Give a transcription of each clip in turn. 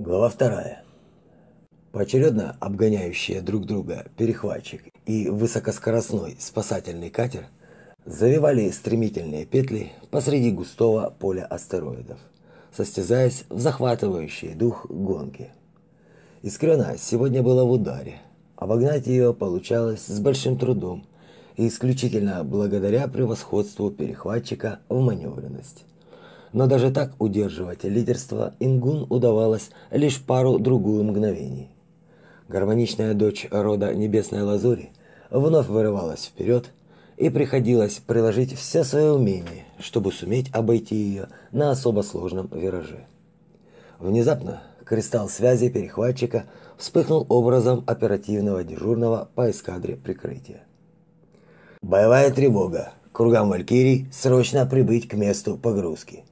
Глава вторая. Поочередно обгоняющие друг друга перехватчик и высокоскоростной спасательный катер завивали стремительные петли посреди густого поля астероидов, состязаясь в захватывающей дух гонки. Искрена сегодня была в ударе. Обогнать ее получалось с большим трудом и исключительно благодаря превосходству перехватчика в маневренности но даже так удерживать лидерство Ингун удавалось лишь пару-другую мгновений. Гармоничная дочь рода Небесной Лазури вновь вырывалась вперед, и приходилось приложить все свое умение, чтобы суметь обойти ее на особо сложном вираже. Внезапно кристалл связи перехватчика вспыхнул образом оперативного дежурного по эскадре прикрытия. «Боевая тревога! Кругам Валькирий срочно прибыть к месту погрузки!»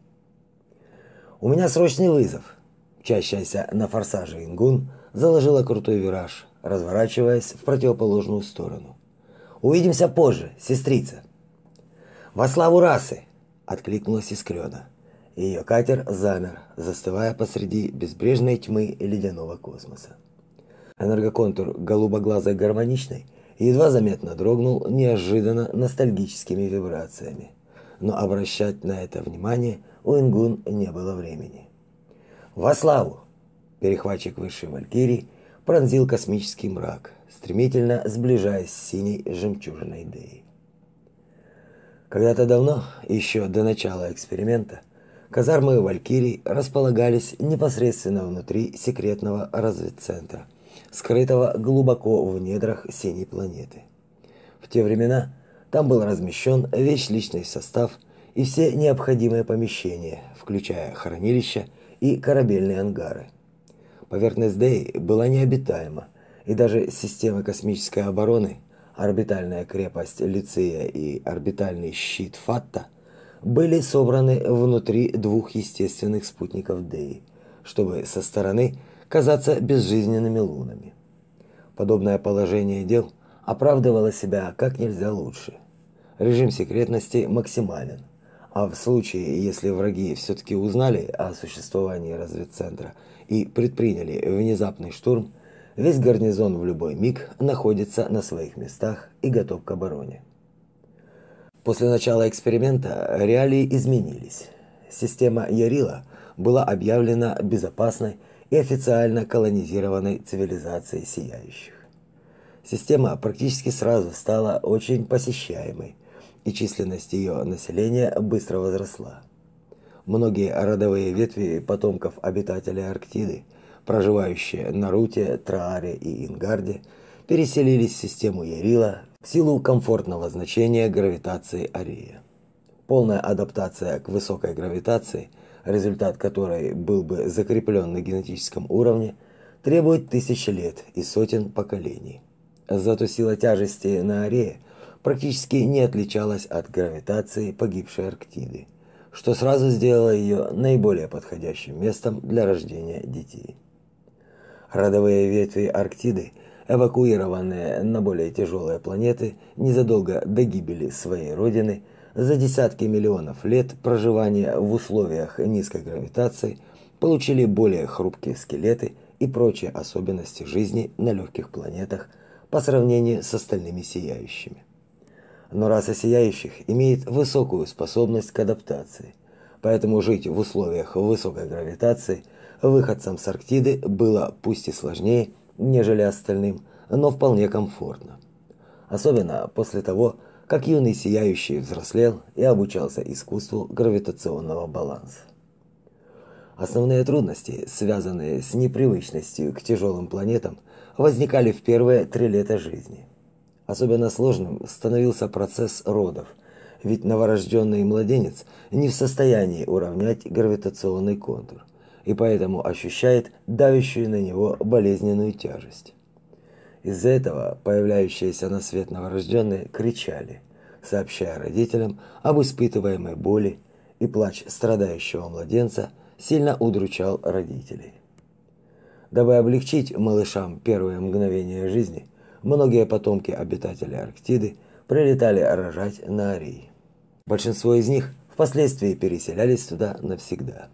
У меня срочный вызов. Чащаяся на форсаже Ингун заложила крутой вираж, разворачиваясь в противоположную сторону. Увидимся позже, сестрица. Во славу расы, откликнулась Искрёна. Ее катер замер, застывая посреди безбрежной тьмы ледяного космоса. Энергоконтур голубоглазой гармоничной едва заметно дрогнул неожиданно ностальгическими вибрациями. Но обращать на это внимание – у Ингун не было времени. Во славу! Перехватчик высшей валькирии пронзил космический мрак, стремительно сближаясь с синей жемчужиной Деи. Когда-то давно, еще до начала эксперимента, казармы Валькирий располагались непосредственно внутри секретного разведцентра, скрытого глубоко в недрах синей планеты. В те времена там был размещен весь личный состав и все необходимые помещения, включая хранилища и корабельные ангары. Поверхность Дэй была необитаема, и даже системы космической обороны, орбитальная крепость Лиция и орбитальный щит Фатта были собраны внутри двух естественных спутников Дэй, чтобы со стороны казаться безжизненными лунами. Подобное положение дел оправдывало себя как нельзя лучше. Режим секретности максимален – а в случае, если враги все-таки узнали о существовании разведцентра и предприняли внезапный штурм, весь гарнизон в любой миг находится на своих местах и готов к обороне. После начала эксперимента реалии изменились. Система Ярила была объявлена безопасной и официально колонизированной цивилизацией сияющих. Система практически сразу стала очень посещаемой – и численность ее населения быстро возросла. Многие родовые ветви потомков обитателей Арктиды, проживающие на Руте, Трааре и Ингарде, переселились в систему Ярила в силу комфортного значения гравитации Ария. Полная адаптация к высокой гравитации, результат которой был бы закреплен на генетическом уровне, требует тысячи лет и сотен поколений. Зато сила тяжести на Арее практически не отличалась от гравитации погибшей Арктиды, что сразу сделало ее наиболее подходящим местом для рождения детей. Родовые ветви Арктиды, эвакуированные на более тяжелые планеты незадолго до гибели своей родины, за десятки миллионов лет проживания в условиях низкой гравитации получили более хрупкие скелеты и прочие особенности жизни на легких планетах по сравнению с остальными сияющими но раса сияющих имеет высокую способность к адаптации. Поэтому жить в условиях высокой гравитации выходцам с Арктиды было пусть и сложнее, нежели остальным, но вполне комфортно. Особенно после того, как юный сияющий взрослел и обучался искусству гравитационного баланса. Основные трудности, связанные с непривычностью к тяжелым планетам, возникали в первые три лета жизни – Особенно сложным становился процесс родов, ведь новорожденный младенец не в состоянии уравнять гравитационный контур и поэтому ощущает давящую на него болезненную тяжесть. Из-за этого появляющиеся на свет новорожденные кричали, сообщая родителям об испытываемой боли, и плач страдающего младенца сильно удручал родителей. Дабы облегчить малышам первые мгновения жизни – многие потомки обитателей Арктиды прилетали рожать на Арии. Большинство из них впоследствии переселялись туда навсегда.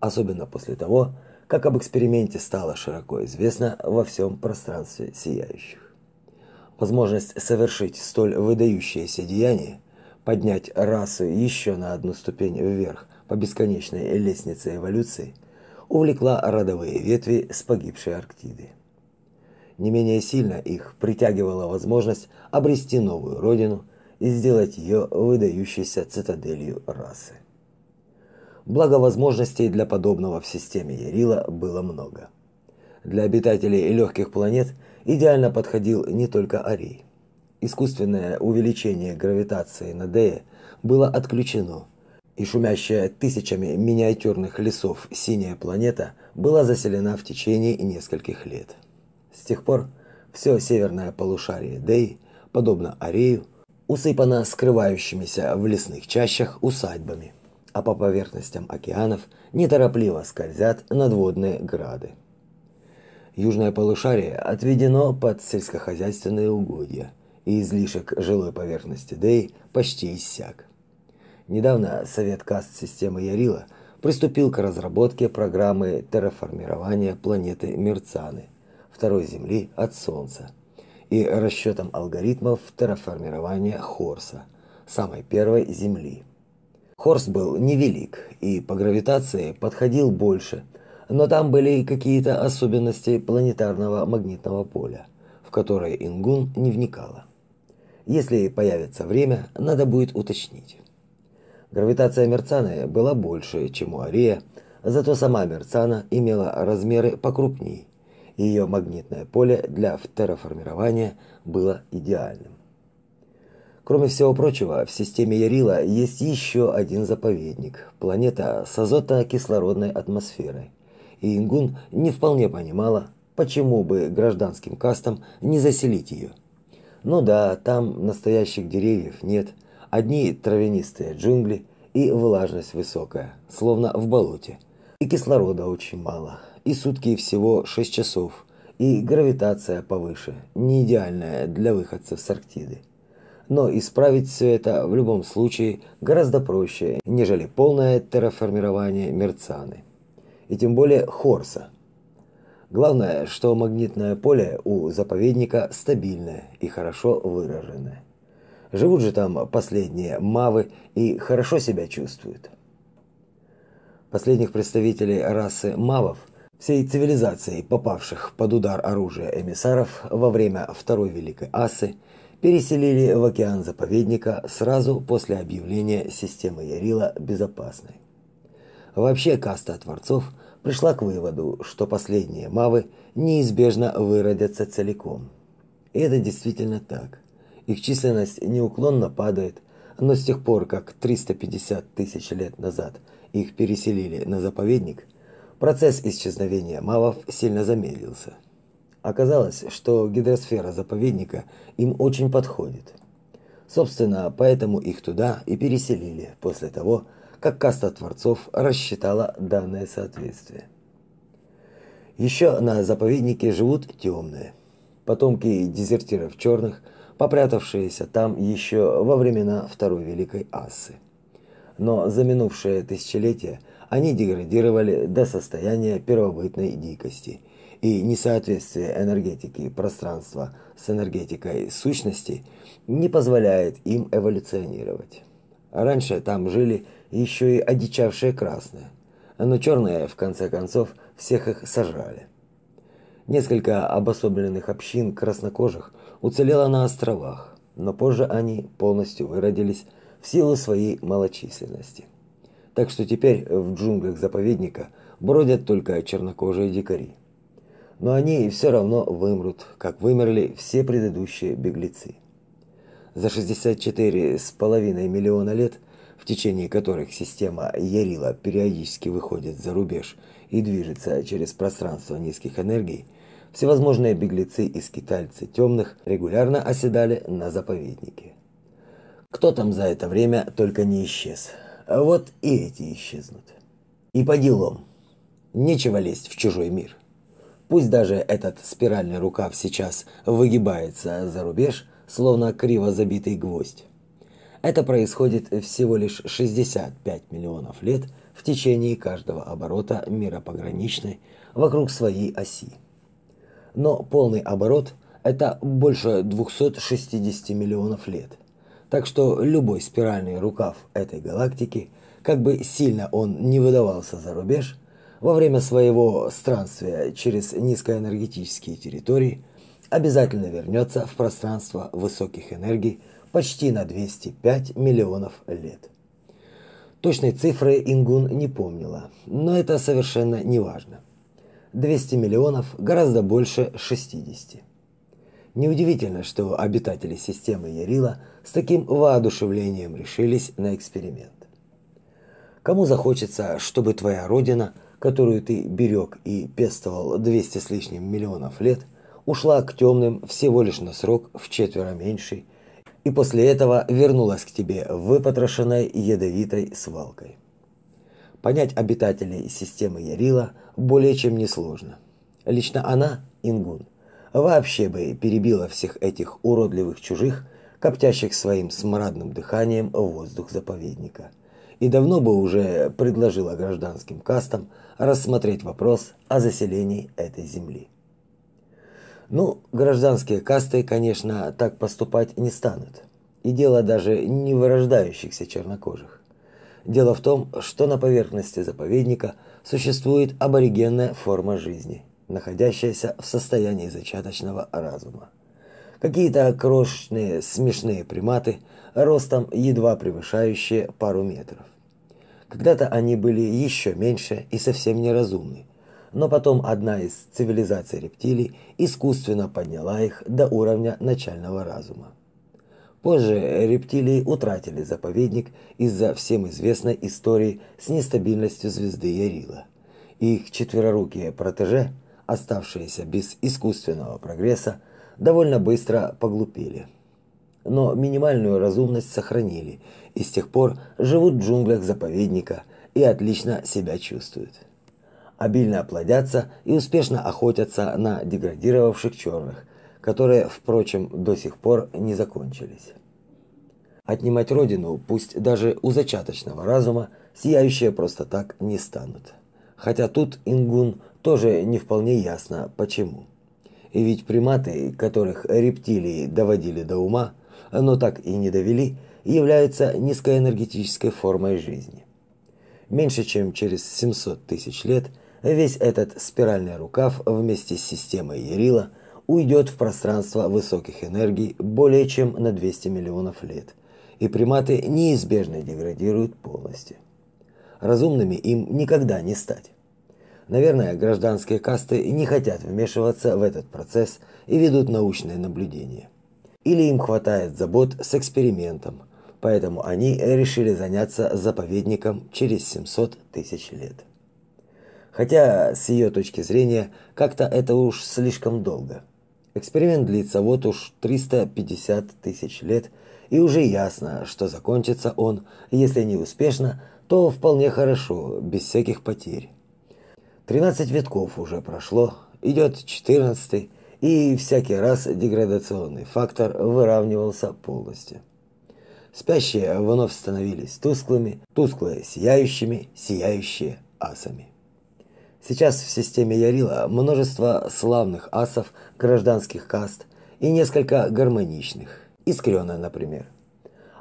Особенно после того, как об эксперименте стало широко известно во всем пространстве сияющих. Возможность совершить столь выдающееся деяние, поднять расу еще на одну ступень вверх по бесконечной лестнице эволюции, увлекла родовые ветви с погибшей Арктиды. Не менее сильно их притягивала возможность обрести новую родину и сделать ее выдающейся цитаделью расы. Благо возможностей для подобного в системе Ярила было много. Для обитателей легких планет идеально подходил не только Арий. Искусственное увеличение гравитации на Дее было отключено, и шумящая тысячами миниатюрных лесов синяя планета была заселена в течение нескольких лет. С тех пор все северное полушарие Деи, подобно Арею, усыпано скрывающимися в лесных чащах усадьбами а по поверхностям океанов неторопливо скользят надводные грады. Южное полушарие отведено под сельскохозяйственные угодья, и излишек жилой поверхности Дэй почти иссяк. Недавно Совет каст системы Ярила приступил к разработке программы терраформирования планеты Мерцаны, второй Земли от Солнца, и расчетом алгоритмов терраформирования Хорса, самой первой Земли. Хорс был невелик и по гравитации подходил больше, но там были какие-то особенности планетарного магнитного поля, в которые Ингун не вникала. Если появится время, надо будет уточнить. Гравитация Мерцаны была больше, чем у Ария, зато сама Мерцана имела размеры покрупнее. Ее магнитное поле для терраформирования было идеальным. Кроме всего прочего, в системе Ярила есть еще один заповедник – планета с азотно-кислородной атмосферой. И Ингун не вполне понимала, почему бы гражданским кастам не заселить ее. Ну да, там настоящих деревьев нет, одни травянистые джунгли и влажность высокая, словно в болоте. И кислорода очень мало, и сутки всего 6 часов, и гравитация повыше, не идеальная для выходцев с Арктиды но исправить все это в любом случае гораздо проще, нежели полное терраформирование Мерцаны. И тем более Хорса. Главное, что магнитное поле у заповедника стабильное и хорошо выраженное. Живут же там последние мавы и хорошо себя чувствуют. Последних представителей расы мавов, всей цивилизации, попавших под удар оружия эмиссаров во время Второй Великой Асы, переселили в океан заповедника сразу после объявления системы Ярила безопасной. Вообще каста творцов пришла к выводу, что последние мавы неизбежно выродятся целиком. И это действительно так. Их численность неуклонно падает, но с тех пор, как 350 тысяч лет назад их переселили на заповедник, процесс исчезновения мавов сильно замедлился – Оказалось, что гидросфера заповедника им очень подходит. Собственно, поэтому их туда и переселили после того, как каста творцов рассчитала данное соответствие. Еще на заповеднике живут темные, потомки дезертиров черных, попрятавшиеся там еще во времена Второй Великой Ассы. Но за минувшее тысячелетие они деградировали до состояния первобытной дикости – и несоответствие энергетики пространства с энергетикой сущности не позволяет им эволюционировать. Раньше там жили еще и одичавшие красные, но черные, в конце концов, всех их сожрали. Несколько обособленных общин краснокожих уцелело на островах, но позже они полностью выродились в силу своей малочисленности. Так что теперь в джунглях заповедника бродят только чернокожие дикари но они все равно вымрут, как вымерли все предыдущие беглецы. За 64 с половиной миллиона лет, в течение которых система Ярила периодически выходит за рубеж и движется через пространство низких энергий, всевозможные беглецы и скитальцы темных регулярно оседали на заповеднике. Кто там за это время только не исчез. А вот и эти исчезнут. И по делам. Нечего лезть в чужой мир. Пусть даже этот спиральный рукав сейчас выгибается за рубеж, словно криво забитый гвоздь. Это происходит всего лишь 65 миллионов лет в течение каждого оборота мира пограничной, вокруг своей оси. Но полный оборот – это больше 260 миллионов лет. Так что любой спиральный рукав этой галактики, как бы сильно он не выдавался за рубеж, во время своего странствия через низкоэнергетические территории обязательно вернется в пространство высоких энергий почти на 205 миллионов лет. Точной цифры Ингун не помнила, но это совершенно не важно. 200 миллионов гораздо больше 60. Неудивительно, что обитатели системы Ярила с таким воодушевлением решились на эксперимент. Кому захочется, чтобы твоя родина, которую ты берег и пестовал 200 с лишним миллионов лет, ушла к темным всего лишь на срок в четверо меньший, и после этого вернулась к тебе выпотрошенной ядовитой свалкой. Понять обитателей системы Ярила более чем несложно. Лично она, Ингун, вообще бы перебила всех этих уродливых чужих, коптящих своим смрадным дыханием воздух заповедника. И давно бы уже предложила гражданским кастам рассмотреть вопрос о заселении этой земли. Ну, гражданские касты, конечно, так поступать не станут. И дело даже не в вырождающихся чернокожих. Дело в том, что на поверхности заповедника существует аборигенная форма жизни, находящаяся в состоянии зачаточного разума. Какие-то крошечные смешные приматы, ростом едва превышающие пару метров. Когда-то они были еще меньше и совсем неразумны, но потом одна из цивилизаций рептилий искусственно подняла их до уровня начального разума. Позже рептилии утратили заповедник из-за всем известной истории с нестабильностью звезды Ярила. Их четверорукие протеже, оставшиеся без искусственного прогресса, довольно быстро поглупели. Но минимальную разумность сохранили и с тех пор живут в джунглях заповедника и отлично себя чувствуют обильно плодятся и успешно охотятся на деградировавших черных, которые, впрочем, до сих пор не закончились. Отнимать родину, пусть даже у зачаточного разума, сияющие просто так не станут. Хотя тут Ингун тоже не вполне ясно, почему. И ведь приматы, которых рептилии доводили до ума, но так и не довели, являются низкоэнергетической формой жизни. Меньше чем через 700 тысяч лет – весь этот спиральный рукав вместе с системой Ярила уйдет в пространство высоких энергий более чем на 200 миллионов лет, и приматы неизбежно деградируют полностью. Разумными им никогда не стать. Наверное, гражданские касты не хотят вмешиваться в этот процесс и ведут научные наблюдения. Или им хватает забот с экспериментом, поэтому они решили заняться заповедником через 700 тысяч лет. Хотя с ее точки зрения как-то это уж слишком долго. Эксперимент длится вот уж 350 тысяч лет, и уже ясно, что закончится он, если не успешно, то вполне хорошо, без всяких потерь. 13 витков уже прошло, идет 14 и всякий раз деградационный фактор выравнивался полностью. Спящие вновь становились тусклыми, тусклые сияющими, сияющие асами. Сейчас в системе Ярила множество славных асов гражданских каст и несколько гармоничных. Искрёна, например.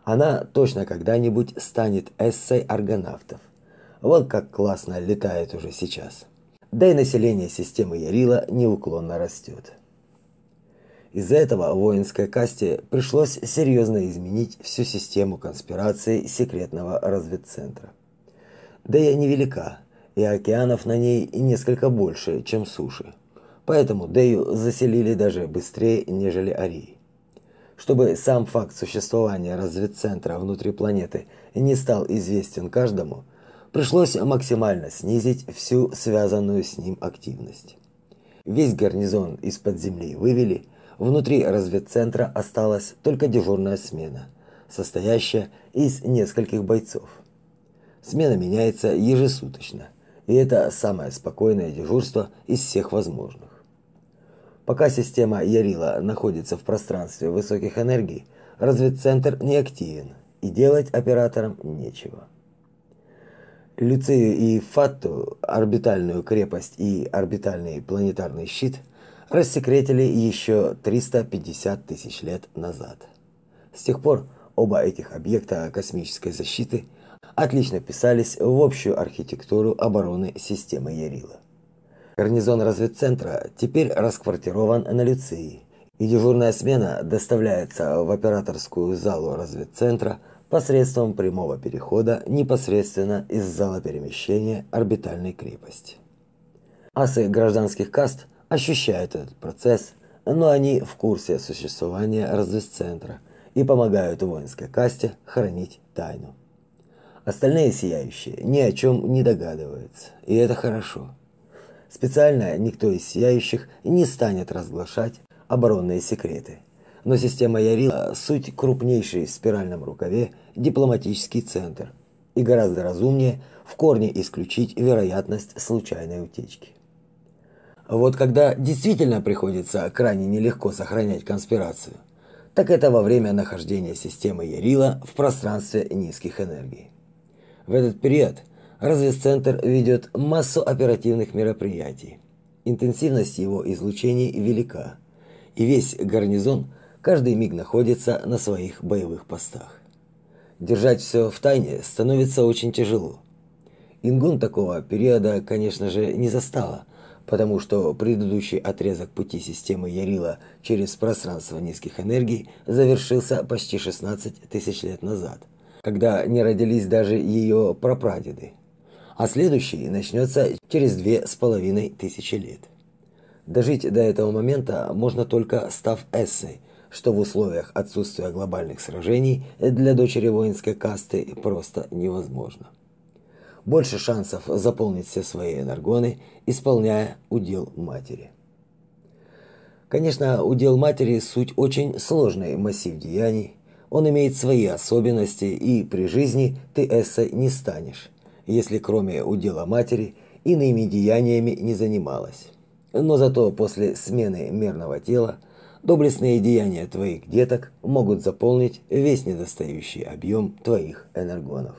Она точно когда-нибудь станет эссой аргонавтов. Вот как классно летает уже сейчас. Да и население системы Ярила неуклонно растет. Из-за этого воинской касте пришлось серьезно изменить всю систему конспирации секретного разведцентра. Да и невелика, и океанов на ней несколько больше, чем суши. Поэтому Дею заселили даже быстрее, нежели Арии. Чтобы сам факт существования разведцентра внутри планеты не стал известен каждому, пришлось максимально снизить всю связанную с ним активность. Весь гарнизон из-под земли вывели, внутри разведцентра осталась только дежурная смена, состоящая из нескольких бойцов. Смена меняется ежесуточно, и это самое спокойное дежурство из всех возможных. Пока система Ярила находится в пространстве высоких энергий, разведцентр не активен, и делать операторам нечего. Люцию и Фатту, орбитальную крепость и орбитальный планетарный щит рассекретили еще 350 тысяч лет назад. С тех пор оба этих объекта космической защиты отлично вписались в общую архитектуру обороны системы Ярила. Гарнизон разведцентра теперь расквартирован на Люции, и дежурная смена доставляется в операторскую залу разведцентра посредством прямого перехода непосредственно из зала перемещения орбитальной крепости. Асы гражданских каст ощущают этот процесс, но они в курсе существования разведцентра и помогают воинской касте хранить тайну. Остальные сияющие ни о чем не догадываются, и это хорошо. Специально никто из сияющих не станет разглашать оборонные секреты. Но система Ярила – суть крупнейший в спиральном рукаве дипломатический центр, и гораздо разумнее в корне исключить вероятность случайной утечки. Вот когда действительно приходится крайне нелегко сохранять конспирацию, так это во время нахождения системы Ярила в пространстве низких энергий. В этот период разведцентр ведет массу оперативных мероприятий. Интенсивность его излучений велика, и весь гарнизон каждый миг находится на своих боевых постах. Держать все в тайне становится очень тяжело. Ингун такого периода, конечно же, не застала, потому что предыдущий отрезок пути системы Ярила через пространство низких энергий завершился почти 16 тысяч лет назад, когда не родились даже ее прапрадеды. А следующий начнется через две с половиной тысячи лет. Дожить до этого момента можно только став эссой, что в условиях отсутствия глобальных сражений для дочери воинской касты просто невозможно больше шансов заполнить все свои энергоны, исполняя удел матери. Конечно, удел матери суть очень сложный массив деяний. Он имеет свои особенности, и при жизни ты эссой не станешь, если кроме удела матери иными деяниями не занималась. Но зато после смены мерного тела доблестные деяния твоих деток могут заполнить весь недостающий объем твоих энергонов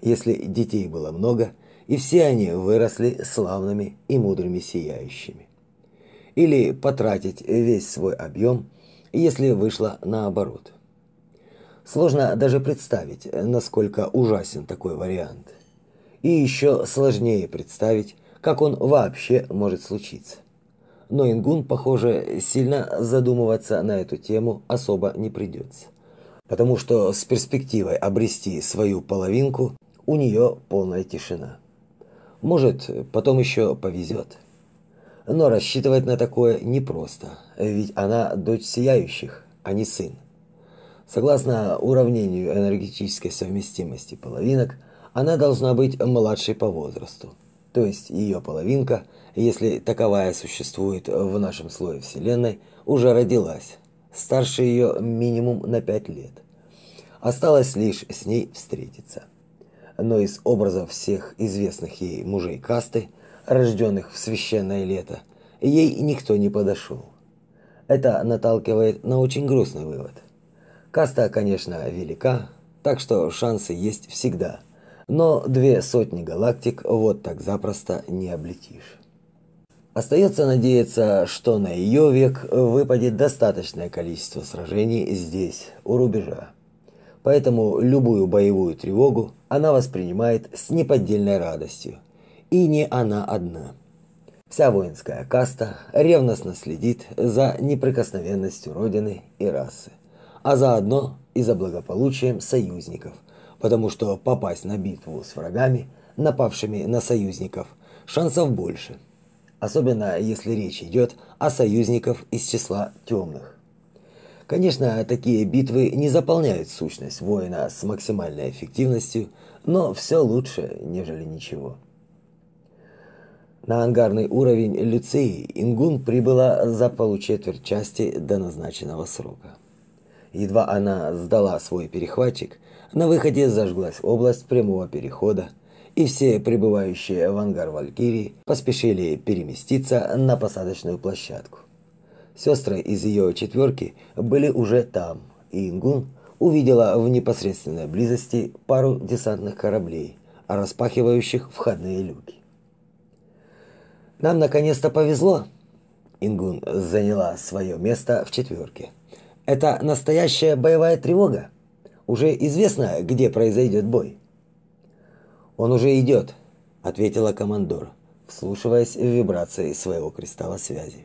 если детей было много, и все они выросли славными и мудрыми сияющими. Или потратить весь свой объем, если вышло наоборот. Сложно даже представить, насколько ужасен такой вариант. И еще сложнее представить, как он вообще может случиться. Но Ингун, похоже, сильно задумываться на эту тему особо не придется. Потому что с перспективой обрести свою половинку у нее полная тишина. Может, потом еще повезет. Но рассчитывать на такое непросто, ведь она дочь сияющих, а не сын. Согласно уравнению энергетической совместимости половинок, она должна быть младшей по возрасту. То есть ее половинка, если таковая существует в нашем слое Вселенной, уже родилась. Старше ее минимум на пять лет. Осталось лишь с ней встретиться но из образов всех известных ей мужей касты, рожденных в священное лето, ей никто не подошел. Это наталкивает на очень грустный вывод. Каста, конечно, велика, так что шансы есть всегда, но две сотни галактик вот так запросто не облетишь. Остается надеяться, что на ее век выпадет достаточное количество сражений здесь, у рубежа поэтому любую боевую тревогу она воспринимает с неподдельной радостью. И не она одна. Вся воинская каста ревностно следит за неприкосновенностью родины и расы, а заодно и за благополучием союзников, потому что попасть на битву с врагами, напавшими на союзников, шансов больше. Особенно если речь идет о союзниках из числа темных. Конечно, такие битвы не заполняют сущность воина с максимальной эффективностью, но все лучше, нежели ничего. На ангарный уровень Люции Ингун прибыла за получетверть части до назначенного срока. Едва она сдала свой перехватчик, на выходе зажглась область прямого перехода, и все прибывающие в ангар Валькирии поспешили переместиться на посадочную площадку. Сестры из ее четверки были уже там, и Ингун увидела в непосредственной близости пару десантных кораблей, распахивающих входные люки. Нам наконец-то повезло. Ингун заняла свое место в четверке. Это настоящая боевая тревога. Уже известно, где произойдет бой. Он уже идет, ответила командор, вслушиваясь в вибрации своего кристалла связи.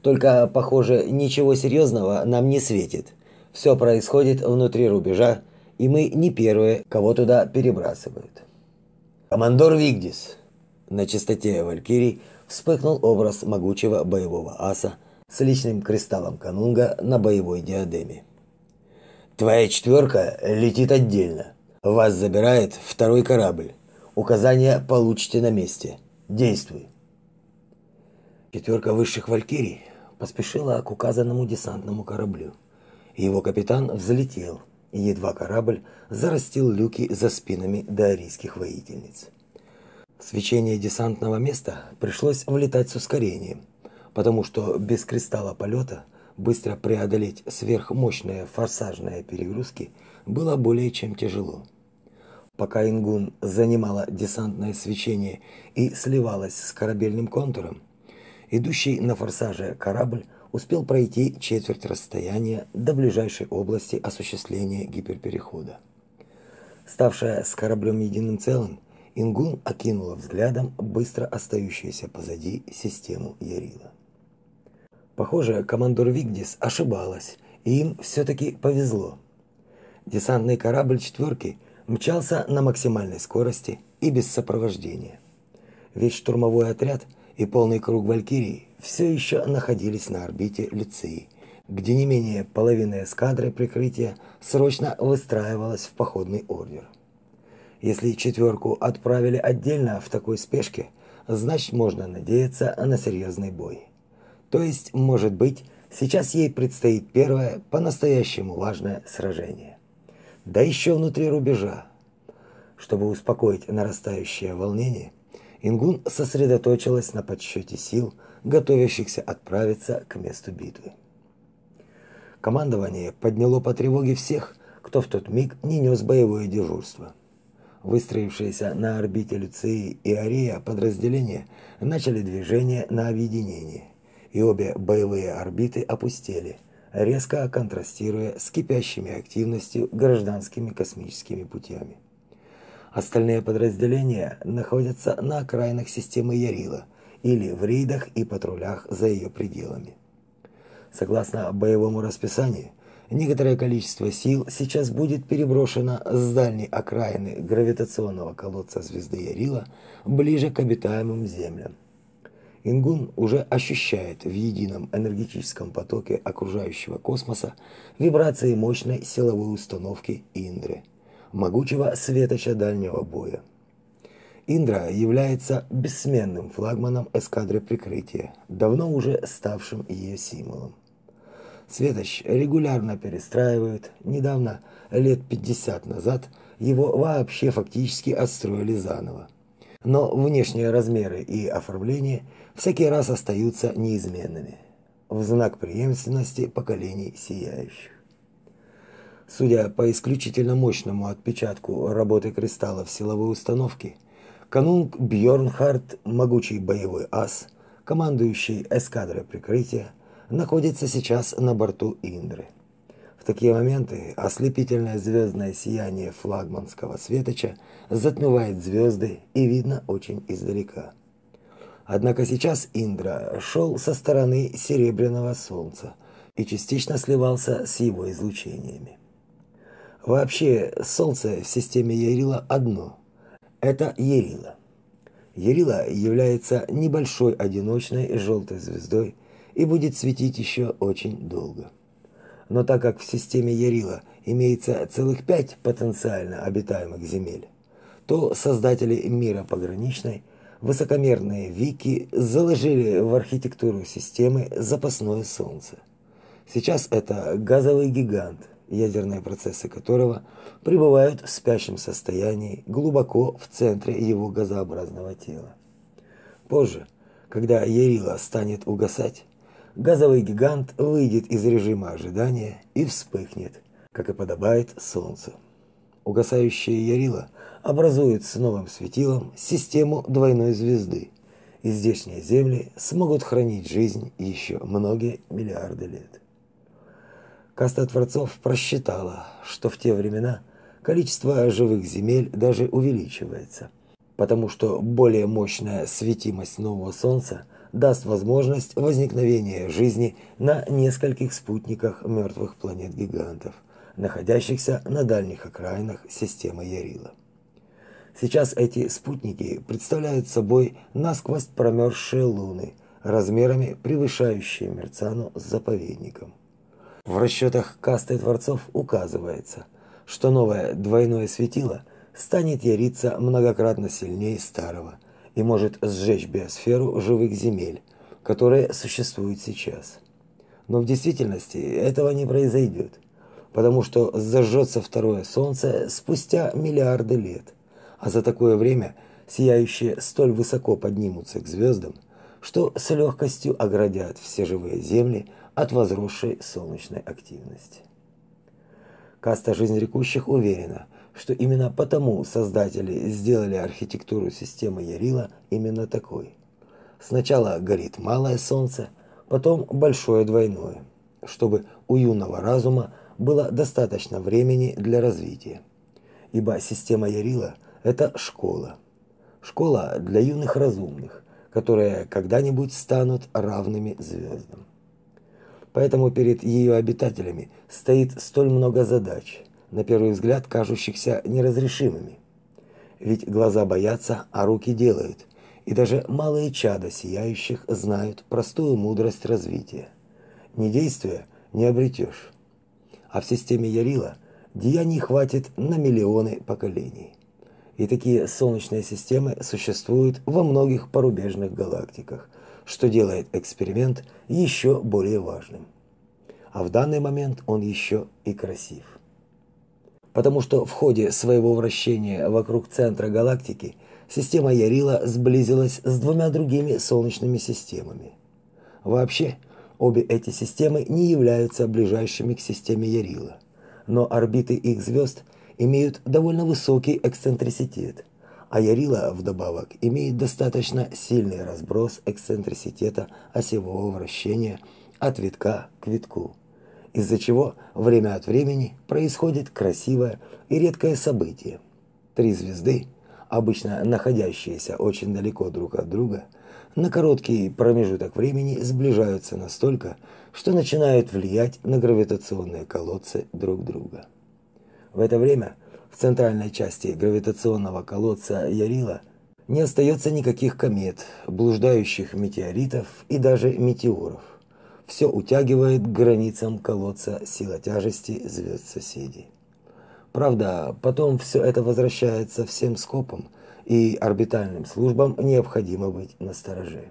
Только, похоже, ничего серьезного нам не светит. Все происходит внутри рубежа, и мы не первые, кого туда перебрасывают. Командор Вигдис. На чистоте Валькирий вспыхнул образ могучего боевого аса с личным кристаллом канунга на боевой диадеме. Твоя четверка летит отдельно. Вас забирает второй корабль. Указания получите на месте. Действуй. Четверка высших валькирий поспешила к указанному десантному кораблю. Его капитан взлетел, и едва корабль зарастил люки за спинами даорийских воительниц. В свечение десантного места пришлось влетать с ускорением, потому что без кристалла полета быстро преодолеть сверхмощные форсажные перегрузки было более чем тяжело. Пока Ингун занимала десантное свечение и сливалась с корабельным контуром, Идущий на форсаже корабль успел пройти четверть расстояния до ближайшей области осуществления гиперперехода. Ставшая с кораблем единым целым, Ингун окинула взглядом быстро остающуюся позади систему Ярила. Похоже, командор Вигдис ошибалась, и им все-таки повезло. Десантный корабль четверки мчался на максимальной скорости и без сопровождения. Весь штурмовой отряд – и полный круг Валькирии все еще находились на орбите Люции, где не менее половины эскадры прикрытия срочно выстраивалась в походный ордер. Если четверку отправили отдельно в такой спешке, значит можно надеяться на серьезный бой. То есть, может быть, сейчас ей предстоит первое по-настоящему важное сражение. Да еще внутри рубежа. Чтобы успокоить нарастающее волнение, Ингун сосредоточилась на подсчете сил, готовящихся отправиться к месту битвы. Командование подняло по тревоге всех, кто в тот миг не нес боевое дежурство. Выстроившиеся на орбите Люции и Ария подразделения начали движение на объединение, и обе боевые орбиты опустели, резко контрастируя с кипящими активностью гражданскими космическими путями. Остальные подразделения находятся на окраинах системы Ярила или в рейдах и патрулях за ее пределами. Согласно боевому расписанию, некоторое количество сил сейчас будет переброшено с дальней окраины гравитационного колодца звезды Ярила ближе к обитаемым землям. Ингун уже ощущает в едином энергетическом потоке окружающего космоса вибрации мощной силовой установки Индры – могучего светоча дальнего боя. Индра является бессменным флагманом эскадры прикрытия, давно уже ставшим ее символом. Светоч регулярно перестраивают, недавно, лет 50 назад, его вообще фактически отстроили заново. Но внешние размеры и оформление всякий раз остаются неизменными, в знак преемственности поколений сияющих. Судя по исключительно мощному отпечатку работы кристаллов силовой установки, канунг Бьорнхард, могучий боевой ас, командующий эскадрой прикрытия, находится сейчас на борту Индры. В такие моменты ослепительное звездное сияние флагманского светоча затмевает звезды и видно очень издалека. Однако сейчас Индра шел со стороны серебряного солнца и частично сливался с его излучениями. Вообще, Солнце в системе Ярила одно. Это Ярила. Ярила является небольшой одиночной желтой звездой и будет светить еще очень долго. Но так как в системе Ярила имеется целых пять потенциально обитаемых земель, то создатели мира пограничной, высокомерные вики, заложили в архитектуру системы запасное Солнце. Сейчас это газовый гигант, ядерные процессы которого пребывают в спящем состоянии глубоко в центре его газообразного тела. Позже, когда Ярила станет угасать, газовый гигант выйдет из режима ожидания и вспыхнет, как и подобает Солнцу. Угасающие ярила образуют с новым светилом систему двойной звезды, и здешние земли смогут хранить жизнь еще многие миллиарды лет. Каста Творцов просчитала, что в те времена количество живых земель даже увеличивается, потому что более мощная светимость нового Солнца даст возможность возникновения жизни на нескольких спутниках мертвых планет-гигантов, находящихся на дальних окраинах системы Ярила. Сейчас эти спутники представляют собой насквозь промерзшие луны, размерами превышающие Мерцану с заповедником. В расчетах касты творцов указывается, что новое двойное светило станет яриться многократно сильнее старого и может сжечь биосферу живых земель, которые существуют сейчас. Но в действительности этого не произойдет, потому что зажжется второе солнце спустя миллиарды лет, а за такое время сияющие столь высоко поднимутся к звездам, что с легкостью оградят все живые земли от возросшей солнечной активности. Каста жизнерекущих уверена, что именно потому создатели сделали архитектуру системы Ярила именно такой. Сначала горит малое солнце, потом большое двойное, чтобы у юного разума было достаточно времени для развития. Ибо система Ярила – это школа. Школа для юных разумных, которые когда-нибудь станут равными звездам. Поэтому перед ее обитателями стоит столь много задач, на первый взгляд кажущихся неразрешимыми. Ведь глаза боятся, а руки делают, и даже малые чада сияющих знают простую мудрость развития. Не действуя, не обретешь. А в системе Ярила деяний хватит на миллионы поколений. И такие солнечные системы существуют во многих порубежных галактиках – что делает эксперимент еще более важным. А в данный момент он еще и красив. Потому что в ходе своего вращения вокруг центра галактики система Ярила сблизилась с двумя другими солнечными системами. Вообще, обе эти системы не являются ближайшими к системе Ярила, но орбиты их звезд имеют довольно высокий эксцентриситет – а Ярила вдобавок имеет достаточно сильный разброс эксцентриситета осевого вращения от витка к витку, из-за чего время от времени происходит красивое и редкое событие. Три звезды, обычно находящиеся очень далеко друг от друга, на короткий промежуток времени сближаются настолько, что начинают влиять на гравитационные колодцы друг друга. В это время в центральной части гравитационного колодца Ярила не остается никаких комет, блуждающих метеоритов и даже метеоров. Все утягивает к границам колодца сила тяжести звезд соседей. Правда, потом все это возвращается всем скопом, и орбитальным службам необходимо быть настороже.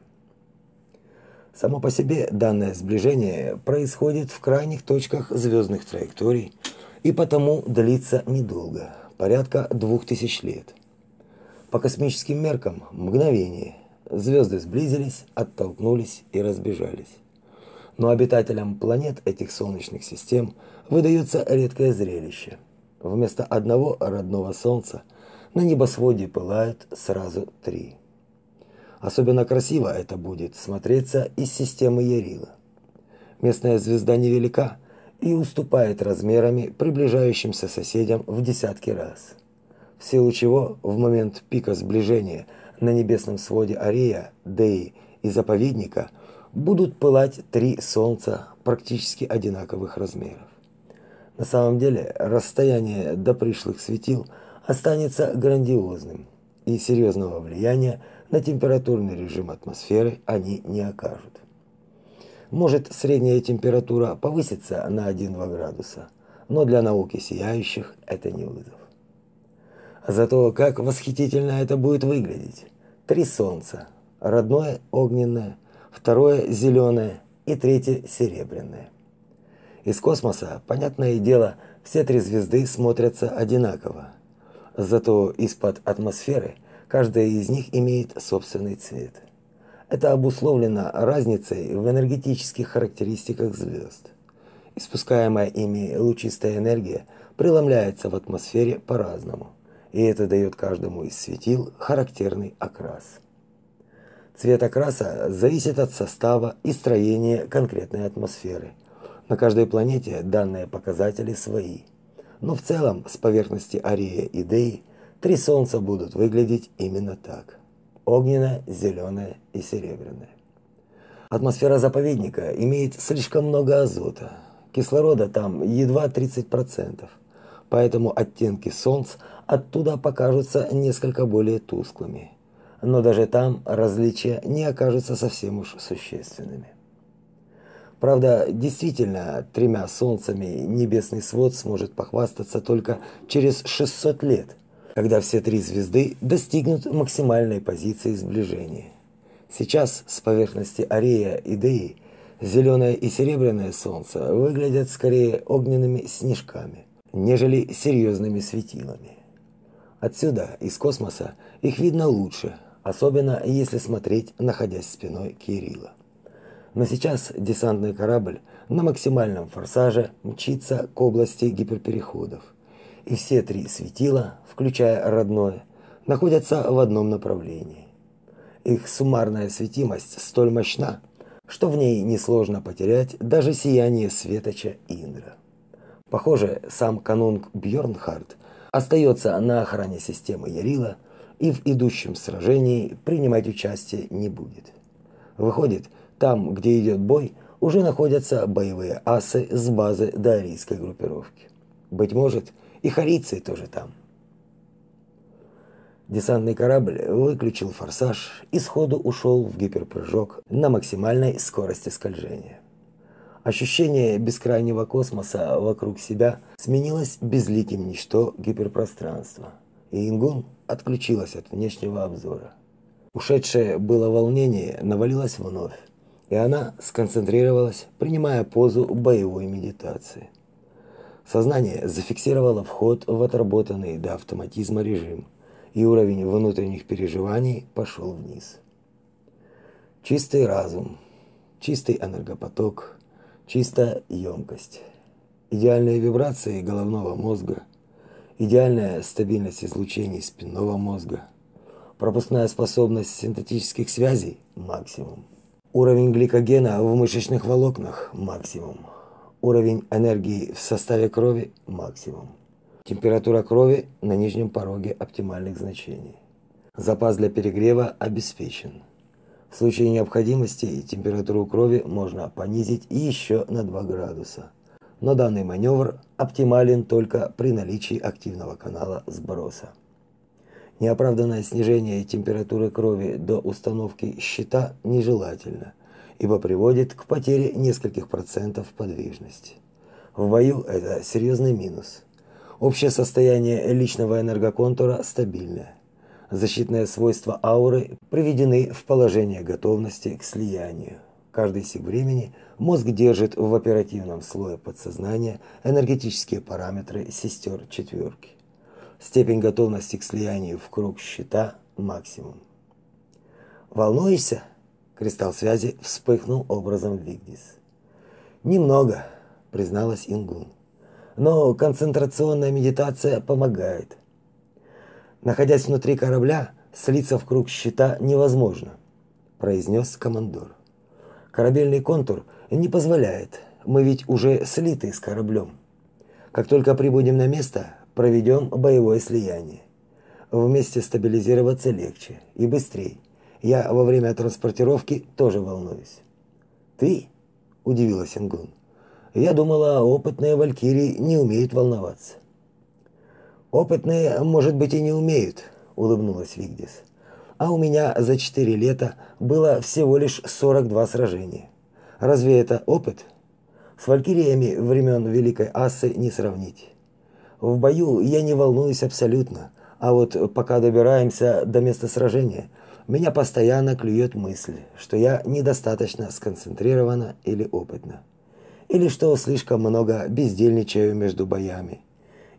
Само по себе данное сближение происходит в крайних точках звездных траекторий – и потому длится недолго, порядка двух тысяч лет. По космическим меркам мгновение. Звезды сблизились, оттолкнулись и разбежались. Но обитателям планет этих солнечных систем выдается редкое зрелище. Вместо одного родного Солнца на небосводе пылают сразу три. Особенно красиво это будет смотреться из системы Ярила. Местная звезда невелика, и уступает размерами приближающимся соседям в десятки раз. В силу чего в момент пика сближения на небесном своде Арея, Деи и заповедника будут пылать три солнца практически одинаковых размеров. На самом деле, расстояние до пришлых светил останется грандиозным, и серьезного влияния на температурный режим атмосферы они не окажут. Может, средняя температура повысится на 1-2 градуса, но для науки сияющих это не вызов. Зато как восхитительно это будет выглядеть. Три солнца. Родное огненное, второе зеленое и третье серебряное. Из космоса, понятное дело, все три звезды смотрятся одинаково. Зато из-под атмосферы каждая из них имеет собственный цвет. Это обусловлено разницей в энергетических характеристиках звезд. Испускаемая ими лучистая энергия преломляется в атмосфере по-разному, и это дает каждому из светил характерный окрас. Цвет окраса зависит от состава и строения конкретной атмосферы. На каждой планете данные показатели свои. Но в целом с поверхности Ария и Деи три солнца будут выглядеть именно так. Огненное, зеленое и серебряное. Атмосфера заповедника имеет слишком много азота. Кислорода там едва 30%. Поэтому оттенки солнц оттуда покажутся несколько более тусклыми. Но даже там различия не окажутся совсем уж существенными. Правда, действительно, тремя солнцами небесный свод сможет похвастаться только через 600 лет, когда все три звезды достигнут максимальной позиции сближения. Сейчас с поверхности Арея и Деи зеленое и серебряное солнце выглядят скорее огненными снежками, нежели серьезными светилами. Отсюда, из космоса, их видно лучше, особенно если смотреть, находясь спиной Кирилла. Но сейчас десантный корабль на максимальном форсаже мчится к области гиперпереходов. И все три светила, включая родное, находятся в одном направлении. Их суммарная светимость столь мощна, что в ней несложно потерять даже сияние светоча Индра. Похоже, сам канунг Бьорнхард остается на охране системы Ярила и в идущем сражении принимать участие не будет. Выходит, там, где идет бой, уже находятся боевые асы с базы дарийской группировки. Быть может, и харийцы тоже там. Десантный корабль выключил форсаж и сходу ушел в гиперпрыжок на максимальной скорости скольжения. Ощущение бескрайнего космоса вокруг себя сменилось безликим ничто гиперпространства, и Ингун отключилась от внешнего обзора. Ушедшее было волнение навалилось вновь, и она сконцентрировалась, принимая позу боевой медитации. Сознание зафиксировало вход в отработанный до автоматизма режим – и уровень внутренних переживаний пошел вниз. Чистый разум, чистый энергопоток, чистая емкость, идеальные вибрации головного мозга, идеальная стабильность излучений спинного мозга, пропускная способность синтетических связей максимум. Уровень гликогена в мышечных волокнах максимум. Уровень энергии в составе крови максимум. Температура крови на нижнем пороге оптимальных значений. Запас для перегрева обеспечен. В случае необходимости температуру крови можно понизить еще на 2 градуса. Но данный маневр оптимален только при наличии активного канала сброса. Неоправданное снижение температуры крови до установки щита нежелательно, ибо приводит к потере нескольких процентов подвижности. В бою это серьезный минус – Общее состояние личного энергоконтура стабильное. Защитные свойства ауры приведены в положение готовности к слиянию. Каждый сиг времени мозг держит в оперативном слое подсознания энергетические параметры сестер четверки. Степень готовности к слиянию в круг щита максимум. Волнуешься? Кристалл связи вспыхнул образом Вигдис. Немного, призналась Ингун но концентрационная медитация помогает. Находясь внутри корабля, слиться в круг щита невозможно, произнес командор. Корабельный контур не позволяет. Мы ведь уже слиты с кораблем. Как только прибудем на место, проведем боевое слияние. Вместе стабилизироваться легче и быстрее. Я во время транспортировки тоже волнуюсь. Ты? удивилась Ингун. Я думала, опытные валькирии не умеют волноваться. Опытные, может быть, и не умеют, улыбнулась Вигдис. А у меня за четыре лета было всего лишь 42 сражения. Разве это опыт? С валькириями времен Великой Ассы не сравнить. В бою я не волнуюсь абсолютно, а вот пока добираемся до места сражения, меня постоянно клюет мысль, что я недостаточно сконцентрирована или опытна или что слишком много бездельничаю между боями,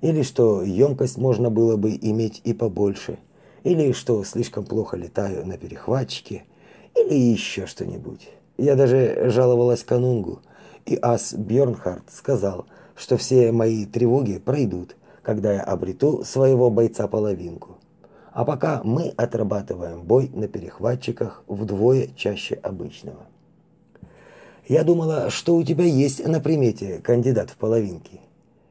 или что емкость можно было бы иметь и побольше, или что слишком плохо летаю на перехватчике, или еще что-нибудь. Я даже жаловалась Канунгу, и ас Бьорнхард сказал, что все мои тревоги пройдут, когда я обрету своего бойца-половинку. А пока мы отрабатываем бой на перехватчиках вдвое чаще обычного. Я думала, что у тебя есть на примете кандидат в половинки.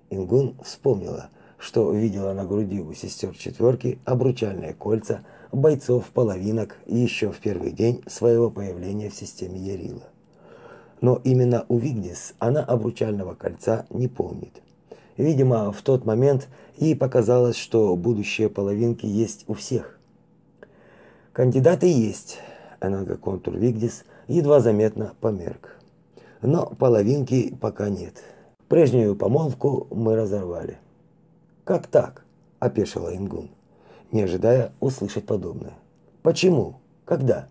Ингун вспомнила, что видела на груди у сестер четверки обручальные кольца бойцов половинок еще в первый день своего появления в системе Ярила. Но именно у Вигдис она обручального кольца не помнит. Видимо, в тот момент ей показалось, что будущие половинки есть у всех. Кандидаты есть. Энергоконтур Вигдис едва заметно померк. Но половинки пока нет. Прежнюю помолвку мы разорвали. Как так? опешила Ингун, не ожидая услышать подобное. Почему? Когда?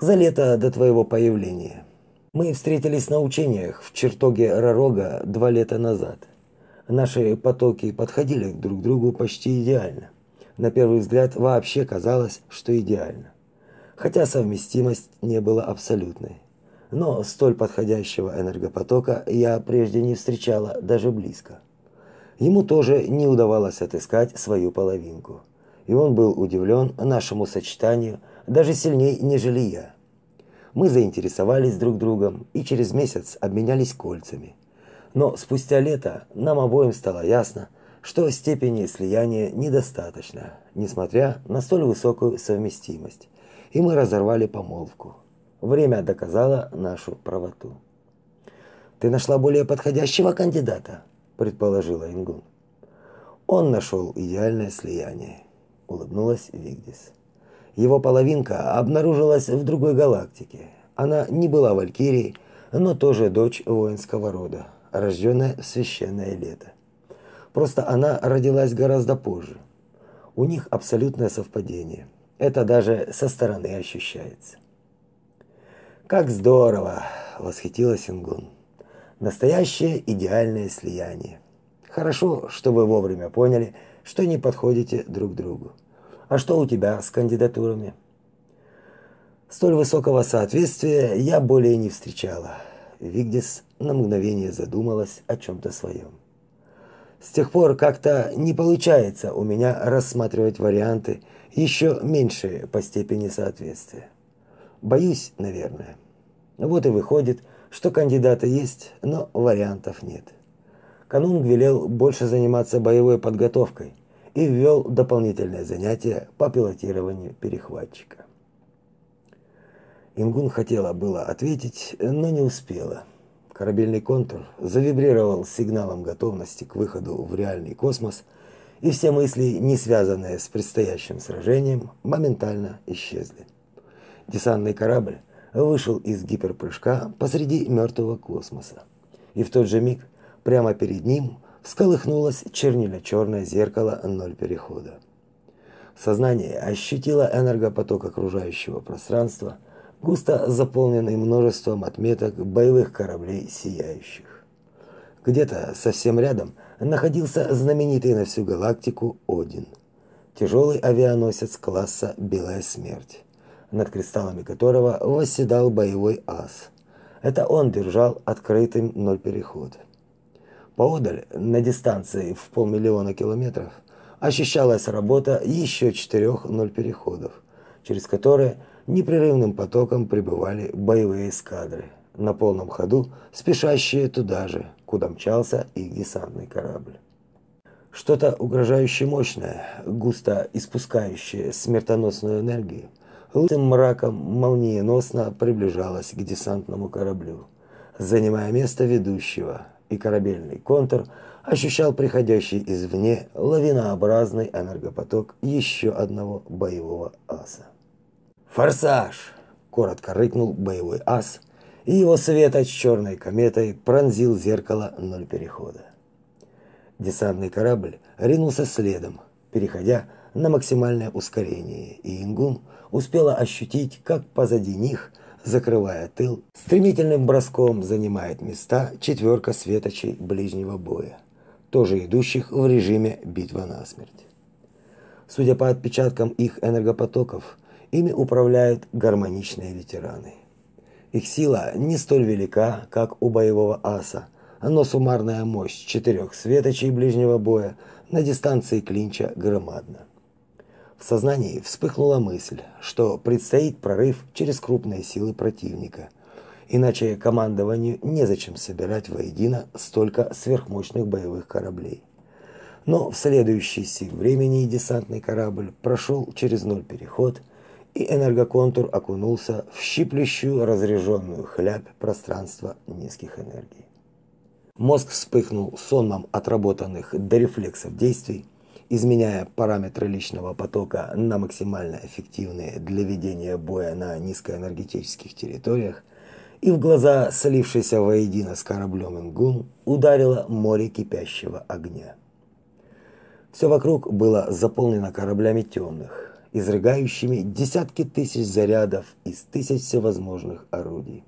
За лето до твоего появления. Мы встретились на учениях в чертоге Ророга два лета назад. Наши потоки подходили друг к другу почти идеально. На первый взгляд вообще казалось, что идеально. Хотя совместимость не была абсолютной. Но столь подходящего энергопотока я прежде не встречала даже близко. Ему тоже не удавалось отыскать свою половинку. И он был удивлен нашему сочетанию даже сильнее, нежели я. Мы заинтересовались друг другом и через месяц обменялись кольцами. Но спустя лето нам обоим стало ясно, что степени слияния недостаточно, несмотря на столь высокую совместимость, и мы разорвали помолвку. Время доказало нашу правоту. Ты нашла более подходящего кандидата, предположила Ингун. Он нашел идеальное слияние, улыбнулась Вигдис. Его половинка обнаружилась в другой галактике. Она не была валькирией, но тоже дочь воинского рода, рожденная в священное лето. Просто она родилась гораздо позже. У них абсолютное совпадение. Это даже со стороны ощущается. Как здорово, восхитилась Ингун. Настоящее идеальное слияние. Хорошо, что вы вовремя поняли, что не подходите друг другу. А что у тебя с кандидатурами? Столь высокого соответствия я более не встречала. Вигдис на мгновение задумалась о чем то своем. С тех пор как-то не получается у меня рассматривать варианты еще меньшие по степени соответствия. Боюсь, наверное. Вот и выходит, что кандидаты есть, но вариантов нет. Канун велел больше заниматься боевой подготовкой – и ввел дополнительное занятие по пилотированию перехватчика. Ингун хотела было ответить, но не успела. Корабельный контур завибрировал сигналом готовности к выходу в реальный космос, и все мысли, не связанные с предстоящим сражением, моментально исчезли. Десантный корабль вышел из гиперпрыжка посреди мертвого космоса. И в тот же миг прямо перед ним всколыхнулось чернильно-черное зеркало ноль перехода. Сознание ощутило энергопоток окружающего пространства, густо заполненный множеством отметок боевых кораблей сияющих. Где-то совсем рядом находился знаменитый на всю галактику Один. Тяжелый авианосец класса «Белая смерть», над кристаллами которого восседал боевой ас. Это он держал открытым ноль переход. Поодаль, на дистанции в полмиллиона километров, ощущалась работа еще четырех ноль переходов, через которые непрерывным потоком прибывали боевые эскадры, на полном ходу спешащие туда же, куда мчался их десантный корабль. Что-то угрожающе мощное, густо испускающее смертоносную энергию, лысым мраком молниеносно приближалось к десантному кораблю, занимая место ведущего, и корабельный контур ощущал приходящий извне лавинообразный энергопоток еще одного боевого аса. «Форсаж!» – коротко рыкнул боевой ас, и его светоч черной кометой пронзил зеркало ноль перехода. Десантный корабль ринулся следом, переходя на максимальное ускорение, и Ингун успела ощутить, как позади них – закрывая тыл, стремительным броском занимает места четверка светочей ближнего боя, тоже идущих в режиме битва насмерть. Судя по отпечаткам их энергопотоков, ими управляют гармоничные ветераны. Их сила не столь велика, как у боевого аса, но суммарная мощь четырех светочей ближнего боя на дистанции клинча громадна. В сознании вспыхнула мысль, что предстоит прорыв через крупные силы противника. Иначе командованию незачем собирать воедино столько сверхмощных боевых кораблей. Но в следующий сиг времени десантный корабль прошел через ноль переход, и энергоконтур окунулся в щиплющую разряженную хлябь пространства низких энергий. Мозг вспыхнул сонмом отработанных до рефлексов действий, изменяя параметры личного потока на максимально эффективные для ведения боя на низкоэнергетических территориях, и в глаза, слившейся воедино с кораблем Ингун, ударило море кипящего огня. Все вокруг было заполнено кораблями темных, изрыгающими десятки тысяч зарядов из тысяч всевозможных орудий.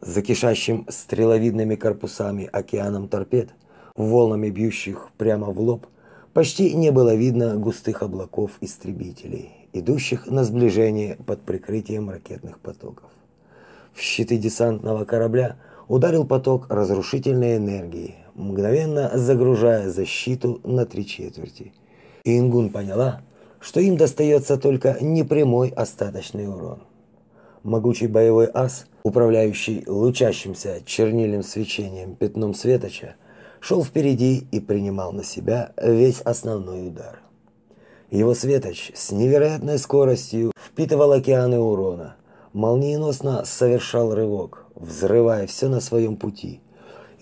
За кишащим стреловидными корпусами океаном торпед, волнами бьющих прямо в лоб, почти не было видно густых облаков истребителей, идущих на сближение под прикрытием ракетных потоков. В щиты десантного корабля ударил поток разрушительной энергии, мгновенно загружая защиту на три четверти. И Ингун поняла, что им достается только непрямой остаточный урон. Могучий боевой ас, управляющий лучащимся чернильным свечением пятном светоча, шел впереди и принимал на себя весь основной удар. Его светоч с невероятной скоростью впитывал океаны урона, молниеносно совершал рывок, взрывая все на своем пути –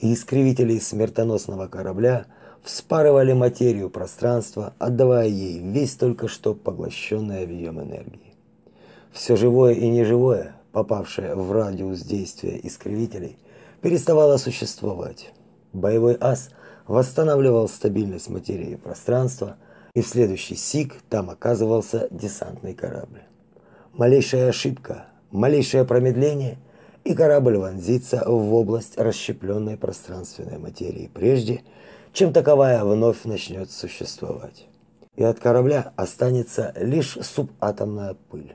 и искривители смертоносного корабля вспарывали материю пространства, отдавая ей весь только что поглощенный объем энергии. Все живое и неживое, попавшее в радиус действия искривителей, переставало существовать. Боевой ас восстанавливал стабильность материи пространства, и в следующий сиг там оказывался десантный корабль. Малейшая ошибка, малейшее промедление – и корабль вонзится в область расщепленной пространственной материи прежде, чем таковая вновь начнет существовать. И от корабля останется лишь субатомная пыль.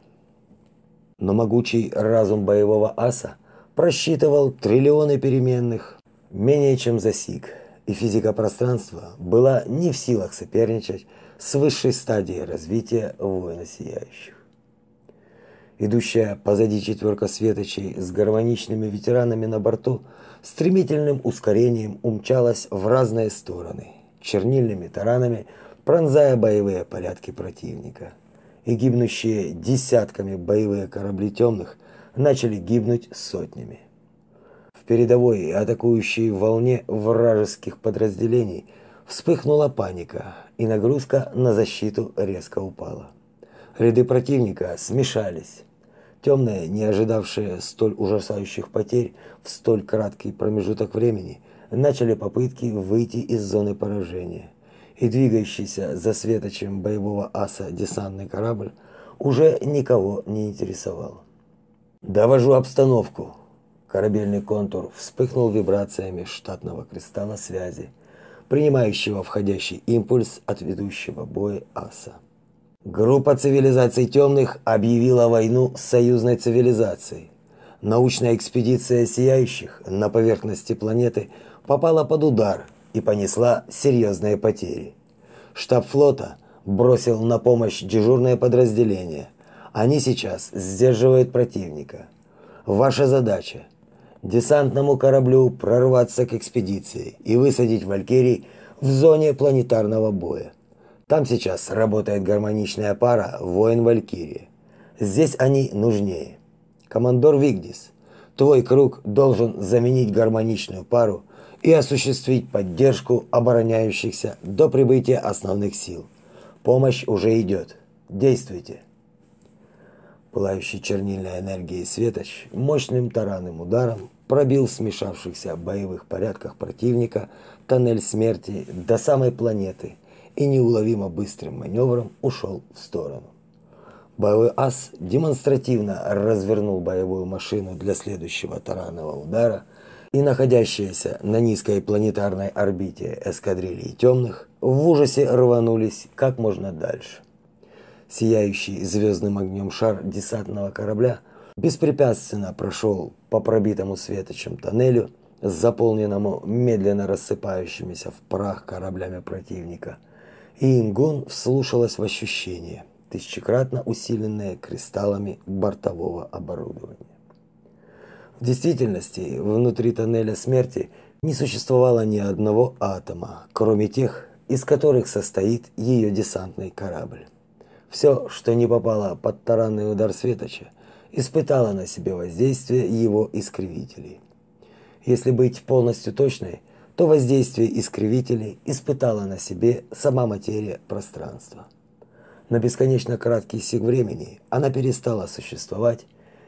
Но могучий разум боевого аса просчитывал триллионы переменных менее чем за сиг, и физика пространства была не в силах соперничать с высшей стадией развития воина сияющих. Идущая позади четверка светочей с гармоничными ветеранами на борту стремительным ускорением умчалась в разные стороны, чернильными таранами пронзая боевые порядки противника. И гибнущие десятками боевые корабли темных начали гибнуть сотнями. В передовой и атакующей волне вражеских подразделений вспыхнула паника, и нагрузка на защиту резко упала. Ряды противника смешались. Темные, не ожидавшие столь ужасающих потерь в столь краткий промежуток времени, начали попытки выйти из зоны поражения. И двигающийся за светочем боевого аса десантный корабль уже никого не интересовал. «Довожу обстановку!» Корабельный контур вспыхнул вибрациями штатного кристалла связи, принимающего входящий импульс от ведущего боя аса. Группа цивилизаций темных объявила войну с союзной цивилизацией. Научная экспедиция сияющих на поверхности планеты попала под удар и понесла серьезные потери. Штаб флота бросил на помощь дежурное подразделение. Они сейчас сдерживают противника. Ваша задача десантному кораблю прорваться к экспедиции и высадить валькирий в зоне планетарного боя. Там сейчас работает гармоничная пара воин-валькирия. Здесь они нужнее. Командор Вигдис, твой круг должен заменить гармоничную пару и осуществить поддержку обороняющихся до прибытия основных сил. Помощь уже идет. Действуйте. Пылающий чернильной энергией светоч мощным таранным ударом пробил в смешавшихся боевых порядках противника тоннель смерти до самой планеты – и неуловимо быстрым маневром ушел в сторону. Боевой ас демонстративно развернул боевую машину для следующего таранного удара, и находящиеся на низкой планетарной орбите эскадрильи темных в ужасе рванулись как можно дальше. Сияющий звездным огнем шар десантного корабля беспрепятственно прошел по пробитому светочем тоннелю, заполненному медленно рассыпающимися в прах кораблями противника, и Ингун вслушалась в ощущения, тысячекратно усиленные кристаллами бортового оборудования. В действительности, внутри тоннеля смерти не существовало ни одного атома, кроме тех, из которых состоит ее десантный корабль. Все, что не попало под таранный удар Светоча, испытало на себе воздействие его искривителей. Если быть полностью точной, то воздействие искривителей испытала на себе сама материя пространства. На бесконечно краткий сиг времени она перестала существовать,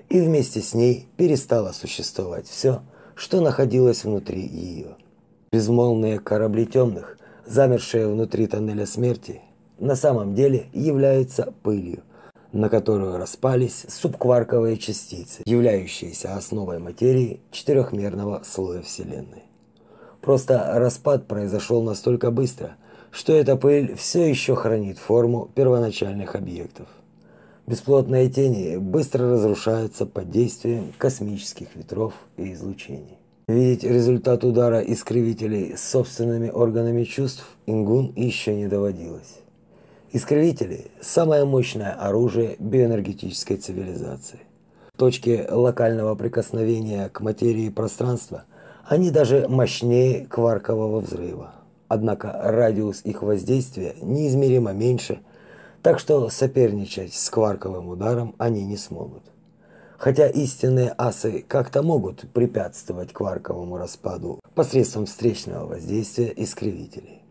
и вместе с ней перестало существовать все, что находилось внутри ее. Безмолвные корабли темных, замершие внутри тоннеля смерти, на самом деле являются пылью, на которую распались субкварковые частицы, являющиеся основой материи четырехмерного слоя Вселенной. Просто распад произошел настолько быстро, что эта пыль все еще хранит форму первоначальных объектов. Бесплотные тени быстро разрушаются под действием космических ветров и излучений. Видеть результат удара искривителей собственными органами чувств Ингун еще не доводилось. Искривители – самое мощное оружие биоэнергетической цивилизации. В точке локального прикосновения к материи пространства они даже мощнее кваркового взрыва. Однако радиус их воздействия неизмеримо меньше, так что соперничать с кварковым ударом они не смогут. Хотя истинные асы как-то могут препятствовать кварковому распаду посредством встречного воздействия искривителей.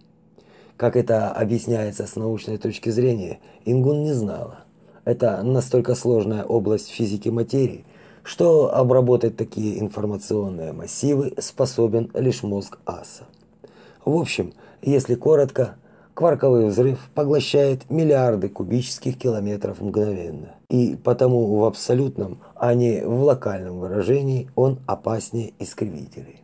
Как это объясняется с научной точки зрения, Ингун не знала. Это настолько сложная область физики материи, что обработать такие информационные массивы способен лишь мозг аса. В общем, если коротко, Кварковый взрыв поглощает миллиарды кубических километров мгновенно. И потому в абсолютном, а не в локальном выражении он опаснее искривителей.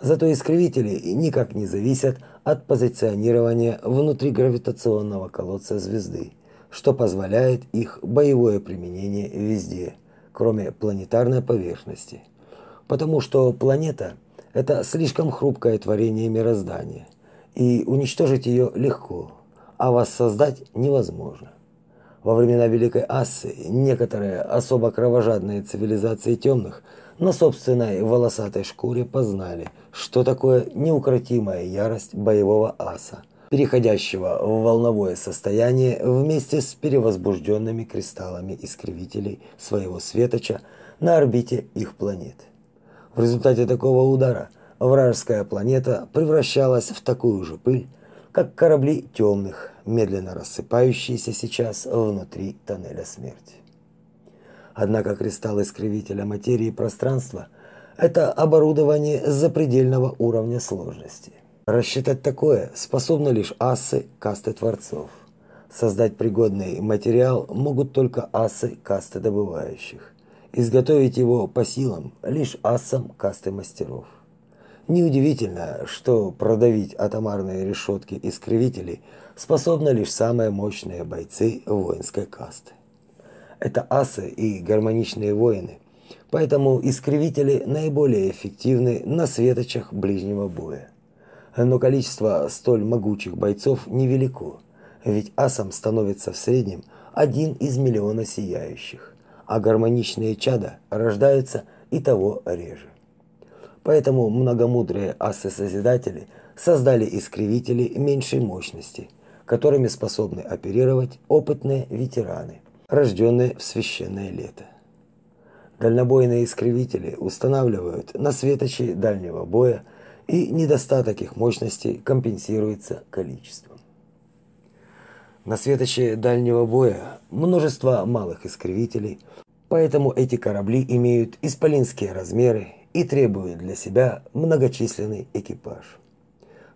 Зато искривители никак не зависят от позиционирования внутригравитационного колодца звезды, что позволяет их боевое применение везде, кроме планетарной поверхности. Потому что планета – это слишком хрупкое творение мироздания и уничтожить ее легко, а воссоздать невозможно. Во времена Великой Ассы некоторые особо кровожадные цивилизации темных на собственной волосатой шкуре познали, что такое неукротимая ярость боевого аса, переходящего в волновое состояние вместе с перевозбужденными кристаллами искривителей своего светоча на орбите их планет. В результате такого удара – вражеская планета превращалась в такую же пыль, как корабли темных, медленно рассыпающиеся сейчас внутри тоннеля смерти. Однако кристалл искривителя материи пространства – это оборудование запредельного уровня сложности. Рассчитать такое способны лишь асы касты творцов. Создать пригодный материал могут только асы касты добывающих. Изготовить его по силам лишь асам касты мастеров. Неудивительно, что продавить атомарные решетки искривителей способны лишь самые мощные бойцы воинской касты. Это асы и гармоничные воины, поэтому искривители наиболее эффективны на светочах ближнего боя. Но количество столь могучих бойцов невелико, ведь асом становится в среднем один из миллиона сияющих, а гармоничные чада рождаются и того реже. Поэтому многомудрые асы-созидатели создали искривители меньшей мощности, которыми способны оперировать опытные ветераны, рожденные в священное лето. Дальнобойные искривители устанавливают на светочи дальнего боя, и недостаток их мощности компенсируется количеством. На светоче дальнего боя множество малых искривителей, поэтому эти корабли имеют исполинские размеры и требуют для себя многочисленный экипаж.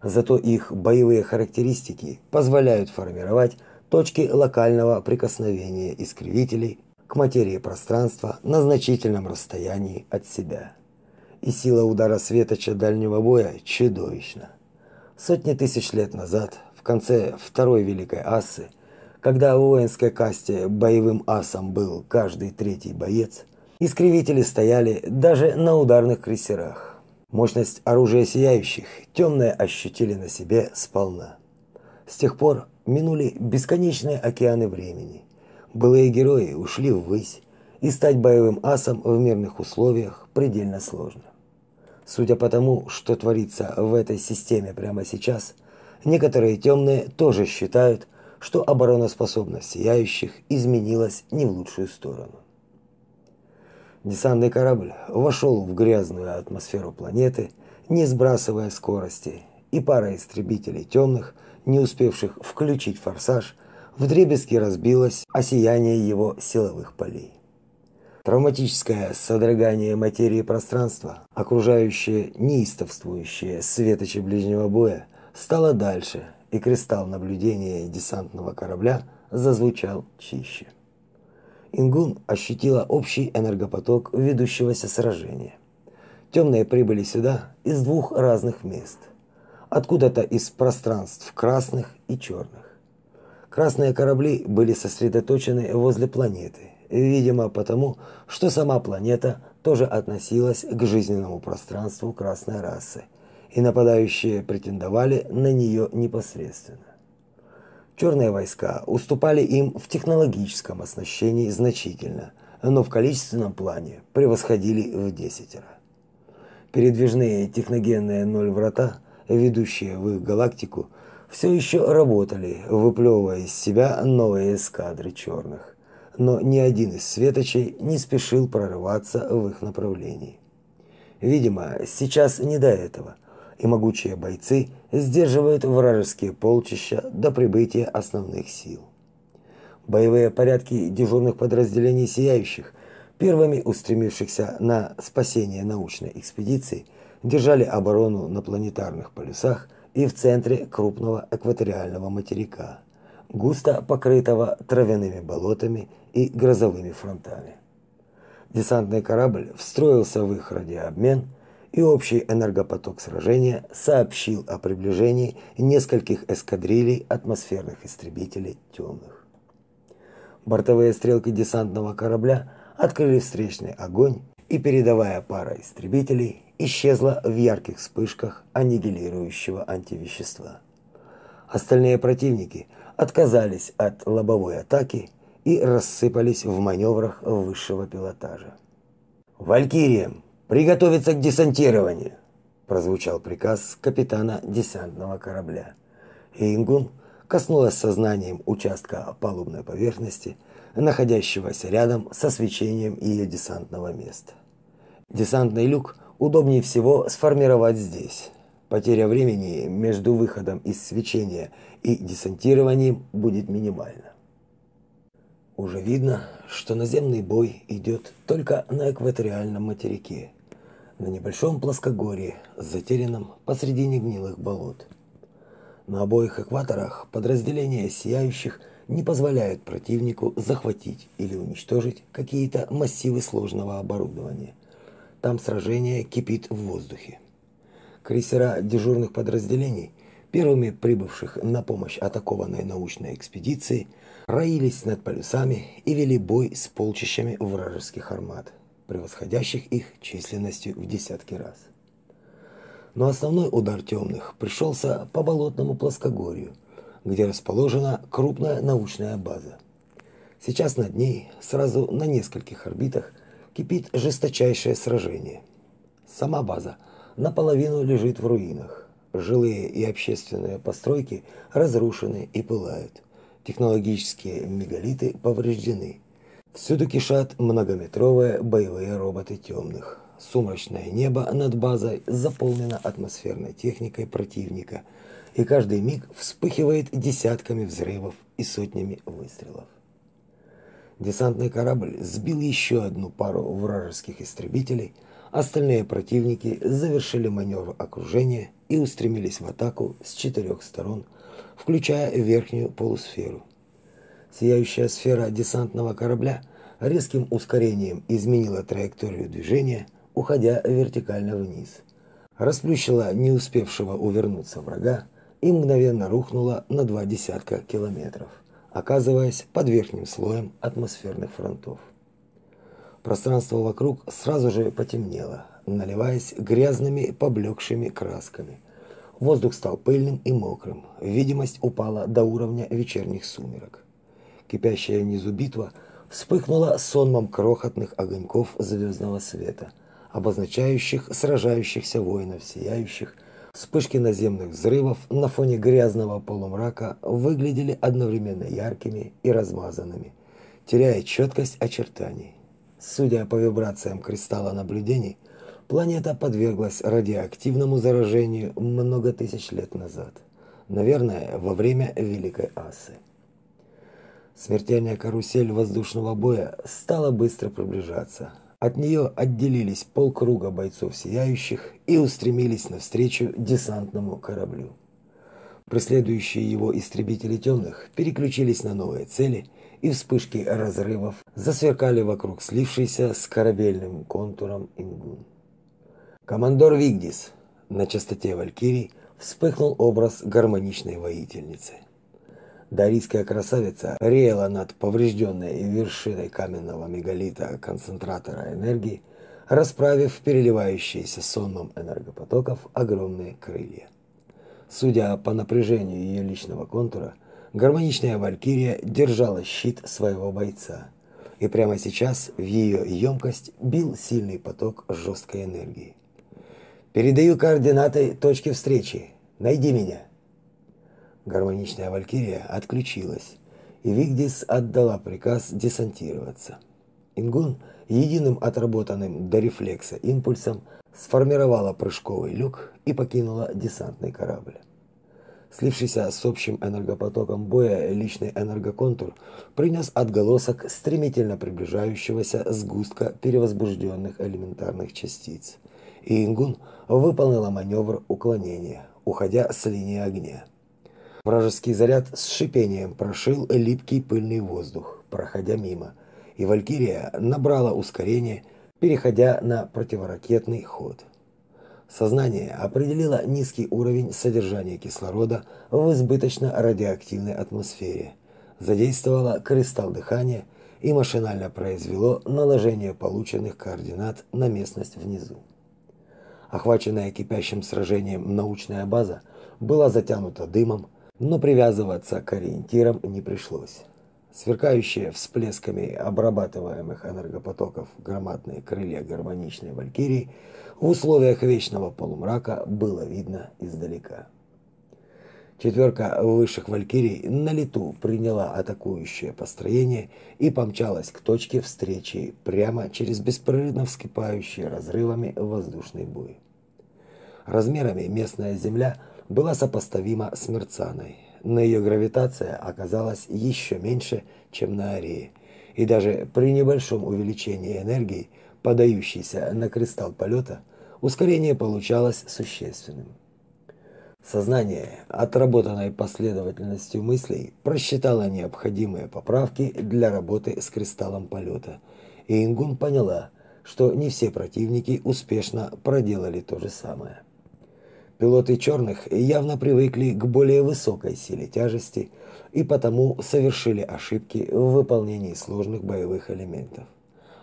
Зато их боевые характеристики позволяют формировать точки локального прикосновения искривителей к материи пространства на значительном расстоянии от себя. И сила удара светоча дальнего боя чудовищна. Сотни тысяч лет назад, в конце Второй Великой Ассы, когда в воинской касте боевым асом был каждый третий боец, Искривители стояли даже на ударных крейсерах. Мощность оружия сияющих темные ощутили на себе сполна. С тех пор минули бесконечные океаны времени. Былые герои ушли ввысь, и стать боевым асом в мирных условиях предельно сложно. Судя по тому, что творится в этой системе прямо сейчас, некоторые темные тоже считают, что обороноспособность сияющих изменилась не в лучшую сторону. Десантный корабль вошел в грязную атмосферу планеты, не сбрасывая скорости, и пара истребителей темных, не успевших включить форсаж, вдребезги разбилась о сияние его силовых полей. Травматическое содрогание материи пространства, окружающее неистовствующее светочи ближнего боя, стало дальше, и кристалл наблюдения десантного корабля зазвучал чище. Ингун ощутила общий энергопоток ведущегося сражения. Темные прибыли сюда из двух разных мест. Откуда-то из пространств красных и черных. Красные корабли были сосредоточены возле планеты, видимо потому, что сама планета тоже относилась к жизненному пространству красной расы, и нападающие претендовали на нее непосредственно. Черные войска уступали им в технологическом оснащении значительно, но в количественном плане превосходили в десятеро. Передвижные техногенные ноль врата, ведущие в их галактику, все еще работали, выплевывая из себя новые эскадры черных. Но ни один из светочей не спешил прорываться в их направлении. Видимо, сейчас не до этого – и могучие бойцы сдерживают вражеские полчища до прибытия основных сил. Боевые порядки дежурных подразделений сияющих, первыми устремившихся на спасение научной экспедиции, держали оборону на планетарных полюсах и в центре крупного экваториального материка, густо покрытого травяными болотами и грозовыми фронтами. Десантный корабль встроился в их радиообмен – и общий энергопоток сражения сообщил о приближении нескольких эскадрилей атмосферных истребителей темных. Бортовые стрелки десантного корабля открыли встречный огонь, и передовая пара истребителей исчезла в ярких вспышках аннигилирующего антивещества. Остальные противники отказались от лобовой атаки и рассыпались в маневрах высшего пилотажа. «Валькириям! Приготовиться к десантированию, прозвучал приказ капитана десантного корабля. И Ингун коснулась сознанием участка палубной поверхности, находящегося рядом со свечением ее десантного места. Десантный люк удобнее всего сформировать здесь. Потеря времени между выходом из свечения и десантированием будет минимальна. Уже видно, что наземный бой идет только на экваториальном материке на небольшом плоскогорье, затерянном посредине гнилых болот. На обоих экваторах подразделения сияющих не позволяют противнику захватить или уничтожить какие-то массивы сложного оборудования. Там сражение кипит в воздухе. Крейсера дежурных подразделений, первыми прибывших на помощь атакованной научной экспедиции, роились над полюсами и вели бой с полчищами вражеских армат превосходящих их численностью в десятки раз. Но основной удар темных пришелся по болотному плоскогорью, где расположена крупная научная база. Сейчас над ней, сразу на нескольких орбитах, кипит жесточайшее сражение. Сама база наполовину лежит в руинах. Жилые и общественные постройки разрушены и пылают. Технологические мегалиты повреждены. Всюду кишат многометровые боевые роботы темных. Сумрачное небо над базой заполнено атмосферной техникой противника, и каждый миг вспыхивает десятками взрывов и сотнями выстрелов. Десантный корабль сбил еще одну пару вражеских истребителей, остальные противники завершили маневр окружения и устремились в атаку с четырех сторон, включая верхнюю полусферу. Сияющая сфера десантного корабля резким ускорением изменила траекторию движения, уходя вертикально вниз. Расплющила не успевшего увернуться врага и мгновенно рухнула на два десятка километров, оказываясь под верхним слоем атмосферных фронтов. Пространство вокруг сразу же потемнело, наливаясь грязными поблекшими красками. Воздух стал пыльным и мокрым. Видимость упала до уровня вечерних сумерок. Кипящая внизу битва вспыхнула сонмом крохотных огоньков звездного света, обозначающих сражающихся воинов сияющих. Вспышки наземных взрывов на фоне грязного полумрака выглядели одновременно яркими и размазанными, теряя четкость очертаний. Судя по вибрациям кристалла наблюдений, планета подверглась радиоактивному заражению много тысяч лет назад. Наверное, во время Великой Асы. Смертельная карусель воздушного боя стала быстро приближаться. От нее отделились полкруга бойцов сияющих и устремились навстречу десантному кораблю. Преследующие его истребители темных переключились на новые цели – и вспышки разрывов засверкали вокруг слившейся с корабельным контуром Ингун. Командор Вигдис на частоте Валькирий вспыхнул образ гармоничной воительницы. Дарийская красавица реяла над поврежденной вершиной каменного мегалита концентратора энергии, расправив переливающиеся сонмом энергопотоков огромные крылья. Судя по напряжению ее личного контура, гармоничная валькирия держала щит своего бойца, и прямо сейчас в ее емкость бил сильный поток жесткой энергии. Передаю координаты точки встречи. Найди меня. Гармоничная валькирия отключилась, и Вигдис отдала приказ десантироваться. Ингун единым отработанным до рефлекса импульсом сформировала прыжковый люк и покинула десантный корабль. Слившийся с общим энергопотоком боя личный энергоконтур принес отголосок стремительно приближающегося сгустка перевозбужденных элементарных частиц. И Ингун выполнила маневр уклонения, уходя с линии огня. Вражеский заряд с шипением прошил липкий пыльный воздух, проходя мимо, и Валькирия набрала ускорение, переходя на противоракетный ход. Сознание определило низкий уровень содержания кислорода в избыточно радиоактивной атмосфере, задействовало кристалл дыхания и машинально произвело наложение полученных координат на местность внизу. Охваченная кипящим сражением научная база была затянута дымом, но привязываться к ориентирам не пришлось. Сверкающие всплесками обрабатываемых энергопотоков громадные крылья гармоничной валькирии в условиях вечного полумрака было видно издалека. Четверка высших валькирий на лету приняла атакующее построение и помчалась к точке встречи прямо через беспрерывно вскипающий разрывами воздушный бой. Размерами местная земля была сопоставима с Мерцаной, но ее гравитация оказалась еще меньше, чем на Арее, и даже при небольшом увеличении энергии, подающейся на кристалл полета, ускорение получалось существенным. Сознание, отработанной последовательностью мыслей, просчитало необходимые поправки для работы с кристаллом полета, и Ингун поняла, что не все противники успешно проделали то же самое. Пилоты черных явно привыкли к более высокой силе тяжести и потому совершили ошибки в выполнении сложных боевых элементов.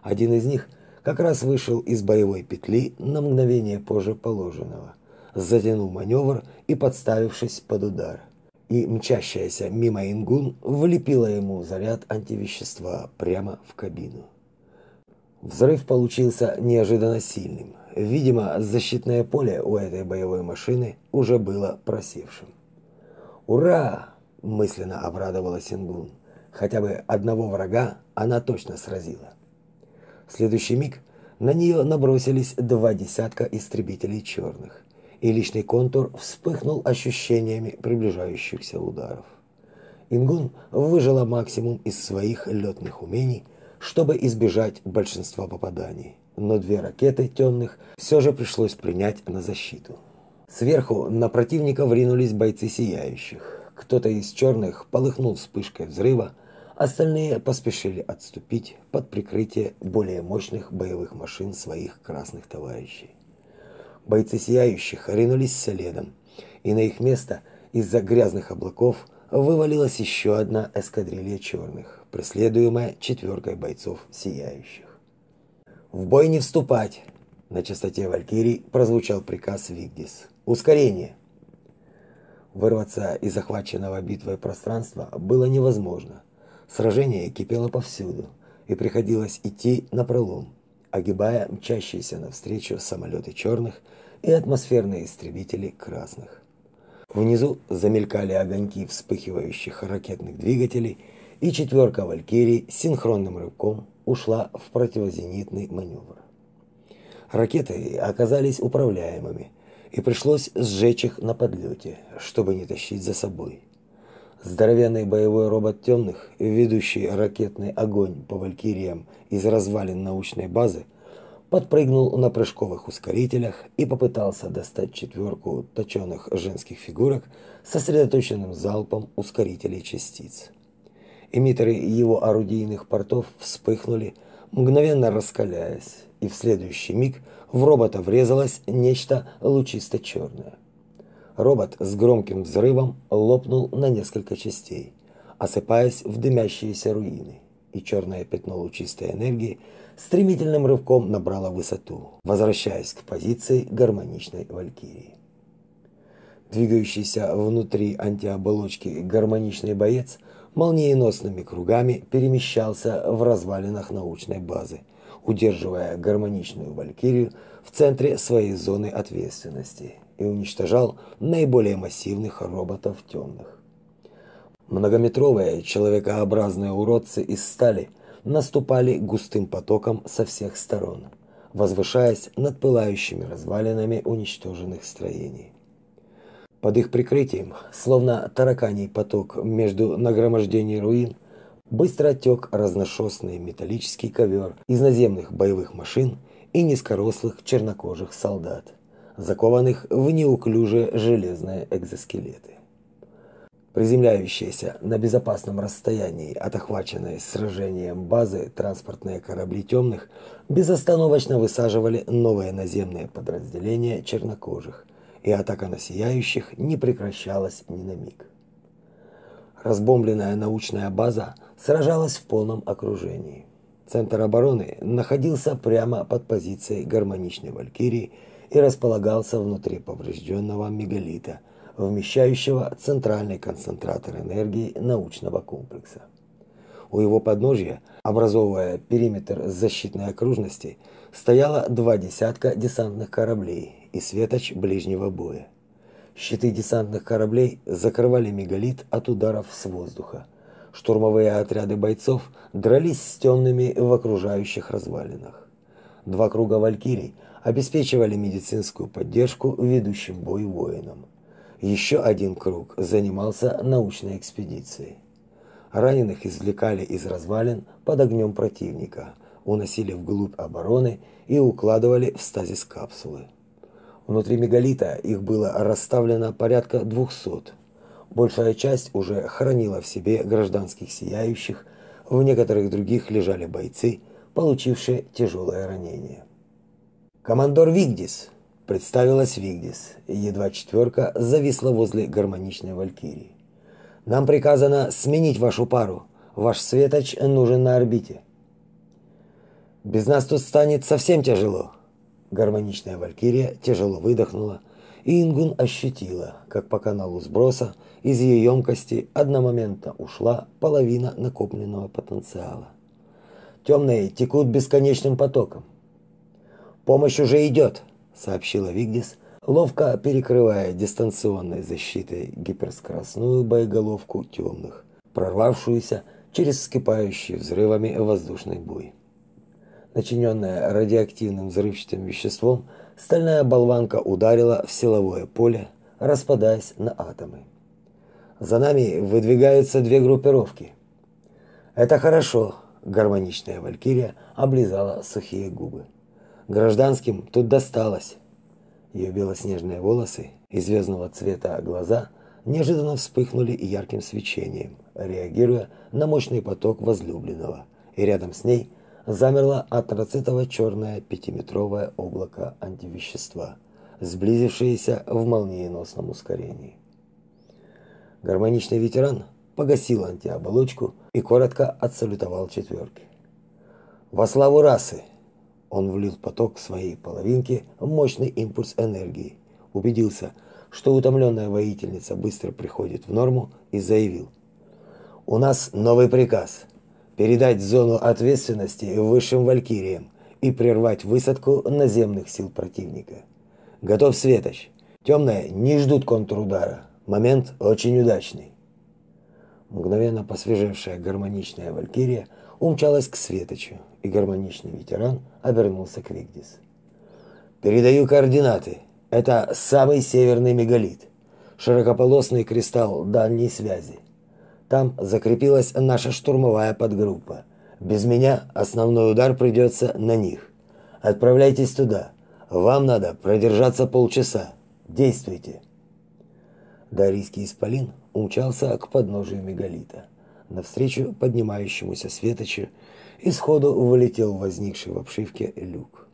Один из них как раз вышел из боевой петли на мгновение позже положенного, затянул маневр и подставившись под удар. И мчащаяся мимо Ингун влепила ему заряд антивещества прямо в кабину. Взрыв получился неожиданно сильным, Видимо, защитное поле у этой боевой машины уже было просевшим. «Ура!» – мысленно обрадовалась Ингун. Хотя бы одного врага она точно сразила. В следующий миг на нее набросились два десятка истребителей черных, и личный контур вспыхнул ощущениями приближающихся ударов. Ингун выжила максимум из своих летных умений, чтобы избежать большинства попаданий но две ракеты темных все же пришлось принять на защиту. Сверху на противника вринулись бойцы сияющих. Кто-то из черных полыхнул вспышкой взрыва, остальные поспешили отступить под прикрытие более мощных боевых машин своих красных товарищей. Бойцы сияющих ринулись следом, и на их место из-за грязных облаков вывалилась еще одна эскадрилья черных, преследуемая четверкой бойцов сияющих. В бой не вступать, На частоте Валькирий прозвучал приказ Вигдис. «Ускорение!» Вырваться из захваченного битвой пространства было невозможно. Сражение кипело повсюду, и приходилось идти на пролом, огибая мчащиеся навстречу самолеты черных и атмосферные истребители красных. Внизу замелькали огоньки вспыхивающих ракетных двигателей, и четверка «Валькирий» синхронным рывком ушла в противозенитный маневр. Ракеты оказались управляемыми, и пришлось сжечь их на подлете, чтобы не тащить за собой. Здоровенный боевой робот темных, ведущий ракетный огонь по валькириям из развалин научной базы, подпрыгнул на прыжковых ускорителях и попытался достать четверку точеных женских фигурок сосредоточенным залпом ускорителей частиц. Эмиттеры его орудийных портов вспыхнули, мгновенно раскаляясь, и в следующий миг в робота врезалось нечто лучисто черное. Робот с громким взрывом лопнул на несколько частей, осыпаясь в дымящиеся руины, и черное пятно лучистой энергии стремительным рывком набрало высоту, возвращаясь к позиции гармоничной валькирии. Двигающийся внутри антиоболочки гармоничный боец молниеносными кругами перемещался в развалинах научной базы – удерживая гармоничную валькирию в центре своей зоны ответственности и уничтожал наиболее массивных роботов темных. Многометровые человекообразные уродцы из стали наступали густым потоком со всех сторон, возвышаясь над пылающими развалинами уничтоженных строений. Под их прикрытием, словно тараканий поток между нагромождений руин, быстро тек разношерстный металлический ковер из наземных боевых машин и низкорослых чернокожих солдат, закованных в неуклюжие железные экзоскелеты. Приземляющиеся на безопасном расстоянии от охваченной сражением базы транспортные корабли темных безостановочно высаживали новые наземные подразделения чернокожих, и атака на сияющих не прекращалась ни на миг. Разбомбленная научная база сражалась в полном окружении. Центр обороны находился прямо под позицией гармоничной валькирии и располагался внутри поврежденного мегалита, вмещающего центральный концентратор энергии научного комплекса. У его подножья, образовывая периметр защитной окружности, стояло два десятка десантных кораблей и светоч ближнего боя. Щиты десантных кораблей закрывали мегалит от ударов с воздуха, Штурмовые отряды бойцов дрались с темными в окружающих развалинах. Два круга валькирий обеспечивали медицинскую поддержку ведущим бой воинам. Еще один круг занимался научной экспедицией. Раненых извлекали из развалин под огнем противника, уносили вглубь обороны и укладывали в стазис капсулы. Внутри мегалита их было расставлено порядка двухсот. Большая часть уже хранила в себе гражданских сияющих, в некоторых других лежали бойцы, получившие тяжелое ранение. «Командор Вигдис!» – представилась Вигдис, и едва четверка зависла возле гармоничной валькирии. «Нам приказано сменить вашу пару. Ваш светоч нужен на орбите». «Без нас тут станет совсем тяжело». Гармоничная валькирия тяжело выдохнула, и Ингун ощутила, как по каналу сброса из ее емкости одномоментно ушла половина накопленного потенциала. Темные текут бесконечным потоком. «Помощь уже идет», — сообщила Вигдис, ловко перекрывая дистанционной защитой гиперскоростную боеголовку темных, прорвавшуюся через вскипающий взрывами воздушный бой. Начиненная радиоактивным взрывчатым веществом, стальная болванка ударила в силовое поле, распадаясь на атомы. За нами выдвигаются две группировки. Это хорошо, гармоничная валькирия облизала сухие губы. Гражданским тут досталось. Ее белоснежные волосы и звездного цвета глаза неожиданно вспыхнули ярким свечением, реагируя на мощный поток возлюбленного. И рядом с ней замерло антрацитово-черное пятиметровое облако антивещества, сблизившееся в молниеносном ускорении. Гармоничный ветеран погасил антиоболочку и коротко отсалютовал четверке. «Во славу расы!» Он влил поток своей половинки мощный импульс энергии, убедился, что утомленная воительница быстро приходит в норму и заявил. «У нас новый приказ. Передать зону ответственности высшим валькириям и прервать высадку наземных сил противника. Готов Светоч. Темные не ждут контрудара. Момент очень удачный». Мгновенно посвежевшая гармоничная валькирия умчалась к Светочу, и гармоничный ветеран обернулся к Вигдис. «Передаю координаты. Это самый северный мегалит. Широкополосный кристалл дальней связи. Там закрепилась наша штурмовая подгруппа. Без меня основной удар придется на них. Отправляйтесь туда. Вам надо продержаться полчаса. Действуйте. Дарийский исполин умчался к подножию мегалита. Навстречу поднимающемуся светочу и сходу вылетел возникший в обшивке люк.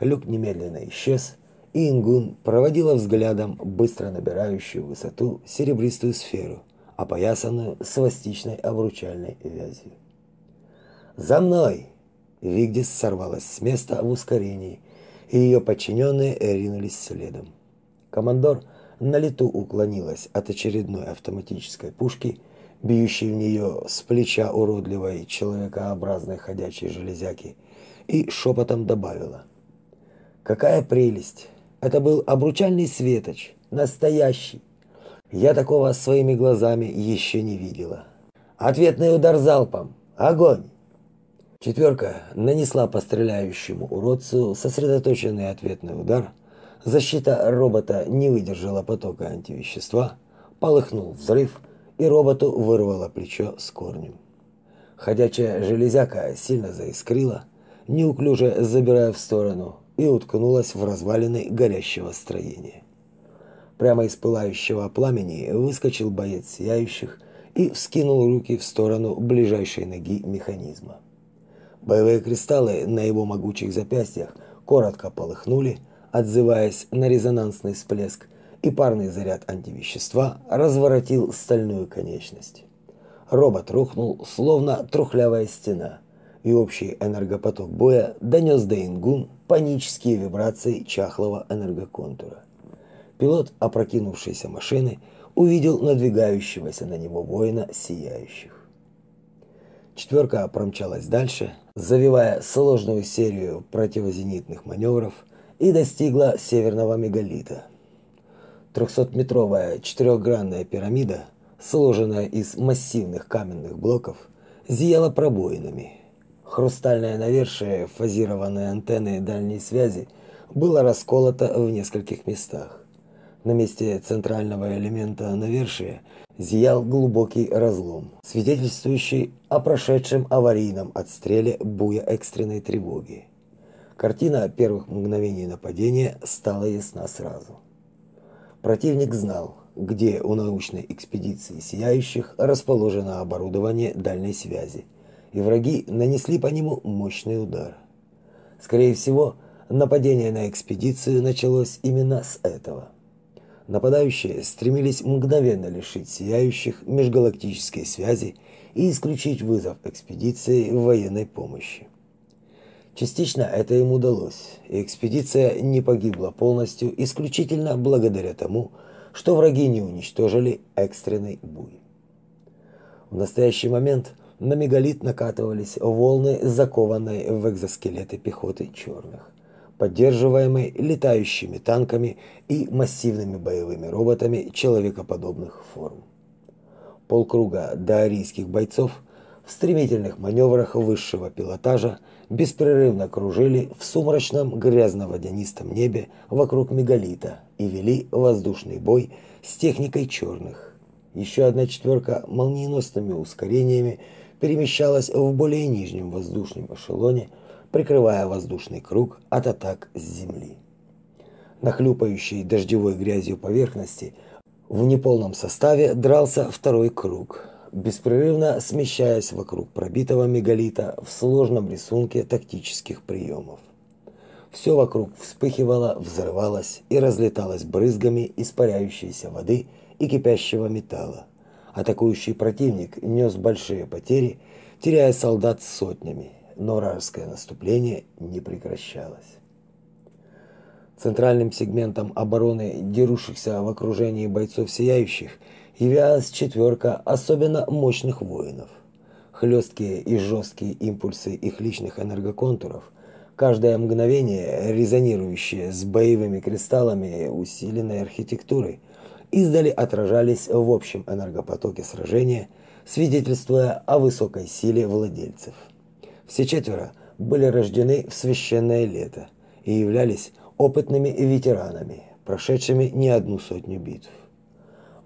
Люк немедленно исчез, и Ингун проводила взглядом быстро набирающую высоту серебристую сферу, опоясанную свастичной обручальной вязью. «За мной!» Вигдис сорвалась с места в ускорении, и ее подчиненные ринулись следом. Командор на лету уклонилась от очередной автоматической пушки, бьющей в нее с плеча уродливой человекообразной ходячей железяки, и шепотом добавила. «Какая прелесть! Это был обручальный светоч, настоящий. Я такого своими глазами еще не видела. Ответный удар залпом. Огонь! Четверка нанесла по стреляющему уродцу сосредоточенный ответный удар. Защита робота не выдержала потока антивещества. Полыхнул взрыв, и роботу вырвало плечо с корнем. Ходячая железяка сильно заискрила, неуклюже забирая в сторону, и уткнулась в развалины горящего строения. Прямо из пылающего пламени выскочил боец сияющих и вскинул руки в сторону ближайшей ноги механизма. Боевые кристаллы на его могучих запястьях коротко полыхнули, отзываясь на резонансный всплеск, и парный заряд антивещества разворотил стальную конечность. Робот рухнул, словно трухлявая стена – и общий энергопоток боя донес до Ингун панические вибрации чахлого энергоконтура. Пилот опрокинувшейся машины увидел надвигающегося на него воина сияющих. Четверка промчалась дальше, завивая сложную серию противозенитных маневров и достигла северного мегалита. Трехсотметровая четырехгранная пирамида, сложенная из массивных каменных блоков, зияла пробоинами, Хрустальное навершие фазированной антенны дальней связи было расколото в нескольких местах. На месте центрального элемента навершия зиял глубокий разлом, свидетельствующий о прошедшем аварийном отстреле буя экстренной тревоги. Картина первых мгновений нападения стала ясна сразу. Противник знал, где у научной экспедиции сияющих расположено оборудование дальней связи – и враги нанесли по нему мощный удар. Скорее всего, нападение на экспедицию началось именно с этого. Нападающие стремились мгновенно лишить сияющих межгалактической связи и исключить вызов экспедиции военной помощи. Частично это им удалось, и экспедиция не погибла полностью исключительно благодаря тому, что враги не уничтожили экстренный буй. В настоящий момент – на мегалит накатывались волны закованной в экзоскелеты пехоты черных, поддерживаемой летающими танками и массивными боевыми роботами человекоподобных форм. Полкруга даорийских бойцов в стремительных маневрах высшего пилотажа беспрерывно кружили в сумрачном грязно-водянистом небе вокруг мегалита и вели воздушный бой с техникой черных. Еще одна четверка молниеносными ускорениями перемещалась в более нижнем воздушном эшелоне, прикрывая воздушный круг от атак с земли. На хлюпающей дождевой грязью поверхности в неполном составе дрался второй круг, беспрерывно смещаясь вокруг пробитого мегалита в сложном рисунке тактических приемов. Все вокруг вспыхивало, взрывалось и разлеталось брызгами испаряющейся воды и кипящего металла. Атакующий противник нес большие потери, теряя солдат сотнями, но вражеское наступление не прекращалось. Центральным сегментом обороны дерущихся в окружении бойцов сияющих являлась четверка особенно мощных воинов. Хлесткие и жесткие импульсы их личных энергоконтуров, каждое мгновение резонирующие с боевыми кристаллами усиленной архитектурой, издали отражались в общем энергопотоке сражения, свидетельствуя о высокой силе владельцев. Все четверо были рождены в священное лето и являлись опытными ветеранами, прошедшими не одну сотню битв.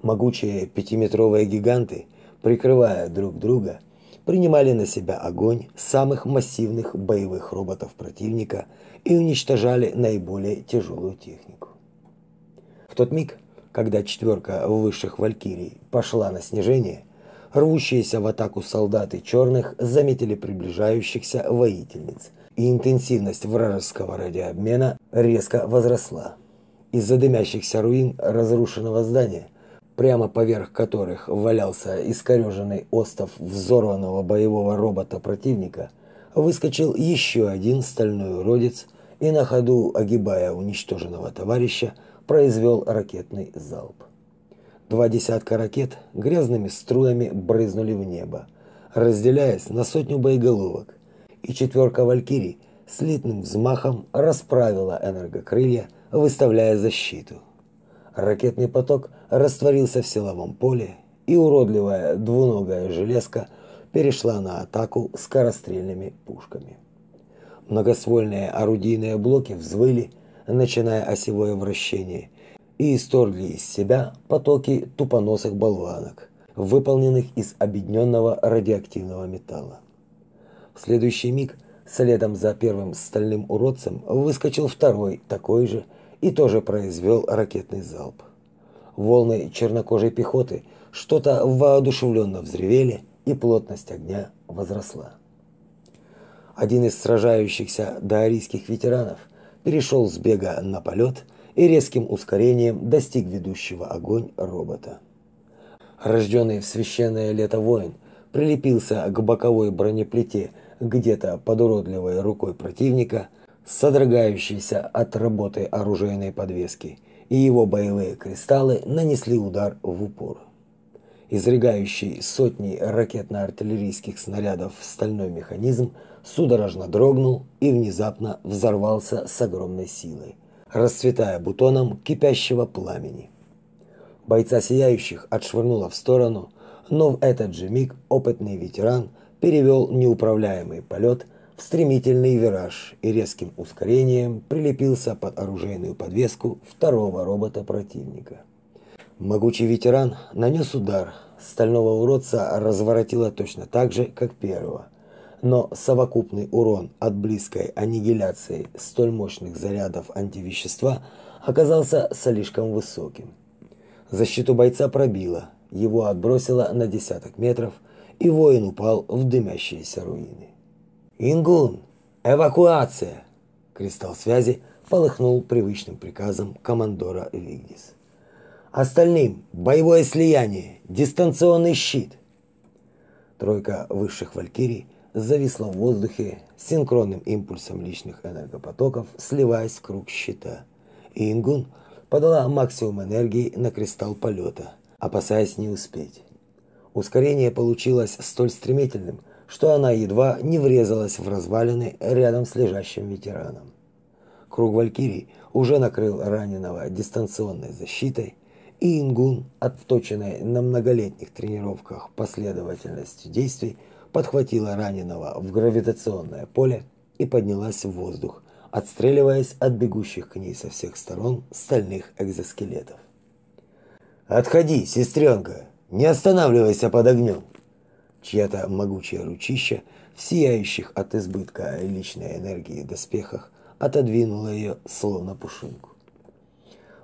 Могучие пятиметровые гиганты, прикрывая друг друга, принимали на себя огонь самых массивных боевых роботов противника и уничтожали наиболее тяжелую технику. В тот миг, когда четверка высших валькирий пошла на снижение, рвущиеся в атаку солдаты черных заметили приближающихся воительниц, и интенсивность вражеского радиообмена резко возросла. Из-за дымящихся руин разрушенного здания прямо поверх которых валялся искореженный остов взорванного боевого робота противника, выскочил еще один стальной уродец и на ходу, огибая уничтоженного товарища, произвел ракетный залп. Два десятка ракет грязными струями брызнули в небо, разделяясь на сотню боеголовок, и четверка валькирий слитным взмахом расправила энергокрылья, выставляя защиту. Ракетный поток растворился в силовом поле, и уродливая двуногая железка перешла на атаку скорострельными пушками. Многоствольные орудийные блоки взвыли, начиная осевое вращение, и исторгли из себя потоки тупоносых болванок, выполненных из объединенного радиоактивного металла. В следующий миг следом за первым стальным уродцем выскочил второй такой же и тоже произвел ракетный залп. Волны чернокожей пехоты что-то воодушевленно взревели, и плотность огня возросла. Один из сражающихся даорийских ветеранов перешел с бега на полет и резким ускорением достиг ведущего огонь робота. Рожденный в священное лето воин прилепился к боковой бронеплите где-то под уродливой рукой противника – содрогающийся от работы оружейной подвески, и его боевые кристаллы нанесли удар в упор. Изрыгающий сотни ракетно-артиллерийских снарядов стальной механизм судорожно дрогнул и внезапно взорвался с огромной силой, расцветая бутоном кипящего пламени. Бойца сияющих отшвырнуло в сторону, но в этот же миг опытный ветеран перевел неуправляемый полет стремительный вираж и резким ускорением прилепился под оружейную подвеску второго робота противника. Могучий ветеран нанес удар. Стального уродца разворотило точно так же, как первого. Но совокупный урон от близкой аннигиляции столь мощных зарядов антивещества оказался слишком высоким. Защиту бойца пробило, его отбросило на десяток метров, и воин упал в дымящиеся руины. «Ингун! Эвакуация!» Кристалл связи полыхнул привычным приказом командора Вигдис. «Остальным боевое слияние! Дистанционный щит!» Тройка высших валькирий зависла в воздухе синхронным импульсом личных энергопотоков, сливаясь в круг щита. Ингун подала максимум энергии на кристалл полета, опасаясь не успеть. Ускорение получилось столь стремительным, что она едва не врезалась в развалины рядом с лежащим ветераном. Круг Валькирий уже накрыл раненого дистанционной защитой, и Ингун, отточенной на многолетних тренировках последовательностью действий, подхватила раненого в гравитационное поле и поднялась в воздух, отстреливаясь от бегущих к ней со всех сторон стальных экзоскелетов. «Отходи, сестренка! Не останавливайся под огнем!» Чья-то могучая ручища в сияющих от избытка личной энергии доспехах отодвинула ее словно пушинку.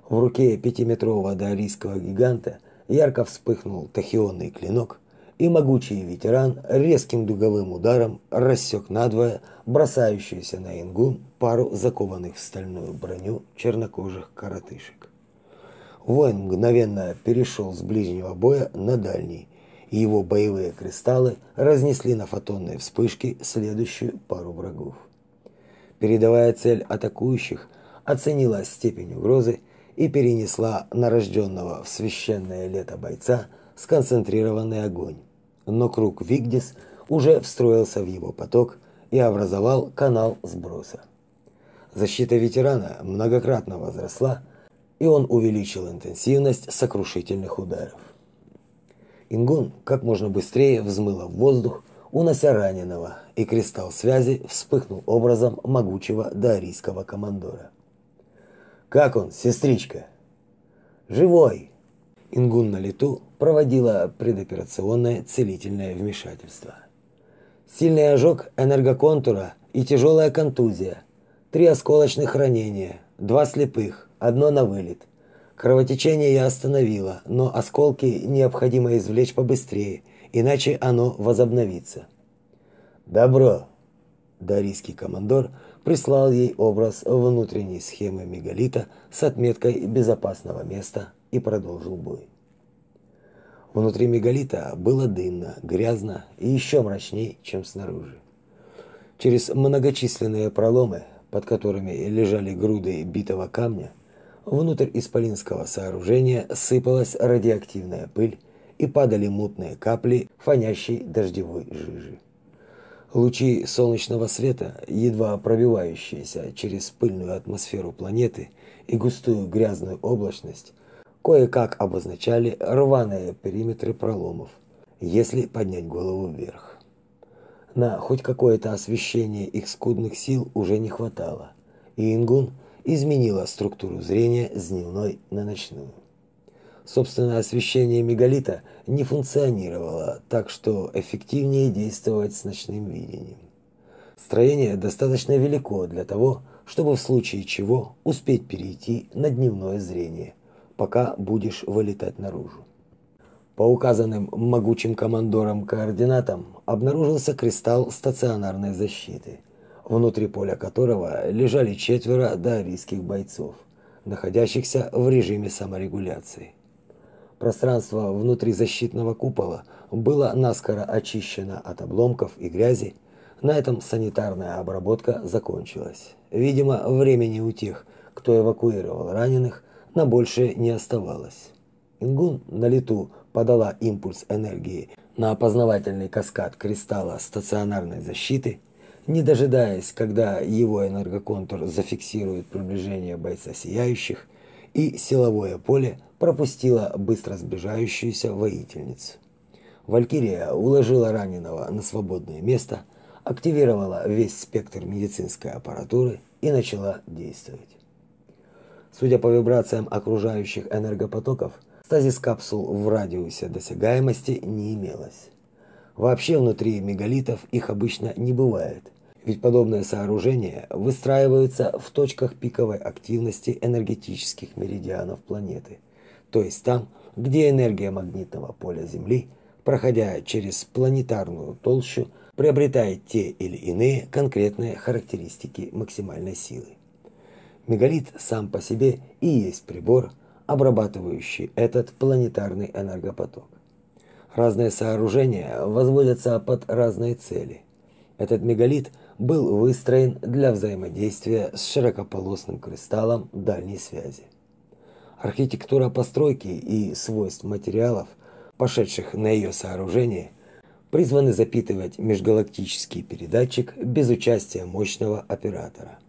В руке пятиметрового даорийского гиганта ярко вспыхнул тахионный клинок, и могучий ветеран резким дуговым ударом рассек надвое бросающуюся на Ингун пару закованных в стальную броню чернокожих коротышек. Воин мгновенно перешел с ближнего боя на дальний и его боевые кристаллы разнесли на фотонные вспышки следующую пару врагов. Передовая цель атакующих оценила степень угрозы и перенесла на рожденного в священное лето бойца сконцентрированный огонь. Но круг Вигдис уже встроился в его поток и образовал канал сброса. Защита ветерана многократно возросла, и он увеличил интенсивность сокрушительных ударов. Ингун как можно быстрее взмыла в воздух, унося раненого, и кристалл связи вспыхнул образом могучего дарийского командора. Как он, сестричка? Живой. Ингун на лету проводила предоперационное целительное вмешательство. Сильный ожог энергоконтура и тяжелая контузия. Три осколочных ранения, два слепых, одно на вылет. Кровотечение я остановила, но осколки необходимо извлечь побыстрее, иначе оно возобновится. Добро. Дарийский командор прислал ей образ внутренней схемы мегалита с отметкой безопасного места и продолжил бой. Внутри мегалита было дымно, грязно и еще мрачней, чем снаружи. Через многочисленные проломы, под которыми лежали груды битого камня, внутрь исполинского сооружения сыпалась радиоактивная пыль и падали мутные капли фонящей дождевой жижи. Лучи солнечного света, едва пробивающиеся через пыльную атмосферу планеты и густую грязную облачность, кое-как обозначали рваные периметры проломов, если поднять голову вверх. На хоть какое-то освещение их скудных сил уже не хватало, и Ингун изменила структуру зрения с дневной на ночную. Собственное освещение мегалита не функционировало, так что эффективнее действовать с ночным видением. Строение достаточно велико для того, чтобы в случае чего успеть перейти на дневное зрение, пока будешь вылетать наружу. По указанным могучим командорам координатам обнаружился кристалл стационарной защиты, внутри поля которого лежали четверо дарийских бойцов, находящихся в режиме саморегуляции. Пространство внутри защитного купола было наскоро очищено от обломков и грязи. На этом санитарная обработка закончилась. Видимо, времени у тех, кто эвакуировал раненых, на больше не оставалось. Ингун на лету подала импульс энергии на опознавательный каскад кристалла стационарной защиты, не дожидаясь, когда его энергоконтур зафиксирует приближение бойца сияющих, и силовое поле пропустила быстро сближающуюся воительницу. Валькирия уложила раненого на свободное место, активировала весь спектр медицинской аппаратуры и начала действовать. Судя по вибрациям окружающих энергопотоков, стазис капсул в радиусе досягаемости не имелось. Вообще внутри мегалитов их обычно не бывает – ведь подобные сооружения выстраиваются в точках пиковой активности энергетических меридианов планеты, то есть там, где энергия магнитного поля Земли, проходя через планетарную толщу, приобретает те или иные конкретные характеристики максимальной силы. Мегалит сам по себе и есть прибор, обрабатывающий этот планетарный энергопоток. Разные сооружения возводятся под разные цели. Этот мегалит – был выстроен для взаимодействия с широкополосным кристаллом дальней связи. Архитектура постройки и свойств материалов, пошедших на ее сооружение, призваны запитывать межгалактический передатчик без участия мощного оператора.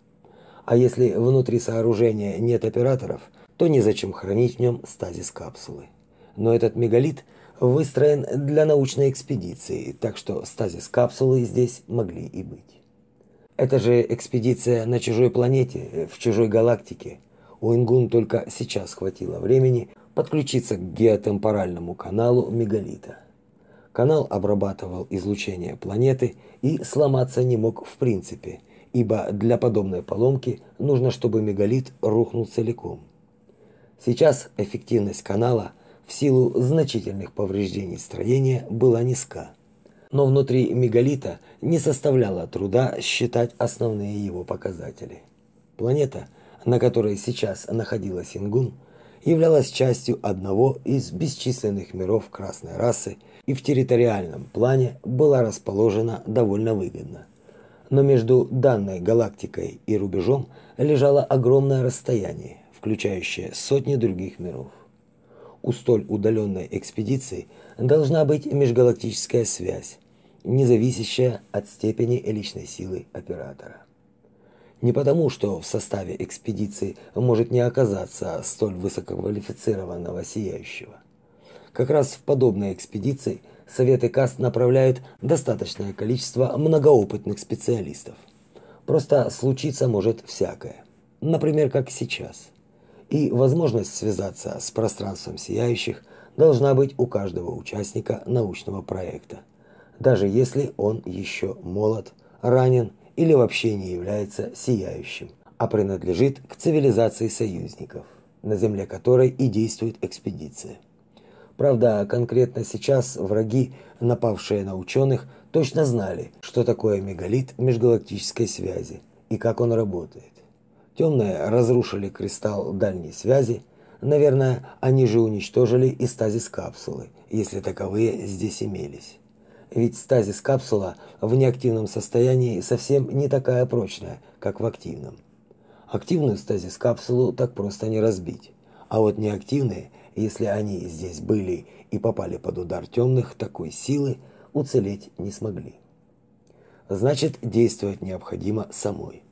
А если внутри сооружения нет операторов, то незачем хранить в нем стазис капсулы. Но этот мегалит выстроен для научной экспедиции, так что стазис капсулы здесь могли и быть. Это же экспедиция на чужой планете, в чужой галактике. У Ингун только сейчас хватило времени подключиться к геотемпоральному каналу мегалита. Канал обрабатывал излучение планеты и сломаться не мог в принципе, ибо для подобной поломки нужно, чтобы мегалит рухнул целиком. Сейчас эффективность канала в силу значительных повреждений строения была низка но внутри мегалита не составляло труда считать основные его показатели. Планета, на которой сейчас находилась Ингун, являлась частью одного из бесчисленных миров красной расы и в территориальном плане была расположена довольно выгодно. Но между данной галактикой и рубежом лежало огромное расстояние, включающее сотни других миров. У столь удаленной экспедиции должна быть межгалактическая связь, не зависящая от степени личной силы оператора. Не потому, что в составе экспедиции может не оказаться столь высококвалифицированного сияющего. Как раз в подобные экспедиции советы каст направляют достаточное количество многоопытных специалистов. Просто случиться может всякое. Например, как сейчас. И возможность связаться с пространством сияющих должна быть у каждого участника научного проекта, даже если он еще молод, ранен или вообще не является сияющим, а принадлежит к цивилизации союзников, на земле которой и действует экспедиция. Правда, конкретно сейчас враги, напавшие на ученых, точно знали, что такое мегалит межгалактической связи и как он работает. Темные разрушили кристалл дальней связи. Наверное, они же уничтожили и стазис капсулы, если таковые здесь имелись ведь стазис капсула в неактивном состоянии совсем не такая прочная, как в активном. Активную стазис капсулу так просто не разбить, а вот неактивные, если они здесь были и попали под удар темных такой силы, уцелеть не смогли. Значит, действовать необходимо самой.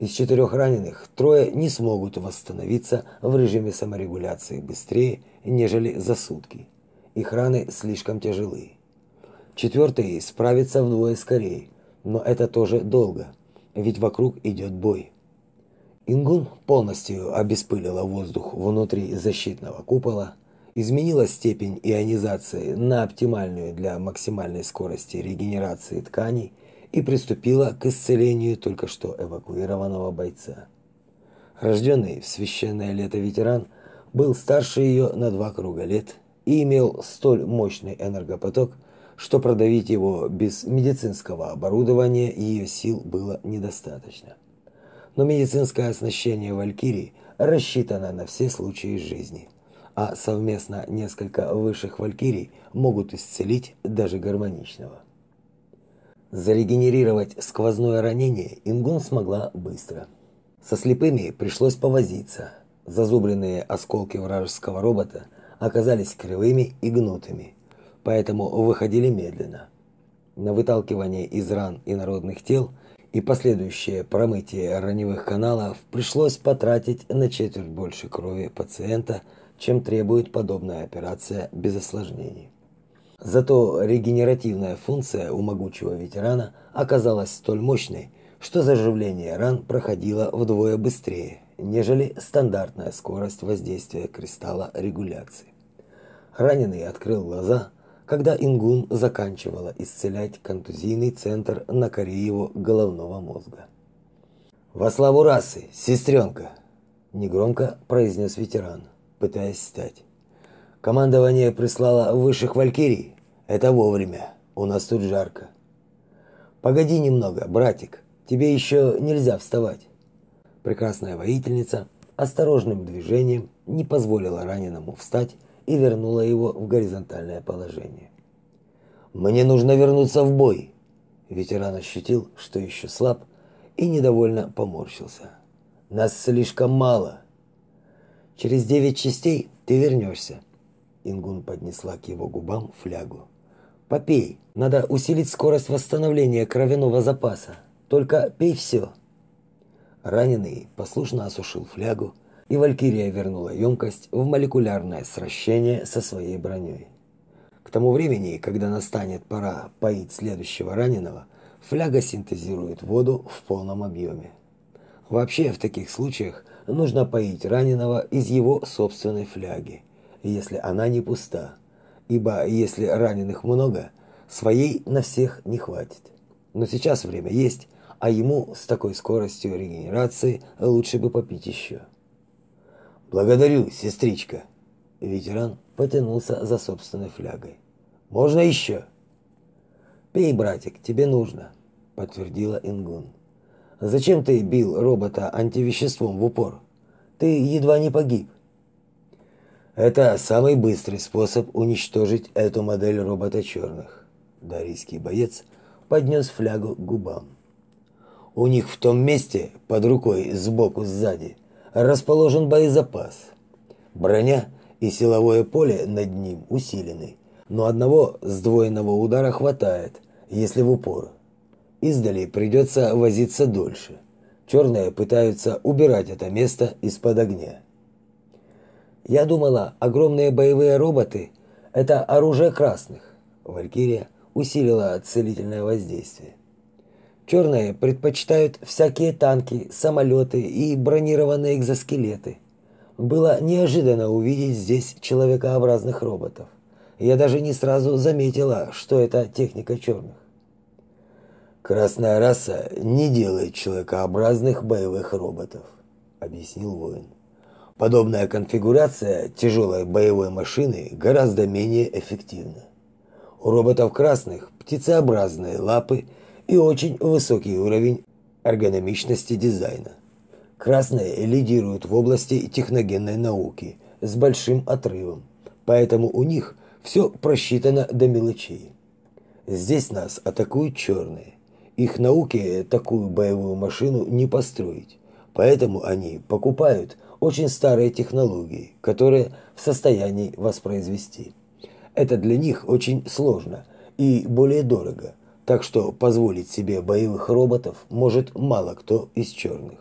Из четырех раненых трое не смогут восстановиться в режиме саморегуляции быстрее, нежели за сутки. Их раны слишком тяжелые. Четвертый справится вдвое скорее, но это тоже долго, ведь вокруг идет бой. Ингун полностью обеспылила воздух внутри защитного купола, изменила степень ионизации на оптимальную для максимальной скорости регенерации тканей и приступила к исцелению только что эвакуированного бойца. Рожденный в священное лето ветеран был старше ее на два круга лет и имел столь мощный энергопоток, что продавить его без медицинского оборудования ее сил было недостаточно. Но медицинское оснащение Валькирии рассчитано на все случаи жизни, а совместно несколько высших Валькирий могут исцелить даже гармоничного. Зарегенерировать сквозное ранение Ингун смогла быстро. Со слепыми пришлось повозиться. Зазубренные осколки вражеского робота оказались кривыми и гнутыми – поэтому выходили медленно. На выталкивание из ран инородных тел и последующее промытие раневых каналов пришлось потратить на четверть больше крови пациента, чем требует подобная операция без осложнений. Зато регенеративная функция у могучего ветерана оказалась столь мощной, что заживление ран проходило вдвое быстрее, нежели стандартная скорость воздействия кристалла регуляции. Раненый открыл глаза, когда Ингун заканчивала исцелять контузийный центр на коре его головного мозга. «Во славу расы, сестренка!» – негромко произнес ветеран, пытаясь встать. «Командование прислало высших валькирий. Это вовремя. У нас тут жарко». «Погоди немного, братик. Тебе еще нельзя вставать». Прекрасная воительница осторожным движением не позволила раненому встать и вернула его в горизонтальное положение. Мне нужно вернуться в бой. Ветеран ощутил, что еще слаб, и недовольно поморщился. Нас слишком мало. Через девять частей ты вернешься. Ингун поднесла к его губам флягу. Попей. Надо усилить скорость восстановления кровяного запаса. Только пей все. Раненый послушно осушил флягу, и Валькирия вернула емкость в молекулярное сращение со своей броней. К тому времени, когда настанет пора поить следующего раненого, фляга синтезирует воду в полном объеме. Вообще, в таких случаях нужно поить раненого из его собственной фляги, если она не пуста, ибо если раненых много, своей на всех не хватит. Но сейчас время есть, а ему с такой скоростью регенерации лучше бы попить еще. Благодарю, сестричка. Ветеран потянулся за собственной флягой. Можно еще? Пей, братик, тебе нужно, подтвердила Ингун. Зачем ты бил робота антивеществом в упор? Ты едва не погиб. Это самый быстрый способ уничтожить эту модель робота черных. Дарийский боец поднес флягу к губам. У них в том месте, под рукой, сбоку, сзади, расположен боезапас. Броня и силовое поле над ним усилены, но одного сдвоенного удара хватает, если в упор. Издали придется возиться дольше. Черные пытаются убирать это место из-под огня. Я думала, огромные боевые роботы – это оружие красных. Валькирия усилила целительное воздействие. Черные предпочитают всякие танки, самолеты и бронированные экзоскелеты. Было неожиданно увидеть здесь человекообразных роботов. Я даже не сразу заметила, что это техника черных. Красная раса не делает человекообразных боевых роботов, объяснил воин. Подобная конфигурация тяжелой боевой машины гораздо менее эффективна. У роботов красных птицеобразные лапы и очень высокий уровень эргономичности дизайна. Красные лидируют в области техногенной науки с большим отрывом, поэтому у них все просчитано до мелочей. Здесь нас атакуют черные. Их науке такую боевую машину не построить, поэтому они покупают очень старые технологии, которые в состоянии воспроизвести. Это для них очень сложно и более дорого, так что позволить себе боевых роботов может мало кто из черных.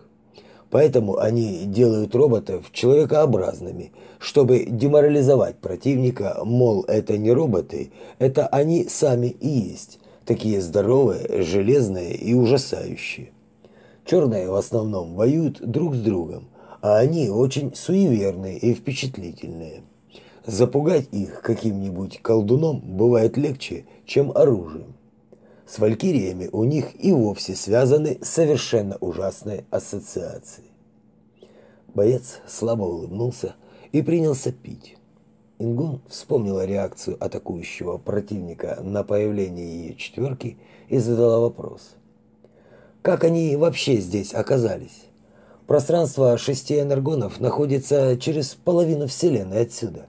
Поэтому они делают роботов человекообразными, чтобы деморализовать противника, мол, это не роботы, это они сами и есть, такие здоровые, железные и ужасающие. Черные в основном воюют друг с другом, а они очень суеверные и впечатлительные. Запугать их каким-нибудь колдуном бывает легче, чем оружием. С валькириями у них и вовсе связаны совершенно ужасные ассоциации. Боец слабо улыбнулся и принялся пить. Ингун вспомнила реакцию атакующего противника на появление ее четверки и задала вопрос. Как они вообще здесь оказались? Пространство шести энергонов находится через половину Вселенной отсюда.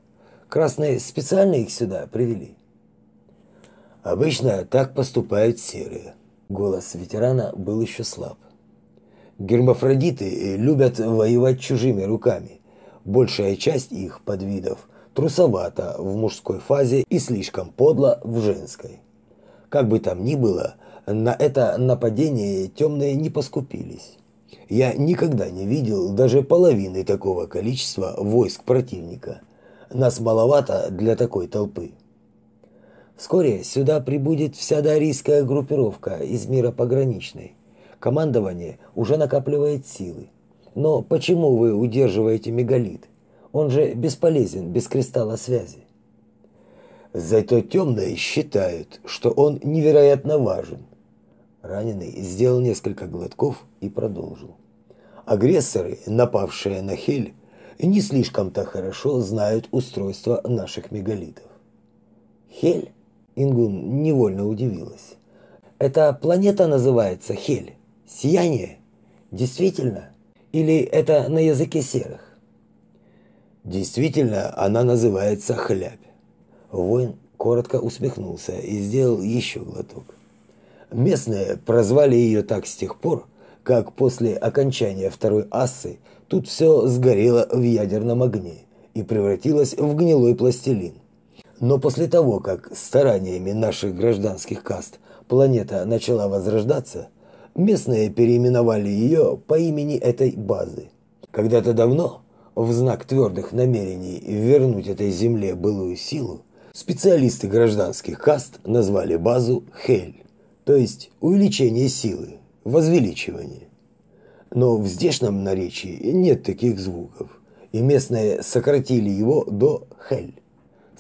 Красные специально их сюда привели. Обычно так поступают серые. Голос ветерана был еще слаб. Гермафродиты любят воевать чужими руками. Большая часть их подвидов трусовата в мужской фазе и слишком подла в женской. Как бы там ни было, на это нападение темные не поскупились. Я никогда не видел даже половины такого количества войск противника. Нас маловато для такой толпы. Вскоре сюда прибудет вся дарийская группировка из мира пограничной. Командование уже накапливает силы. Но почему вы удерживаете мегалит? Он же бесполезен без кристалла связи. Зато темные считают, что он невероятно важен. Раненый сделал несколько глотков и продолжил. Агрессоры, напавшие на Хель, не слишком-то хорошо знают устройство наших мегалитов. Хель? Ингун невольно удивилась. Эта планета называется Хель. Сияние? Действительно? Или это на языке серых? Действительно, она называется Хлябь. Воин коротко усмехнулся и сделал еще глоток. Местные прозвали ее так с тех пор, как после окончания второй ассы тут все сгорело в ядерном огне и превратилось в гнилой пластилин. Но после того, как стараниями наших гражданских каст планета начала возрождаться, местные переименовали ее по имени этой базы. Когда-то давно, в знак твердых намерений вернуть этой земле былую силу, специалисты гражданских каст назвали базу Хель то есть увеличение силы, возвеличивание. Но в здешнем наречии нет таких звуков, и местные сократили его до «хель».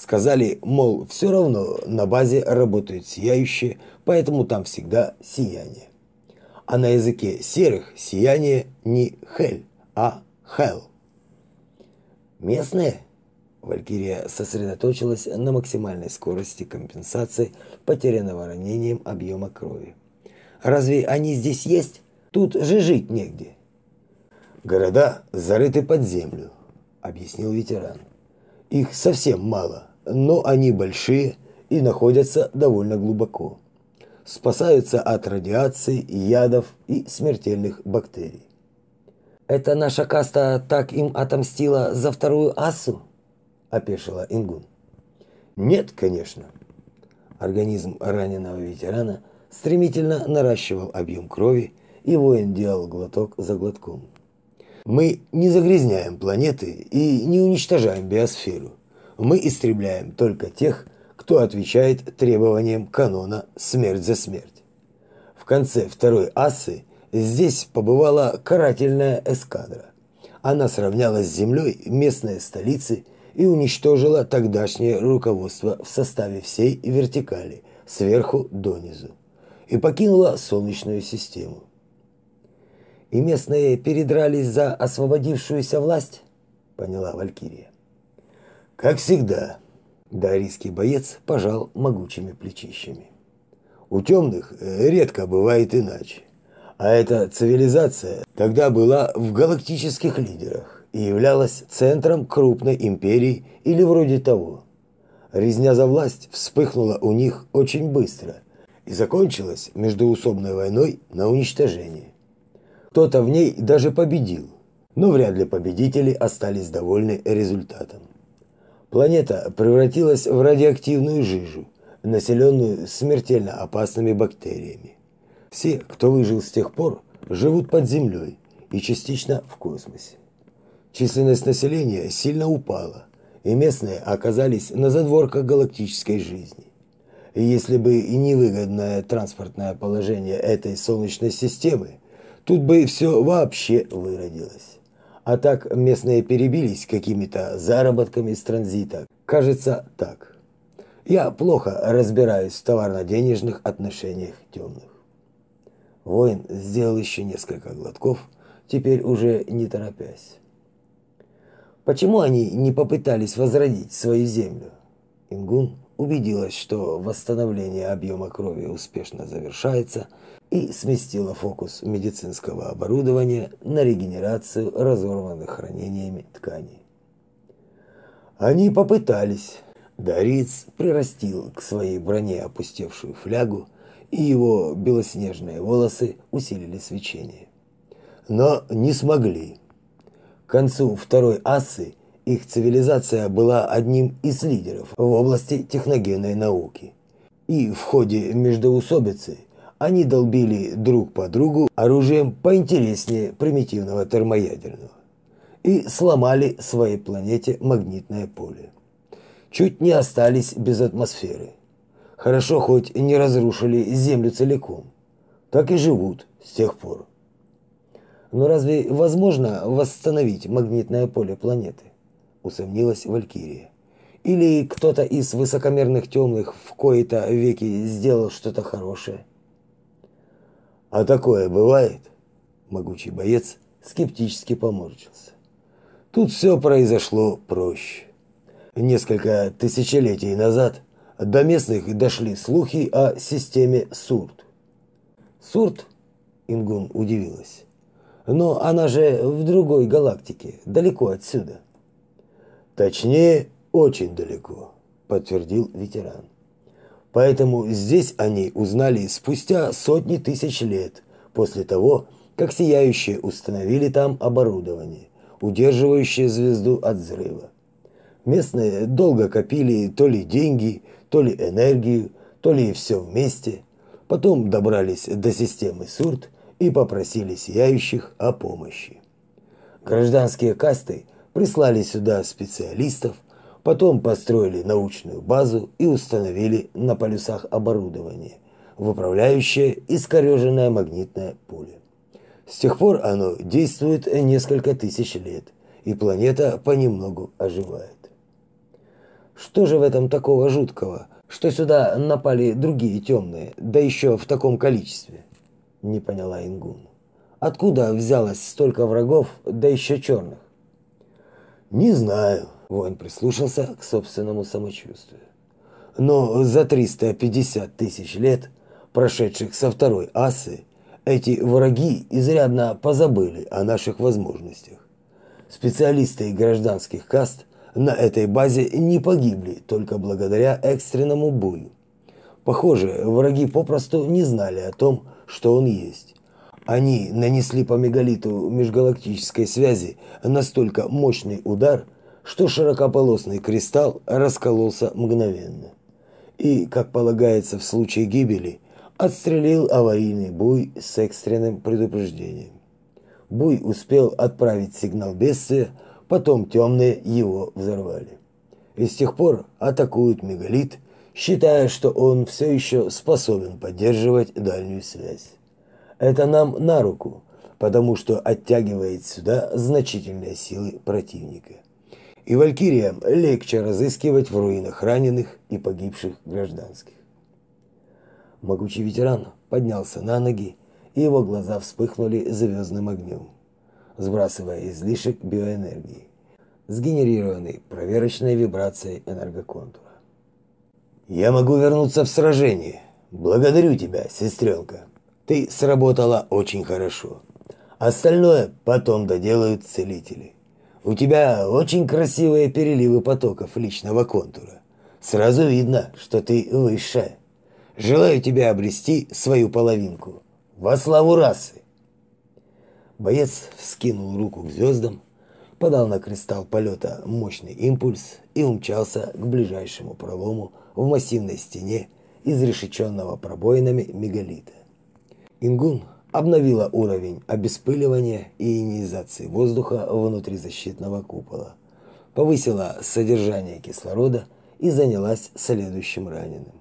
Сказали, мол, все равно на базе работают сияющие, поэтому там всегда сияние. А на языке серых сияние не «хель», а «хел». Местные? Валькирия сосредоточилась на максимальной скорости компенсации потерянного ранением объема крови. Разве они здесь есть? Тут же жить негде. Города зарыты под землю, объяснил ветеран. Их совсем мало, но они большие и находятся довольно глубоко. Спасаются от радиации, ядов и смертельных бактерий. Это наша каста так им отомстила за вторую асу? опешила Ингун. Нет, конечно. Организм раненого ветерана стремительно наращивал объем крови, и воин делал глоток за глотком. Мы не загрязняем планеты и не уничтожаем биосферу. Мы истребляем только тех, кто отвечает требованиям канона «смерть за смерть». В конце второй асы здесь побывала карательная эскадра. Она сравняла с землей местные столицы и уничтожила тогдашнее руководство в составе всей вертикали, сверху донизу, и покинула Солнечную систему. И местные передрались за освободившуюся власть, поняла Валькирия. Как всегда, дарийский боец пожал могучими плечищами. У темных редко бывает иначе. А эта цивилизация тогда была в галактических лидерах и являлась центром крупной империи или вроде того. Резня за власть вспыхнула у них очень быстро и закончилась междуусобной войной на уничтожение. Кто-то в ней даже победил, но вряд ли победители остались довольны результатом. Планета превратилась в радиоактивную жижу, населенную смертельно опасными бактериями. Все, кто выжил с тех пор, живут под землей и частично в космосе. Численность населения сильно упала, и местные оказались на задворках галактической жизни. И если бы и невыгодное транспортное положение этой Солнечной системы, тут бы все вообще выродилось. А так местные перебились какими-то заработками с транзита. Кажется, так. Я плохо разбираюсь в товарно-денежных отношениях темных. Воин сделал еще несколько глотков, теперь уже не торопясь. Почему они не попытались возродить свою землю? Ингун убедилась, что восстановление объема крови успешно завершается, и сместила фокус медицинского оборудования на регенерацию разорванных ранениями тканей. Они попытались. Дариц прирастил к своей броне опустевшую флягу, и его белоснежные волосы усилили свечение. Но не смогли. К концу второй асы их цивилизация была одним из лидеров в области техногенной науки. И в ходе междоусобицы они долбили друг по другу оружием поинтереснее примитивного термоядерного и сломали своей планете магнитное поле. Чуть не остались без атмосферы. Хорошо хоть не разрушили Землю целиком. Так и живут с тех пор. Но разве возможно восстановить магнитное поле планеты? Усомнилась Валькирия. Или кто-то из высокомерных темных в кои-то веки сделал что-то хорошее? А такое бывает? Могучий боец скептически поморщился. Тут все произошло проще. Несколько тысячелетий назад до местных дошли слухи о системе Сурт. Сурт? Ингун удивилась. Но она же в другой галактике, далеко отсюда. Точнее, очень далеко, подтвердил ветеран. Поэтому здесь они узнали спустя сотни тысяч лет после того, как сияющие установили там оборудование, удерживающее звезду от взрыва. Местные долго копили то ли деньги, то ли энергию, то ли все вместе. Потом добрались до системы Сурт и попросили сияющих о помощи. Гражданские касты прислали сюда специалистов, потом построили научную базу и установили на полюсах оборудование, выправляющее искореженное магнитное поле. С тех пор оно действует несколько тысяч лет, и планета понемногу оживает. Что же в этом такого жуткого, что сюда напали другие темные, да еще в таком количестве? не поняла Ингун. Откуда взялось столько врагов, да еще черных? Не знаю, воин прислушался к собственному самочувствию. Но за 350 тысяч лет, прошедших со второй асы, эти враги изрядно позабыли о наших возможностях. Специалисты гражданских каст на этой базе не погибли только благодаря экстренному бою. Похоже, враги попросту не знали о том, что он есть. Они нанесли по мегалиту межгалактической связи настолько мощный удар, что широкополосный кристалл раскололся мгновенно. И, как полагается в случае гибели, отстрелил аварийный буй с экстренным предупреждением. Буй успел отправить сигнал бедствия, потом темные его взорвали. И с тех пор атакуют мегалит, считая, что он все еще способен поддерживать дальнюю связь. Это нам на руку, потому что оттягивает сюда значительные силы противника. И валькириям легче разыскивать в руинах раненых и погибших гражданских. Могучий ветеран поднялся на ноги, и его глаза вспыхнули звездным огнем, сбрасывая излишек биоэнергии, сгенерированный проверочной вибрацией энергоконтура. «Я могу вернуться в сражение. Благодарю тебя, сестренка. Ты сработала очень хорошо. Остальное потом доделают целители. У тебя очень красивые переливы потоков личного контура. Сразу видно, что ты высшая. Желаю тебе обрести свою половинку. Во славу расы!» Боец вскинул руку к звездам, подал на кристалл полета мощный импульс и умчался к ближайшему пролому в массивной стене, изрешеченного пробоинами мегалита. Ингун обновила уровень обеспыливания и ионизации воздуха внутри защитного купола, повысила содержание кислорода и занялась следующим раненым.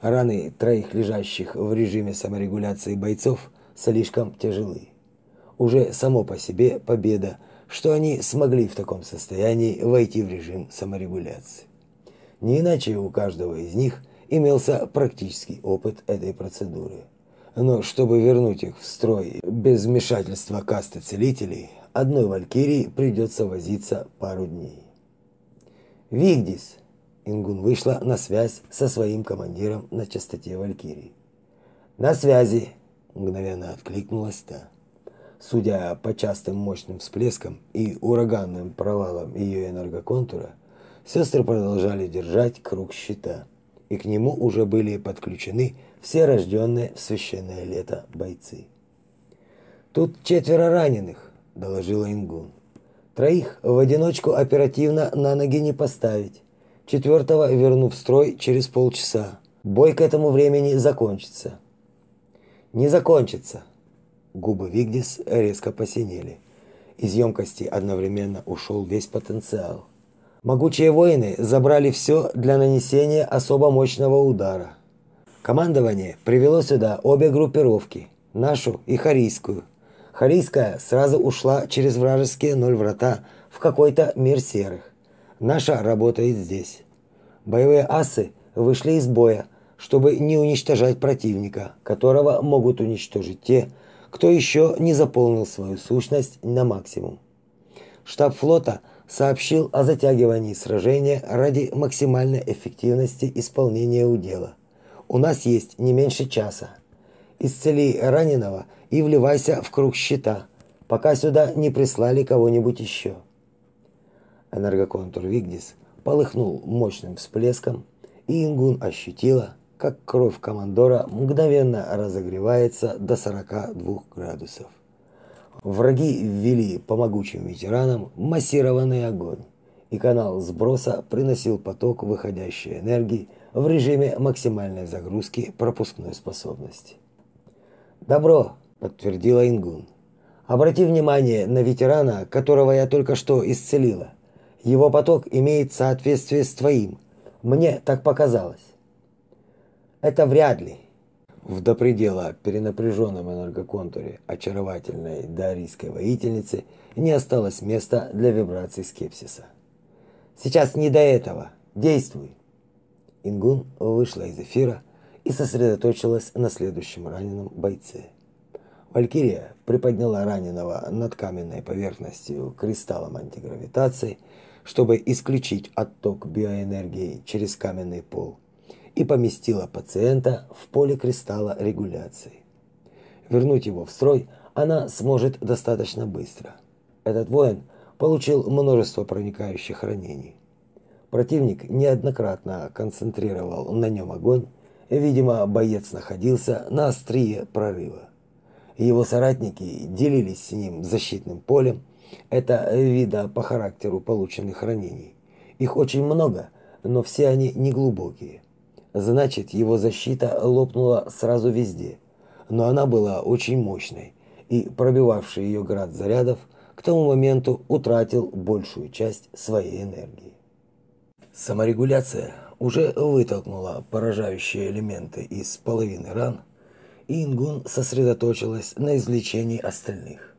Раны троих лежащих в режиме саморегуляции бойцов слишком тяжелы. Уже само по себе победа, что они смогли в таком состоянии войти в режим саморегуляции. Не иначе у каждого из них имелся практический опыт этой процедуры. Но чтобы вернуть их в строй без вмешательства касты целителей, одной валькирии придется возиться пару дней. «Вигдис!» Ингун вышла на связь со своим командиром на частоте Валькирии. «На связи!» – мгновенно откликнулась та. Судя по частым мощным всплескам и ураганным провалам ее энергоконтура, сестры продолжали держать круг щита, и к нему уже были подключены все рожденные в священное лето бойцы. «Тут четверо раненых», – доложила Ингун. «Троих в одиночку оперативно на ноги не поставить четвертого верну в строй через полчаса. Бой к этому времени закончится. Не закончится. Губы Вигдис резко посинели. Из емкости одновременно ушел весь потенциал. Могучие воины забрали все для нанесения особо мощного удара. Командование привело сюда обе группировки, нашу и харийскую. Харийская сразу ушла через вражеские ноль врата в какой-то мир серых. Наша работает здесь. Боевые асы вышли из боя, чтобы не уничтожать противника, которого могут уничтожить те, кто еще не заполнил свою сущность на максимум. Штаб флота сообщил о затягивании сражения ради максимальной эффективности исполнения удела. У нас есть не меньше часа. Исцели раненого и вливайся в круг щита, пока сюда не прислали кого-нибудь еще энергоконтур Вигдис полыхнул мощным всплеском, и Ингун ощутила, как кровь командора мгновенно разогревается до 42 градусов. Враги ввели по могучим ветеранам массированный огонь, и канал сброса приносил поток выходящей энергии в режиме максимальной загрузки пропускной способности. «Добро», – подтвердила Ингун. «Обрати внимание на ветерана, которого я только что исцелила. Его поток имеет соответствие с твоим. Мне так показалось. Это вряд ли. В до предела перенапряженном энергоконтуре очаровательной дарийской воительницы не осталось места для вибраций скепсиса. Сейчас не до этого. Действуй. Ингун вышла из эфира и сосредоточилась на следующем раненом бойце. Валькирия приподняла раненого над каменной поверхностью кристаллом антигравитации чтобы исключить отток биоэнергии через каменный пол, и поместила пациента в поле кристалла регуляции. Вернуть его в строй она сможет достаточно быстро. Этот воин получил множество проникающих ранений. Противник неоднократно концентрировал на нем огонь, видимо, боец находился на острие прорыва. Его соратники делились с ним защитным полем. Это вида по характеру полученных ранений. Их очень много, но все они неглубокие. Значит, его защита лопнула сразу везде, но она была очень мощной, и пробивавший ее град зарядов к тому моменту утратил большую часть своей энергии. Саморегуляция уже вытолкнула поражающие элементы из половины ран, и Ингун сосредоточилась на извлечении остальных.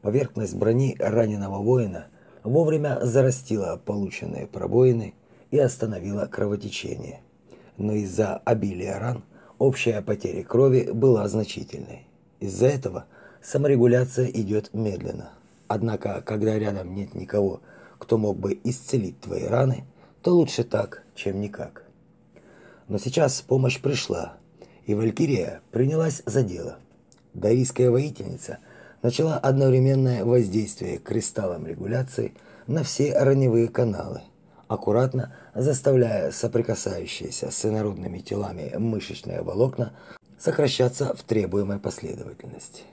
Поверхность брони раненого воина вовремя зарастила полученные пробоины и остановила кровотечение. Но из-за обилия ран общая потеря крови была значительной. Из-за этого саморегуляция идет медленно. Однако, когда рядом нет никого, кто мог бы исцелить твои раны, то лучше так, чем никак. Но сейчас помощь пришла, и Валькирия принялась за дело. Дарийская воительница начала одновременное воздействие кристаллом регуляции на все раневые каналы, аккуратно заставляя соприкасающиеся с инородными телами мышечные волокна сокращаться в требуемой последовательности.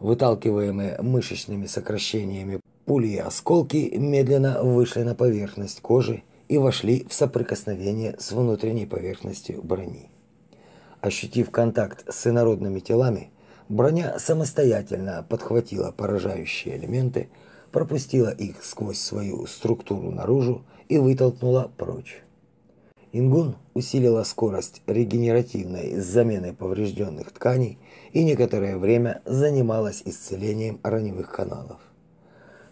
Выталкиваемые мышечными сокращениями пули и осколки медленно вышли на поверхность кожи и вошли в соприкосновение с внутренней поверхностью брони. Ощутив контакт с инородными телами, броня самостоятельно подхватила поражающие элементы, пропустила их сквозь свою структуру наружу и вытолкнула прочь. Ингун усилила скорость регенеративной замены поврежденных тканей и некоторое время занималась исцелением раневых каналов.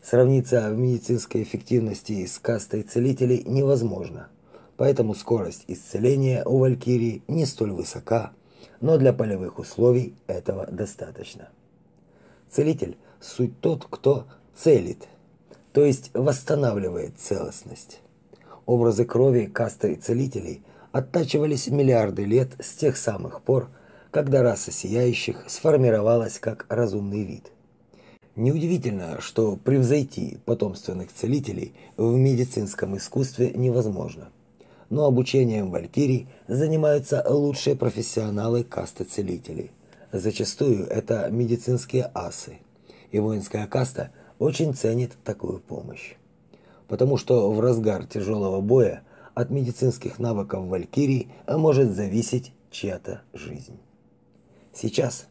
Сравниться в медицинской эффективности с кастой целителей невозможно. Поэтому скорость исцеления у Валькирии не столь высока, но для полевых условий этого достаточно. Целитель суть тот, кто целит, то есть восстанавливает целостность. Образы крови касты целителей оттачивались миллиарды лет с тех самых пор, когда раса сияющих сформировалась как разумный вид – Неудивительно, что превзойти потомственных целителей в медицинском искусстве невозможно. Но обучением валькирий занимаются лучшие профессионалы касты целителей. Зачастую это медицинские асы. И воинская каста очень ценит такую помощь. Потому что в разгар тяжелого боя от медицинских навыков валькирий может зависеть чья-то жизнь. Сейчас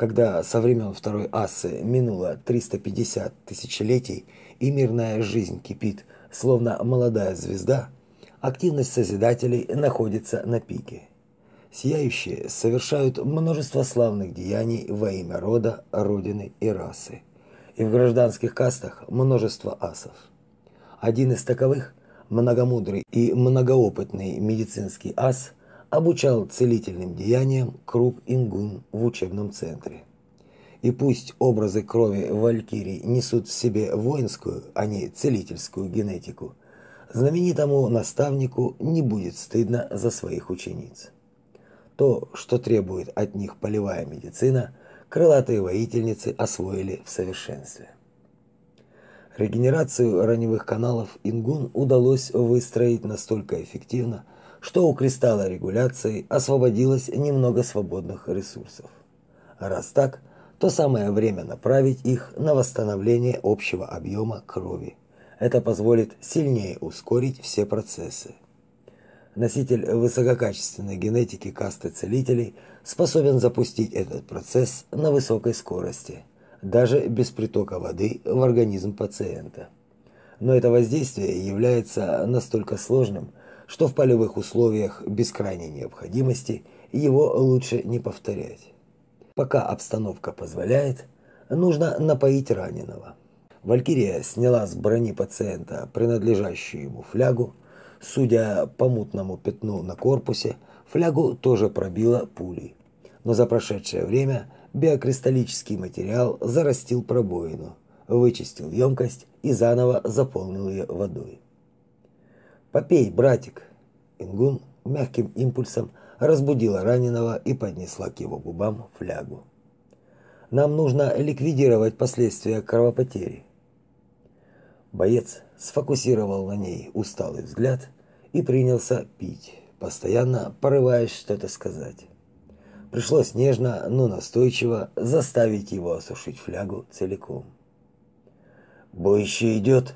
когда со времен второй асы минуло 350 тысячелетий и мирная жизнь кипит, словно молодая звезда, активность Созидателей находится на пике. Сияющие совершают множество славных деяний во имя рода, родины и расы. И в гражданских кастах множество асов. Один из таковых, многомудрый и многоопытный медицинский ас – обучал целительным деяниям круг Ингун в учебном центре. И пусть образы крови валькирий несут в себе воинскую, а не целительскую генетику, знаменитому наставнику не будет стыдно за своих учениц. То, что требует от них полевая медицина, крылатые воительницы освоили в совершенстве. Регенерацию раневых каналов Ингун удалось выстроить настолько эффективно, что у кристалла регуляции освободилось немного свободных ресурсов. Раз так, то самое время направить их на восстановление общего объема крови. Это позволит сильнее ускорить все процессы. Носитель высококачественной генетики касты целителей способен запустить этот процесс на высокой скорости, даже без притока воды в организм пациента. Но это воздействие является настолько сложным, что в полевых условиях без крайней необходимости его лучше не повторять. Пока обстановка позволяет, нужно напоить раненого. Валькирия сняла с брони пациента принадлежащую ему флягу. Судя по мутному пятну на корпусе, флягу тоже пробила пулей. Но за прошедшее время биокристаллический материал зарастил пробоину, вычистил емкость и заново заполнил ее водой. Попей, братик. Ингун мягким импульсом разбудила раненого и поднесла к его губам флягу. Нам нужно ликвидировать последствия кровопотери. Боец сфокусировал на ней усталый взгляд и принялся пить, постоянно порываясь что-то сказать. Пришлось нежно, но настойчиво заставить его осушить флягу целиком. «Бой еще идет?»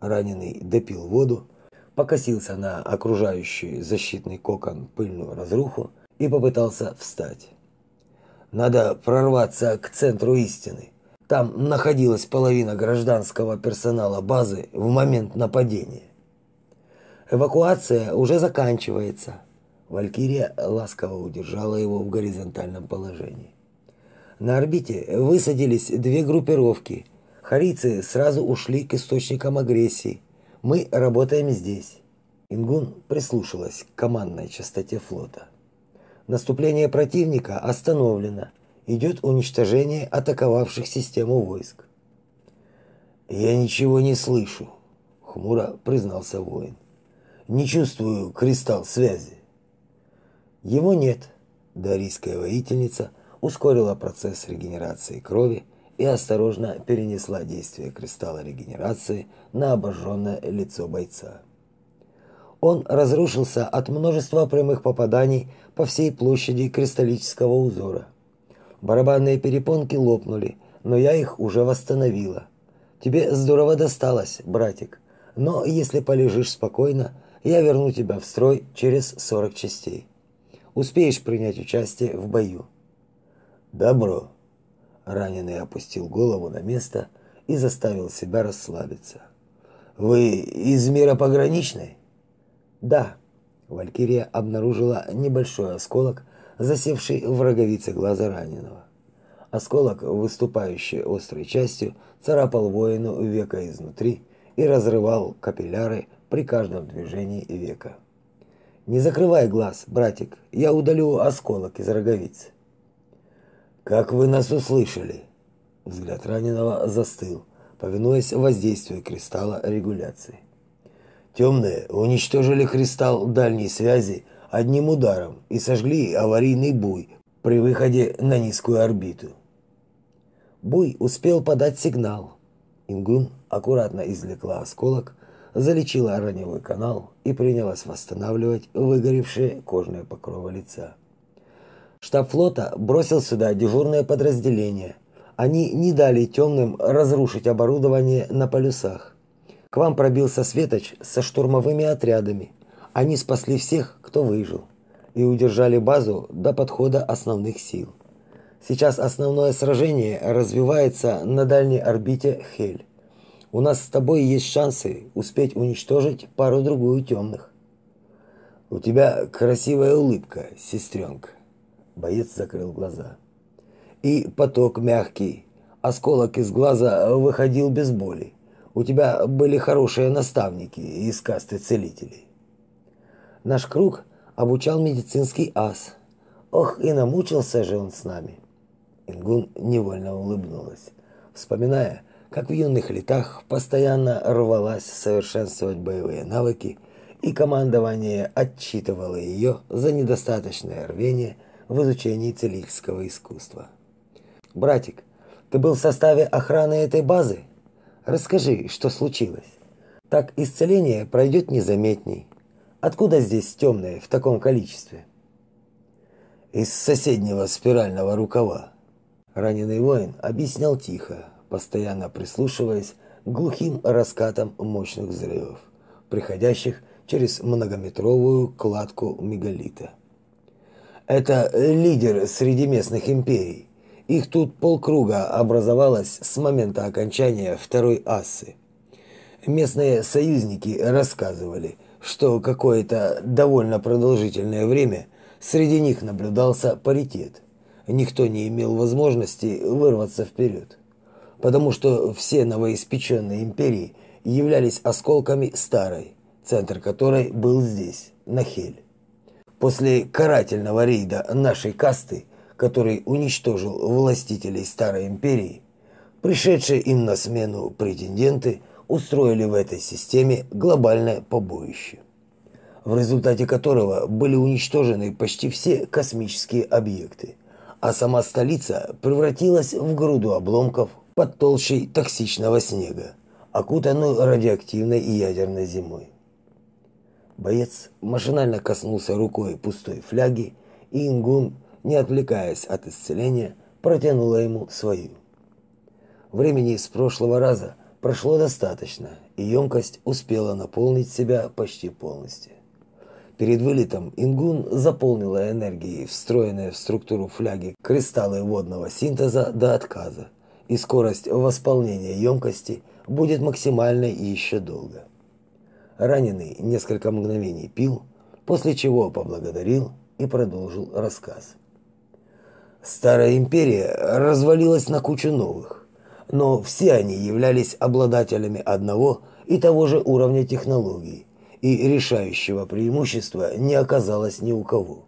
Раненый допил воду, покосился на окружающий защитный кокон пыльную разруху и попытался встать. «Надо прорваться к центру истины. Там находилась половина гражданского персонала базы в момент нападения. Эвакуация уже заканчивается. Валькирия ласково удержала его в горизонтальном положении. На орбите высадились две группировки. Харийцы сразу ушли к источникам агрессии. Мы работаем здесь. Ингун прислушалась к командной частоте флота. Наступление противника остановлено. Идет уничтожение атаковавших систему войск. Я ничего не слышу, хмуро признался воин. Не чувствую кристалл связи. Его нет. Дарийская воительница ускорила процесс регенерации крови и осторожно перенесла действие кристалла регенерации на обожженное лицо бойца. Он разрушился от множества прямых попаданий по всей площади кристаллического узора. Барабанные перепонки лопнули, но я их уже восстановила. Тебе здорово досталось, братик. Но если полежишь спокойно, я верну тебя в строй через 40 частей. Успеешь принять участие в бою. Добро. Раненый опустил голову на место и заставил себя расслабиться. Вы из мира пограничной? Да. Валькирия обнаружила небольшой осколок, засевший в роговице глаза раненого. Осколок, выступающий острой частью, царапал воину века изнутри и разрывал капилляры при каждом движении века. Не закрывай глаз, братик, я удалю осколок из роговицы. Как вы нас услышали? Взгляд раненого застыл, повинуясь воздействию кристалла регуляции. Темные уничтожили кристалл дальней связи одним ударом и сожгли аварийный буй при выходе на низкую орбиту. Буй успел подать сигнал. Ингун аккуратно извлекла осколок залечила раневой канал и принялась восстанавливать выгоревшие кожные покровы лица. Штаб флота бросил сюда дежурное подразделение. Они не дали темным разрушить оборудование на полюсах. К вам пробился Светоч со штурмовыми отрядами. Они спасли всех, кто выжил, и удержали базу до подхода основных сил. Сейчас основное сражение развивается на дальней орбите Хель. У нас с тобой есть шансы успеть уничтожить пару-другую темных. У тебя красивая улыбка, сестренка. Боец закрыл глаза. И поток мягкий. Осколок из глаза выходил без боли. У тебя были хорошие наставники из касты целителей. Наш круг обучал медицинский ас. Ох, и намучился же он с нами. Ингун невольно улыбнулась, вспоминая, как в юных летах постоянно рвалась совершенствовать боевые навыки, и командование отчитывало ее за недостаточное рвение в изучении целительского искусства. «Братик, ты был в составе охраны этой базы? Расскажи, что случилось. Так исцеление пройдет незаметней. Откуда здесь темные в таком количестве?» «Из соседнего спирального рукава», Раненый воин объяснял тихо, постоянно прислушиваясь к глухим раскатам мощных взрывов, приходящих через многометровую кладку мегалита. Это лидер среди местных империй. Их тут полкруга образовалось с момента окончания второй ассы. Местные союзники рассказывали, что какое-то довольно продолжительное время среди них наблюдался паритет. Никто не имел возможности вырваться вперед потому что все новоиспеченные империи являлись осколками старой, центр которой был здесь, на Хель. После карательного рейда нашей касты, который уничтожил властителей старой империи, пришедшие им на смену претенденты устроили в этой системе глобальное побоище, в результате которого были уничтожены почти все космические объекты, а сама столица превратилась в груду обломков под толщей токсичного снега, окутанную радиоактивной и ядерной зимой. Боец машинально коснулся рукой пустой фляги, и Ингун, не отвлекаясь от исцеления, протянула ему свою. Времени с прошлого раза прошло достаточно, и емкость успела наполнить себя почти полностью. Перед вылетом Ингун заполнила энергией встроенные в структуру фляги кристаллы водного синтеза до отказа, и скорость восполнения емкости будет максимальной еще долго. Раненый несколько мгновений пил, после чего поблагодарил и продолжил рассказ. Старая империя развалилась на кучу новых, но все они являлись обладателями одного и того же уровня технологий, и решающего преимущества не оказалось ни у кого.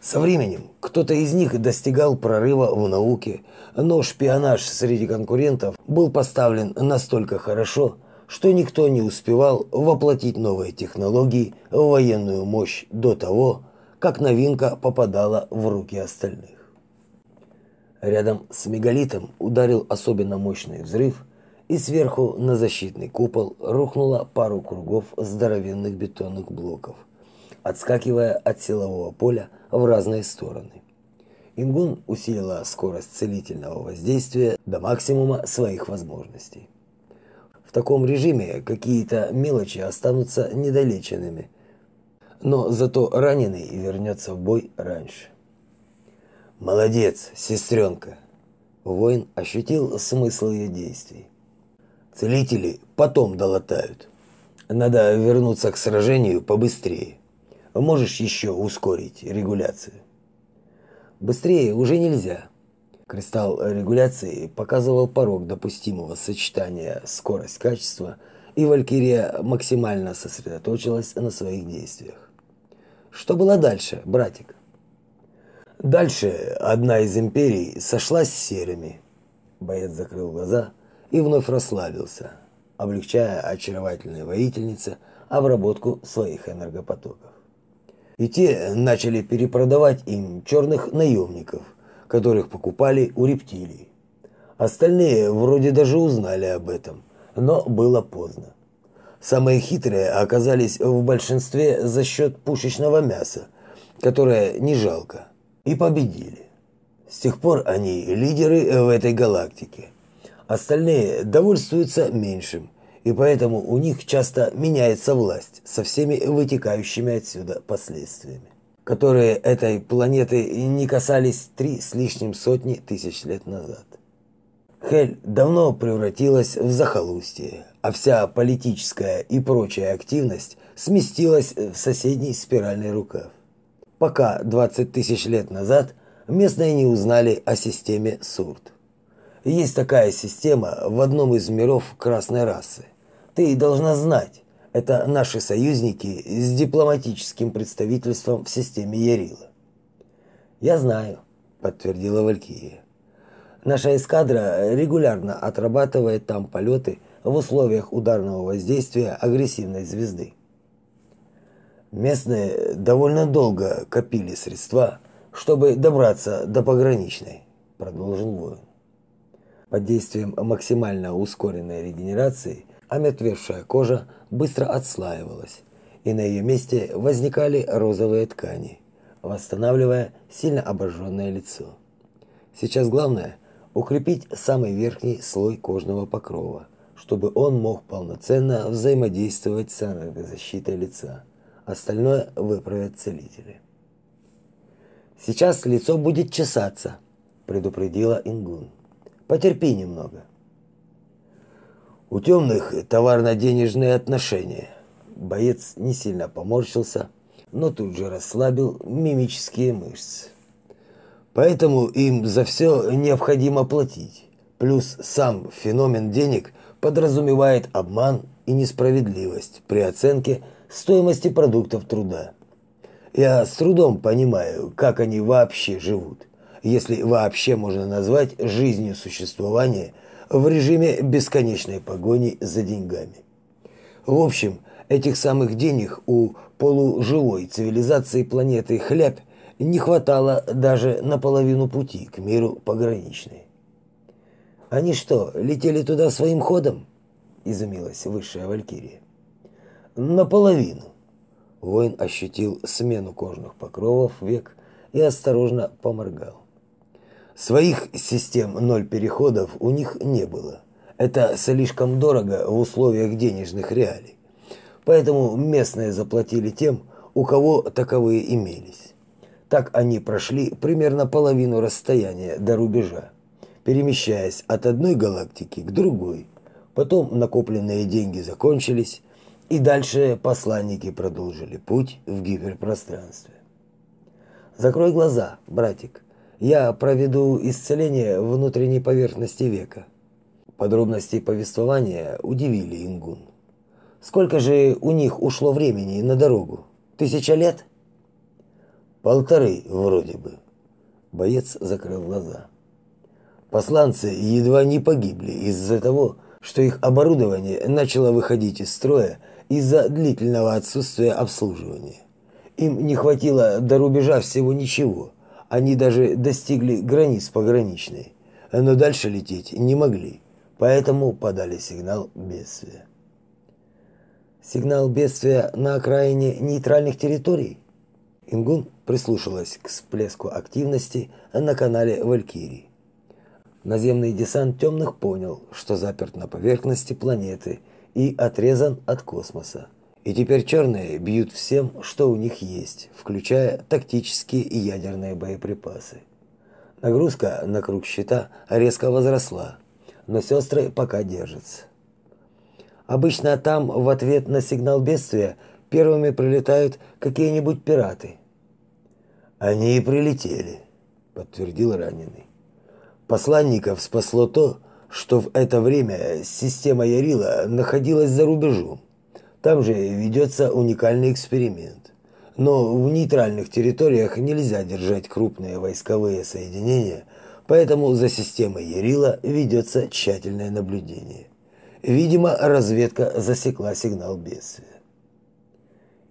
Со временем кто-то из них достигал прорыва в науке, но шпионаж среди конкурентов был поставлен настолько хорошо, что никто не успевал воплотить новые технологии в военную мощь до того, как новинка попадала в руки остальных. Рядом с мегалитом ударил особенно мощный взрыв, и сверху на защитный купол рухнуло пару кругов здоровенных бетонных блоков, отскакивая от силового поля в разные стороны. Ингун усилила скорость целительного воздействия до максимума своих возможностей. В таком режиме какие-то мелочи останутся недолеченными, но зато раненый вернется в бой раньше. Молодец, сестренка. Воин ощутил смысл ее действий. Целители потом долатают. Надо вернуться к сражению побыстрее. Можешь еще ускорить регуляцию. Быстрее уже нельзя. Кристалл регуляции показывал порог допустимого сочетания скорость-качество, и Валькирия максимально сосредоточилась на своих действиях. Что было дальше, братик? Дальше одна из империй сошлась с серыми. Боец закрыл глаза и вновь расслабился, облегчая очаровательной воительнице обработку своих энергопотоков. И те начали перепродавать им черных наемников, которых покупали у рептилий. Остальные вроде даже узнали об этом, но было поздно. Самые хитрые оказались в большинстве за счет пушечного мяса, которое не жалко и победили. С тех пор они лидеры в этой галактике. Остальные довольствуются меньшим, и поэтому у них часто меняется власть со всеми вытекающими отсюда последствиями, которые этой планеты не касались три с лишним сотни тысяч лет назад. Хель давно превратилась в захолустье, а вся политическая и прочая активность сместилась в соседний спиральный рукав пока 20 тысяч лет назад местные не узнали о системе Сурт. Есть такая система в одном из миров красной расы. Ты должна знать, это наши союзники с дипломатическим представительством в системе Ярила. Я знаю, подтвердила Валькирия. Наша эскадра регулярно отрабатывает там полеты в условиях ударного воздействия агрессивной звезды. Местные довольно долго копили средства, чтобы добраться до пограничной, продолжил воин. Под действием максимально ускоренной регенерации омертвевшая кожа быстро отслаивалась, и на ее месте возникали розовые ткани, восстанавливая сильно обожженное лицо. Сейчас главное укрепить самый верхний слой кожного покрова, чтобы он мог полноценно взаимодействовать с энергозащитой лица. Остальное выправят целители. Сейчас лицо будет чесаться, предупредила Ингун. Потерпи немного. У темных товарно-денежные отношения. Боец не сильно поморщился, но тут же расслабил мимические мышцы. Поэтому им за все необходимо платить. Плюс сам феномен денег подразумевает обман и несправедливость при оценке стоимости продуктов труда. Я с трудом понимаю, как они вообще живут, если вообще можно назвать жизнью существование в режиме бесконечной погони за деньгами. В общем, этих самых денег у полуживой цивилизации планеты Хляб не хватало даже на половину пути к миру пограничной. Они что, летели туда своим ходом? изумилась высшая валькирия. Наполовину. Воин ощутил смену кожных покровов век и осторожно поморгал. Своих систем ноль переходов у них не было. Это слишком дорого в условиях денежных реалий. Поэтому местные заплатили тем, у кого таковые имелись. Так они прошли примерно половину расстояния до рубежа, перемещаясь от одной галактики к другой. Потом накопленные деньги закончились, и дальше посланники продолжили путь в гиперпространстве. Закрой глаза, братик. Я проведу исцеление внутренней поверхности века. Подробности повествования удивили Ингун. Сколько же у них ушло времени на дорогу? Тысяча лет? Полторы, вроде бы. Боец закрыл глаза. Посланцы едва не погибли из-за того, что их оборудование начало выходить из строя из-за длительного отсутствия обслуживания. Им не хватило до рубежа всего ничего. Они даже достигли границ пограничной, но дальше лететь не могли, поэтому подали сигнал бедствия. Сигнал бедствия на окраине нейтральных территорий? Ингун прислушалась к всплеску активности на канале Валькирии. Наземный десант темных понял, что заперт на поверхности планеты и отрезан от космоса. И теперь черные бьют всем, что у них есть, включая тактические и ядерные боеприпасы. Нагрузка на круг щита резко возросла, но сестры пока держатся. Обычно там в ответ на сигнал бедствия первыми прилетают какие-нибудь пираты. Они и прилетели, подтвердил раненый. Посланников спасло то, что в это время система Ярила находилась за рубежом. Там же ведется уникальный эксперимент. Но в нейтральных территориях нельзя держать крупные войсковые соединения, поэтому за системой Ярила ведется тщательное наблюдение. Видимо, разведка засекла сигнал бедствия.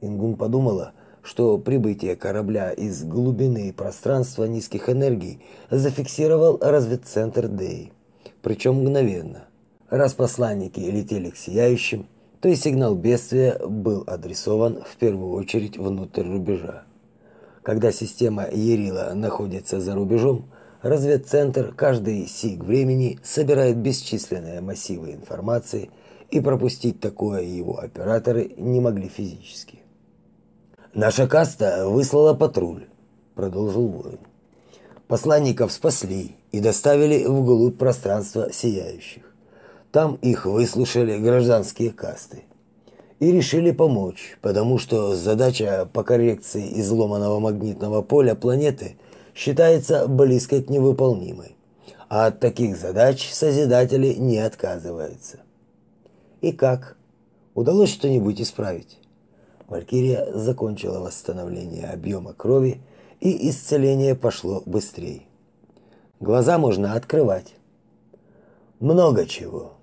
Ингун подумала, что прибытие корабля из глубины пространства низких энергий зафиксировал разведцентр Дэй, причем мгновенно. Раз посланники летели к сияющим, то и сигнал бедствия был адресован в первую очередь внутрь рубежа. Когда система Ерила находится за рубежом, разведцентр каждый сиг времени собирает бесчисленные массивы информации, и пропустить такое его операторы не могли физически. Наша каста выслала патруль, продолжил воин. Посланников спасли и доставили вглубь пространства сияющих. Там их выслушали гражданские касты и решили помочь, потому что задача по коррекции изломанного магнитного поля планеты считается близко к невыполнимой. А от таких задач созидатели не отказываются. И как? Удалось что-нибудь исправить? Валькирия закончила восстановление объема крови, и исцеление пошло быстрее. Глаза можно открывать. Много чего.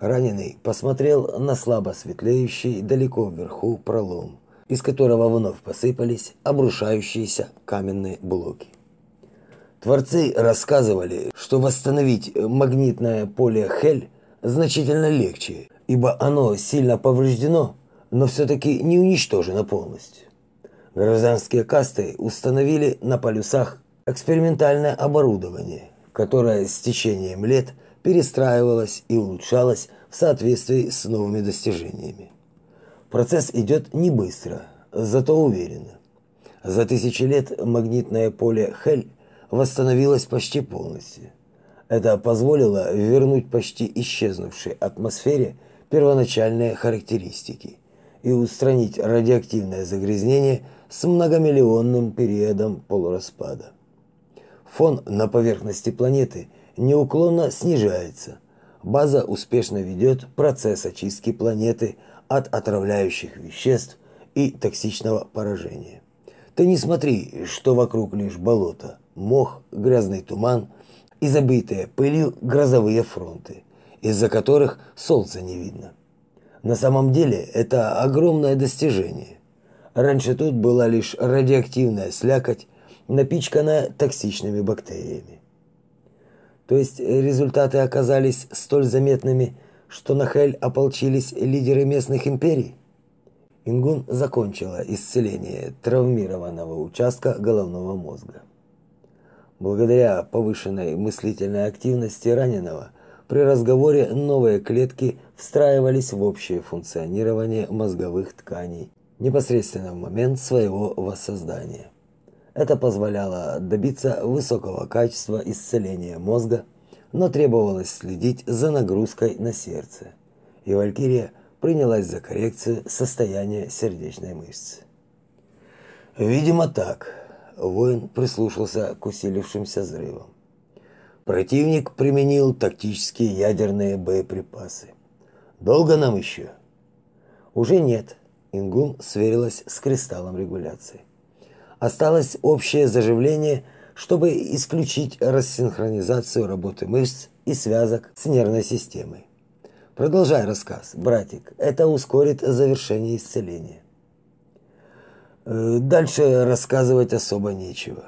Раненый посмотрел на слабо светлеющий далеко вверху пролом, из которого вновь посыпались обрушающиеся каменные блоки. Творцы рассказывали, что восстановить магнитное поле Хель значительно легче, ибо оно сильно повреждено, но все-таки не уничтожено полностью. Гражданские касты установили на полюсах экспериментальное оборудование, которое с течением лет – перестраивалась и улучшалась в соответствии с новыми достижениями. Процесс идет не быстро, зато уверенно. За тысячи лет магнитное поле Хель восстановилось почти полностью. Это позволило вернуть почти исчезнувшей атмосфере первоначальные характеристики и устранить радиоактивное загрязнение с многомиллионным периодом полураспада. Фон на поверхности планеты неуклонно снижается. База успешно ведет процесс очистки планеты от отравляющих веществ и токсичного поражения. Ты не смотри, что вокруг лишь болото, мох, грязный туман и забытые пылью грозовые фронты, из-за которых солнца не видно. На самом деле это огромное достижение. Раньше тут была лишь радиоактивная слякоть, напичканная токсичными бактериями. То есть результаты оказались столь заметными что на Хель ополчились лидеры местных империй? Ингун закончила исцеление травмированного участка головного мозга. Благодаря повышенной мыслительной активности раненого, при разговоре новые клетки встраивались в общее функционирование мозговых тканей непосредственно в момент своего воссоздания. Это позволяло добиться высокого качества исцеления мозга, но требовалось следить за нагрузкой на сердце. И Валькирия принялась за коррекцию состояния сердечной мышцы. Видимо, так. Воин прислушался к усилившимся взрывам. Противник применил тактические ядерные боеприпасы. Долго нам еще? Уже нет. Ингун сверилась с кристаллом регуляции. Осталось общее заживление, чтобы исключить рассинхронизацию работы мышц и связок с нервной системой. Продолжай рассказ, братик. Это ускорит завершение исцеления. Э, дальше рассказывать особо нечего.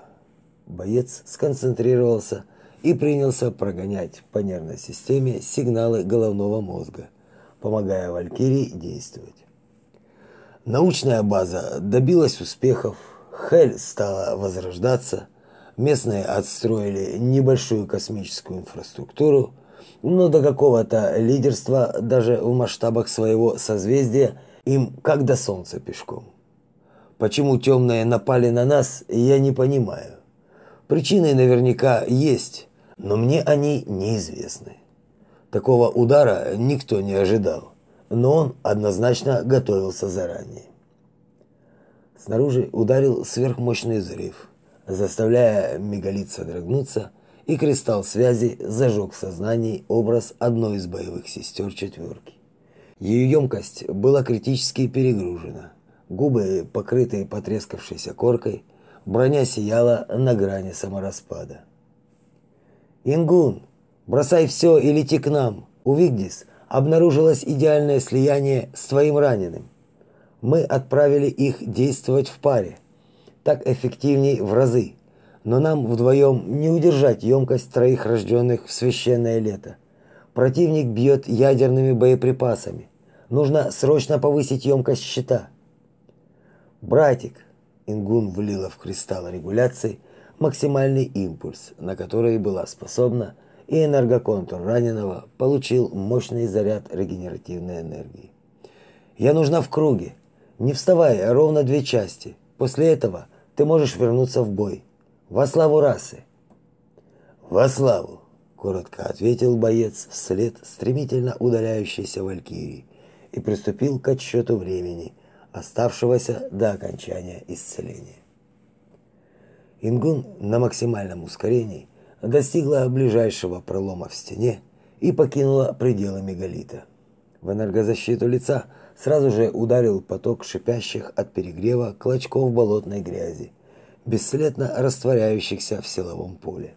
Боец сконцентрировался и принялся прогонять по нервной системе сигналы головного мозга, помогая Валькирии действовать. Научная база добилась успехов, Хель стала возрождаться, местные отстроили небольшую космическую инфраструктуру, но до какого-то лидерства даже в масштабах своего созвездия им как до солнца пешком. Почему темные напали на нас, я не понимаю. Причины наверняка есть, но мне они неизвестны. Такого удара никто не ожидал, но он однозначно готовился заранее. Снаружи ударил сверхмощный взрыв, заставляя мегалит содрогнуться, и кристалл связи зажег в сознании образ одной из боевых сестер четверки. Ее емкость была критически перегружена – губы покрытые потрескавшейся коркой, броня сияла на грани самораспада. «Ингун, бросай все и лети к нам. У Вигдис обнаружилось идеальное слияние с твоим раненым. Мы отправили их действовать в паре. Так эффективней в разы. Но нам вдвоем не удержать емкость троих рожденных в священное лето. Противник бьет ядерными боеприпасами. Нужно срочно повысить емкость щита». Братик, Ингун влила в кристалл регуляции максимальный импульс, на который была способна, и энергоконтур раненого получил мощный заряд регенеративной энергии. Я нужна в круге. Не вставай, ровно две части. После этого ты можешь вернуться в бой. Во славу расы. Во славу, коротко ответил боец вслед стремительно удаляющейся валькирии и приступил к отсчету времени, оставшегося до окончания исцеления. Ингун на максимальном ускорении достигла ближайшего пролома в стене и покинула пределы мегалита. В энергозащиту лица сразу же ударил поток шипящих от перегрева клочков болотной грязи, бесследно растворяющихся в силовом поле.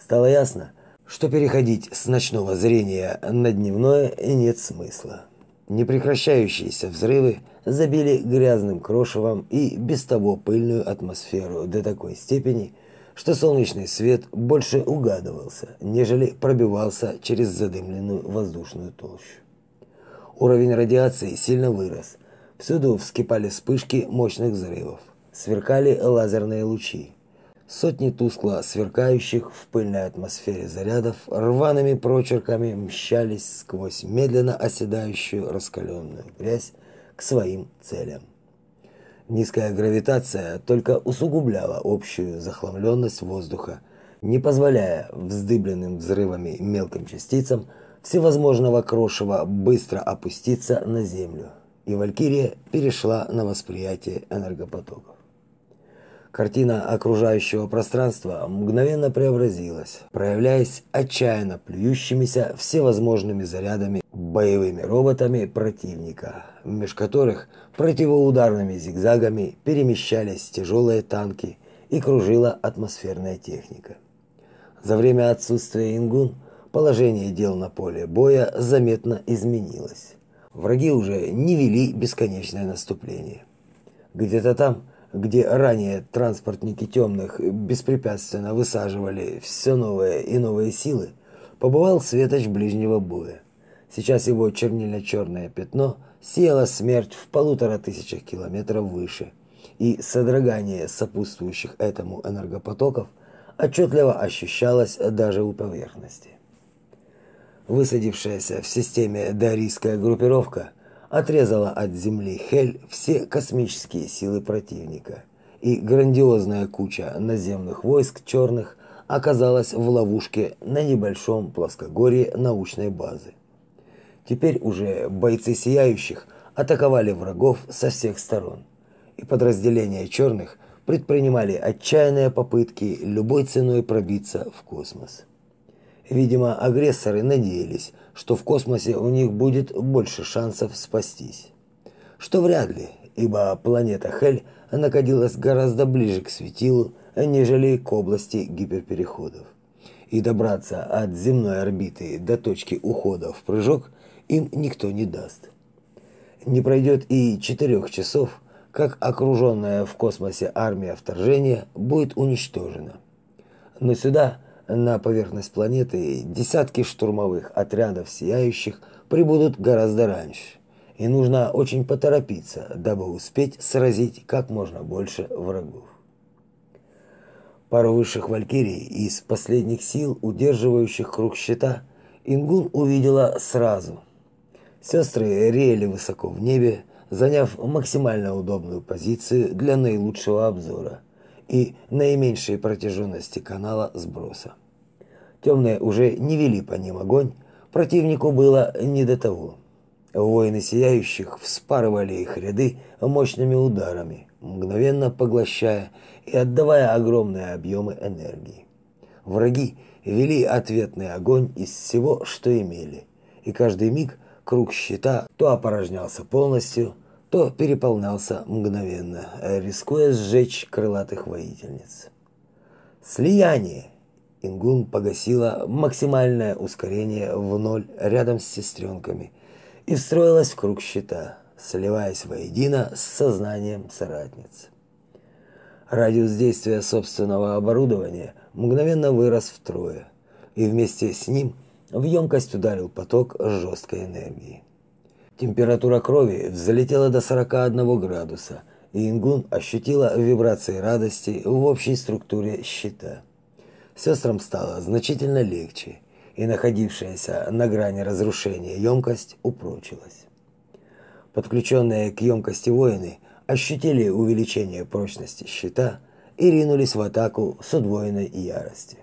Стало ясно, что переходить с ночного зрения на дневное нет смысла. Непрекращающиеся взрывы забили грязным крошевом и без того пыльную атмосферу до такой степени, что солнечный свет больше угадывался, нежели пробивался через задымленную воздушную толщу. Уровень радиации сильно вырос. Всюду вскипали вспышки мощных взрывов, сверкали лазерные лучи. Сотни тускло сверкающих в пыльной атмосфере зарядов рваными прочерками мщались сквозь медленно оседающую раскаленную грязь к своим целям. Низкая гравитация только усугубляла общую захламленность воздуха, не позволяя вздыбленным взрывами мелким частицам всевозможного крошева быстро опуститься на землю, и Валькирия перешла на восприятие энергопотоков. Картина окружающего пространства мгновенно преобразилась, проявляясь отчаянно плюющимися всевозможными зарядами боевыми роботами противника, меж которых противоударными зигзагами перемещались тяжелые танки и кружила атмосферная техника. За время отсутствия Ингун положение дел на поле боя заметно изменилось. Враги уже не вели бесконечное наступление. Где-то там где ранее транспортники темных беспрепятственно высаживали все новые и новые силы, побывал светоч ближнего боя. Сейчас его чернильно-черное пятно сияло смерть в полутора тысячах километров выше, и содрогание сопутствующих этому энергопотоков отчетливо ощущалось даже у поверхности. Высадившаяся в системе дарийская группировка отрезала от Земли Хель все космические силы противника, и грандиозная куча наземных войск черных оказалась в ловушке на небольшом плоскогорье научной базы. Теперь уже бойцы сияющих атаковали врагов со всех сторон, и подразделения черных предпринимали отчаянные попытки любой ценой пробиться в космос. Видимо, агрессоры надеялись, что в космосе у них будет больше шансов спастись. Что вряд ли, ибо планета Хель находилась гораздо ближе к светилу, нежели к области гиперпереходов. И добраться от земной орбиты до точки ухода в прыжок им никто не даст. Не пройдет и четырех часов, как окруженная в космосе армия вторжения будет уничтожена. Но сюда, на поверхность планеты, десятки штурмовых отрядов сияющих прибудут гораздо раньше. И нужно очень поторопиться, дабы успеть сразить как можно больше врагов. Пару высших валькирий из последних сил, удерживающих круг щита, Ингун увидела сразу. Сестры реяли высоко в небе, заняв максимально удобную позицию для наилучшего обзора и наименьшей протяженности канала сброса. Темные уже не вели по ним огонь, противнику было не до того. Воины сияющих вспарывали их ряды мощными ударами, мгновенно поглощая и отдавая огромные объемы энергии. Враги вели ответный огонь из всего, что имели, и каждый миг круг щита то опорожнялся полностью, то переполнялся мгновенно, рискуя сжечь крылатых воительниц. Слияние! Ингун погасила максимальное ускорение в ноль рядом с сестренками и встроилась в круг щита, сливаясь воедино с сознанием соратниц. Радиус действия собственного оборудования мгновенно вырос втрое, и вместе с ним в емкость ударил поток жесткой энергии. Температура крови взлетела до 41 градуса, и Ингун ощутила вибрации радости в общей структуре щита. Сестрам стало значительно легче, и находившаяся на грани разрушения емкость упрочилась. Подключенные к емкости воины ощутили увеличение прочности щита и ринулись в атаку с удвоенной яростью.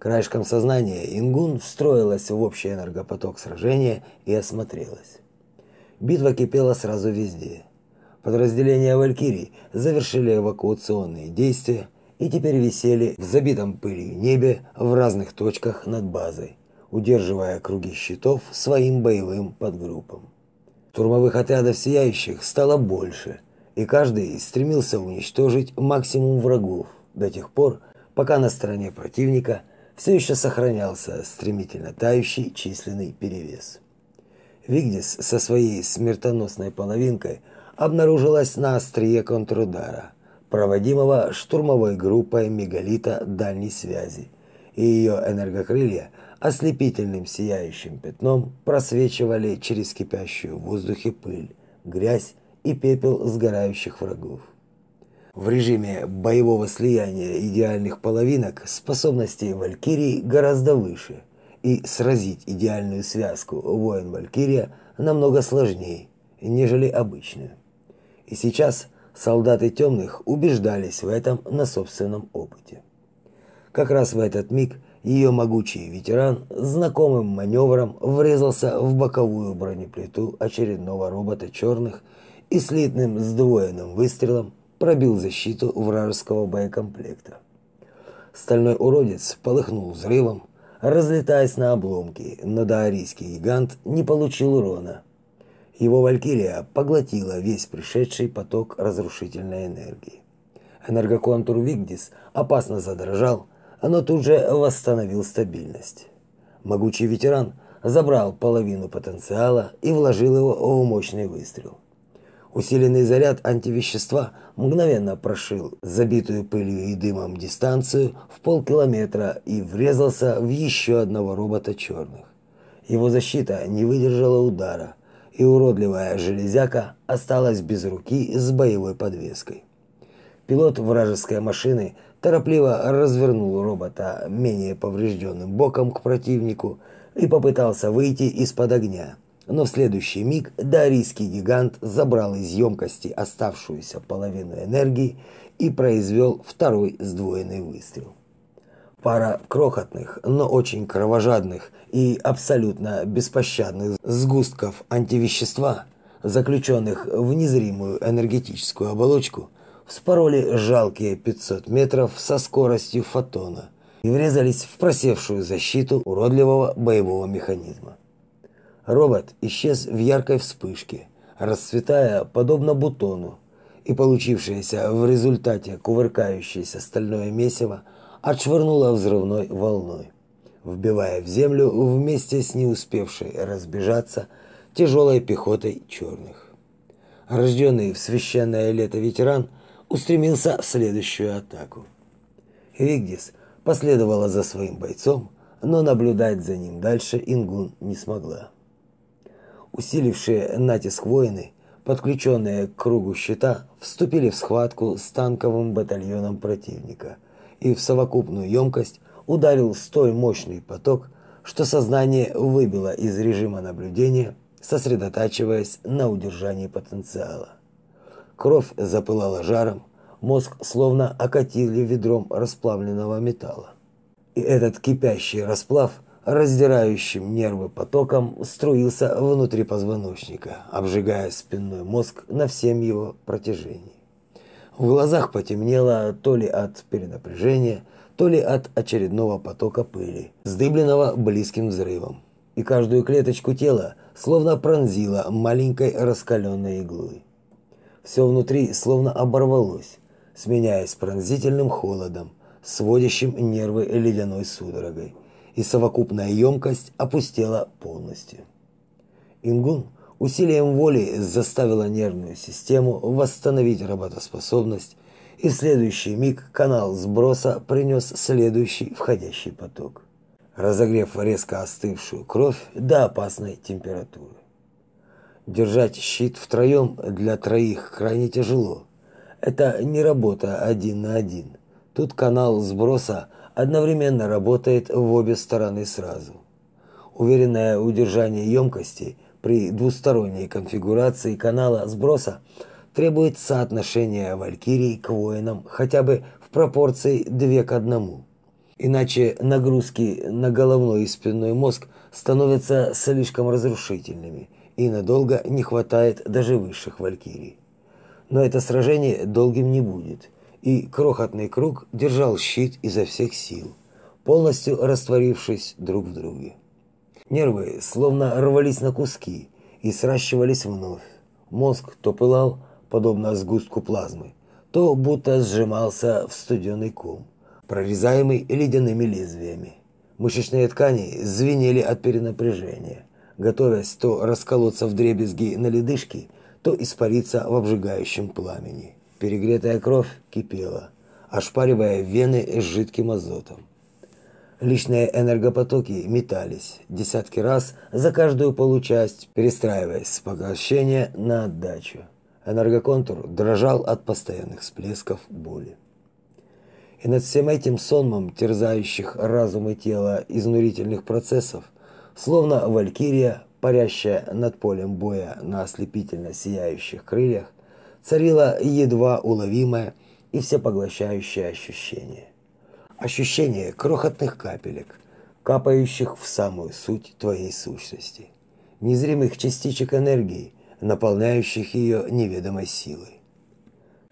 Краешком сознания Ингун встроилась в общий энергопоток сражения и осмотрелась. Битва кипела сразу везде. Подразделения Валькирий завершили эвакуационные действия и теперь висели в забитом пылью небе в разных точках над базой, удерживая круги щитов своим боевым подгруппам. Турмовых отрядов сияющих стало больше, и каждый стремился уничтожить максимум врагов до тех пор, пока на стороне противника все еще сохранялся стремительно тающий численный перевес. Вигдис со своей смертоносной половинкой обнаружилась на острие контрудара, проводимого штурмовой группой мегалита дальней связи, и ее энергокрылья – ослепительным сияющим пятном просвечивали через кипящую в воздухе пыль, грязь и пепел сгорающих врагов. В режиме боевого слияния идеальных половинок способности Валькирии гораздо выше, и сразить идеальную связку воин-валькирия намного сложнее, нежели обычную. И сейчас солдаты темных убеждались в этом на собственном опыте. Как раз в этот миг ее могучий ветеран знакомым маневром врезался в боковую бронеплиту очередного робота черных и слитным сдвоенным выстрелом пробил защиту вражеского боекомплекта. Стальной уродец полыхнул взрывом, разлетаясь на обломки, но даорийский гигант не получил урона. Его валькирия поглотила весь пришедший поток разрушительной энергии. Энергоконтур Вигдис опасно задрожал, оно тут же восстановил стабильность. Могучий ветеран забрал половину потенциала и вложил его в мощный выстрел. Усиленный заряд антивещества мгновенно прошил забитую пылью и дымом дистанцию в полкилометра и врезался в еще одного робота черных. Его защита не выдержала удара, и уродливая железяка осталась без руки с боевой подвеской. Пилот вражеской машины торопливо развернул робота менее поврежденным боком к противнику и попытался выйти из-под огня. Но в следующий миг дарийский гигант забрал из емкости оставшуюся половину энергии и произвел второй сдвоенный выстрел. Пара крохотных, но очень кровожадных и абсолютно беспощадных сгустков антивещества, заключенных в незримую энергетическую оболочку, вспороли жалкие 500 метров со скоростью фотона и врезались в просевшую защиту уродливого боевого механизма. Робот исчез в яркой вспышке, расцветая подобно бутону, и получившееся в результате кувыркающееся стальное месиво – отшвырнула взрывной волной, вбивая в землю вместе с не успевшей разбежаться тяжелой пехотой черных. Рожденный в священное лето ветеран устремился в следующую атаку. Вигдис последовала за своим бойцом, но наблюдать за ним дальше Ингун не смогла. Усилившие натиск воины, подключенные к кругу щита, вступили в схватку с танковым батальоном противника, и в совокупную емкость ударил столь мощный поток, что сознание выбило из режима наблюдения, сосредотачиваясь на удержании потенциала. Кровь запылала жаром, мозг словно окатили ведром расплавленного металла. И этот кипящий расплав, раздирающим нервы потоком, струился внутри позвоночника, обжигая спинной мозг на всем его протяжении. В глазах потемнело то ли от перенапряжения, то ли от очередного потока пыли, сдыбленного близким взрывом. И каждую клеточку тела словно пронзило маленькой раскаленной иглой. Все внутри словно оборвалось, сменяясь пронзительным холодом, сводящим нервы ледяной судорогой, и совокупная емкость опустела полностью. Ингун усилием воли заставила нервную систему восстановить работоспособность, и в следующий миг канал сброса принес следующий входящий поток, разогрев резко остывшую кровь до опасной температуры. Держать щит втроем для троих крайне тяжело. Это не работа один на один. Тут канал сброса одновременно работает в обе стороны сразу. Уверенное удержание емкости при двусторонней конфигурации канала сброса требует соотношения валькирий к воинам хотя бы в пропорции 2 к 1. Иначе нагрузки на головной и спинной мозг становятся слишком разрушительными, и надолго не хватает даже высших валькирий. Но это сражение долгим не будет, и крохотный круг держал щит изо всех сил, полностью растворившись друг в друге. Нервы словно рвались на куски и сращивались вновь. Мозг то пылал, подобно сгустку плазмы, то будто сжимался в студеный ком, прорезаемый ледяными лезвиями. Мышечные ткани звенели от перенапряжения, готовясь то расколоться в дребезги на ледышки, то испариться в обжигающем пламени. Перегретая кровь кипела, ошпаривая вены с жидким азотом. Личные энергопотоки метались десятки раз за каждую получасть, перестраиваясь с поглощения на отдачу. Энергоконтур дрожал от постоянных всплесков боли. И над всем этим сонмом терзающих разум и тело изнурительных процессов, словно валькирия, парящая над полем боя на ослепительно сияющих крыльях, царило едва уловимое и всепоглощающее ощущение ощущение крохотных капелек, капающих в самую суть твоей сущности, незримых частичек энергии, наполняющих ее неведомой силой.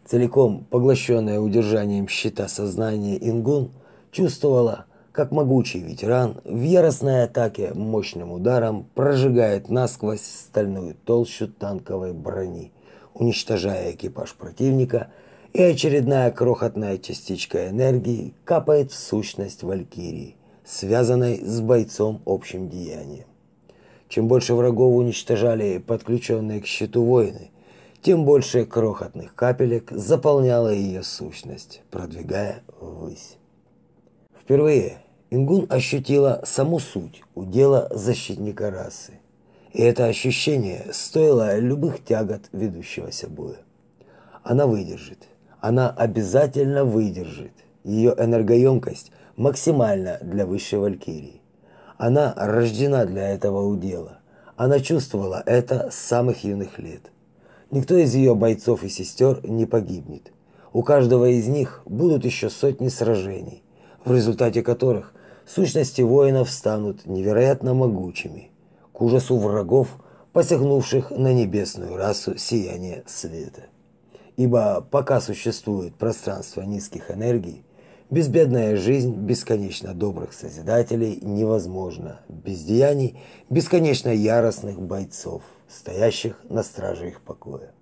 Целиком поглощенная удержанием щита сознания Ингун чувствовала, как могучий ветеран в яростной атаке мощным ударом прожигает насквозь стальную толщу танковой брони, уничтожая экипаж противника и очередная крохотная частичка энергии капает в сущность Валькирии, связанной с бойцом общим деянием. Чем больше врагов уничтожали подключенные к щиту воины, тем больше крохотных капелек заполняла ее сущность, продвигая ввысь. Впервые Ингун ощутила саму суть удела защитника расы. И это ощущение стоило любых тягот ведущегося боя. Она выдержит. Она обязательно выдержит. Ее энергоемкость максимальна для высшей валькирии. Она рождена для этого удела. Она чувствовала это с самых юных лет. Никто из ее бойцов и сестер не погибнет. У каждого из них будут еще сотни сражений, в результате которых сущности воинов станут невероятно могучими, к ужасу врагов, посягнувших на небесную расу сияния света. Ибо пока существует пространство низких энергий, безбедная жизнь бесконечно добрых созидателей невозможна без деяний бесконечно яростных бойцов, стоящих на страже их покоя.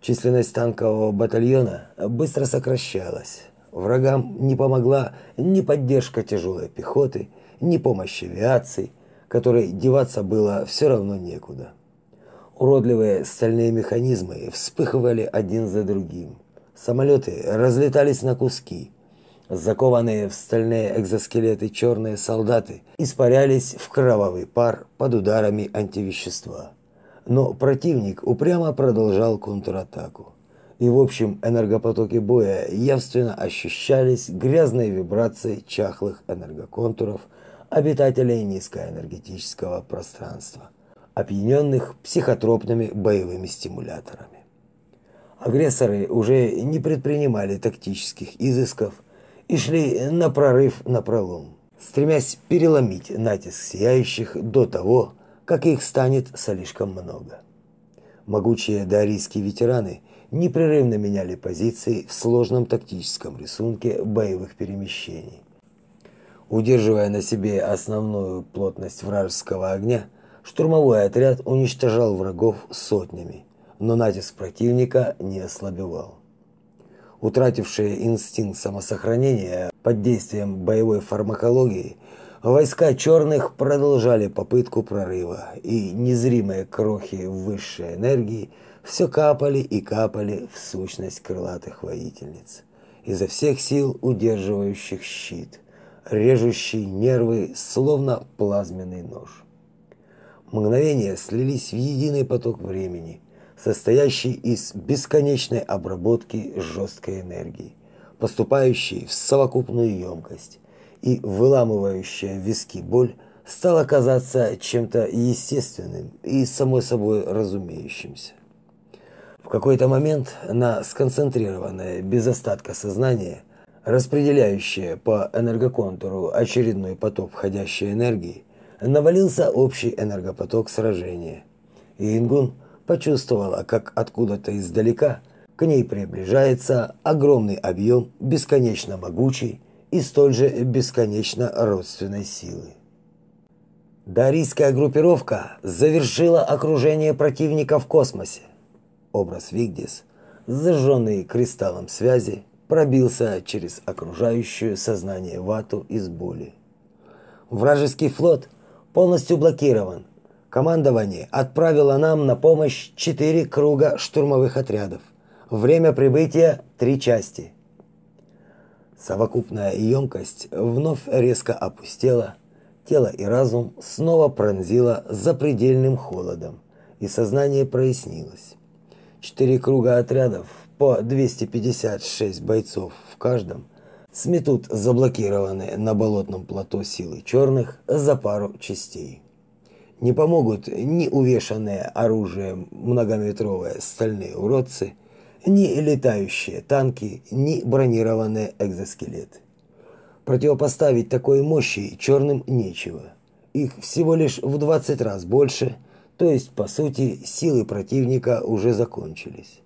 Численность танкового батальона быстро сокращалась. Врагам не помогла ни поддержка тяжелой пехоты, ни помощь авиации, которой деваться было все равно некуда. Уродливые стальные механизмы вспыхивали один за другим. Самолеты разлетались на куски. Закованные в стальные экзоскелеты черные солдаты испарялись в кровавый пар под ударами антивещества. Но противник упрямо продолжал контратаку и в общем энергопотоке боя явственно ощущались грязные вибрации чахлых энергоконтуров обитателей низкоэнергетического пространства, опьяненных психотропными боевыми стимуляторами. Агрессоры уже не предпринимали тактических изысков и шли на прорыв на пролом, стремясь переломить натиск сияющих до того, как их станет слишком много. Могучие дарийские ветераны – непрерывно меняли позиции в сложном тактическом рисунке боевых перемещений. Удерживая на себе основную плотность вражеского огня, штурмовой отряд уничтожал врагов сотнями, но натиск противника не ослабевал. Утратившие инстинкт самосохранения под действием боевой фармакологии, войска черных продолжали попытку прорыва, и незримые крохи высшей энергии – все капали и капали в сущность крылатых воительниц, изо всех сил удерживающих щит, режущий нервы, словно плазменный нож. Мгновения слились в единый поток времени, состоящий из бесконечной обработки жесткой энергии, поступающей в совокупную емкость, и выламывающая виски боль стала казаться чем-то естественным и самой собой разумеющимся. В какой-то момент на сконцентрированное без остатка сознание, распределяющее по энергоконтуру очередной поток входящей энергии, навалился общий энергопоток сражения. И Ингун почувствовала, как откуда-то издалека к ней приближается огромный объем бесконечно могучей и столь же бесконечно родственной силы. Дарийская группировка завершила окружение противника в космосе. Образ Вигдис, зажженный кристаллом связи, пробился через окружающую сознание вату из боли. Вражеский флот полностью блокирован. Командование отправило нам на помощь четыре круга штурмовых отрядов. Время прибытия три части. Совокупная емкость вновь резко опустела, тело и разум снова пронзило запредельным холодом, и сознание прояснилось. Четыре круга отрядов по 256 бойцов в каждом сметут заблокированные на болотном плато силы черных за пару частей. Не помогут ни увешанные оружием многометровые стальные уродцы, ни летающие танки, ни бронированные экзоскелеты. Противопоставить такой мощи черным нечего. Их всего лишь в 20 раз больше – то есть, по сути, силы противника уже закончились.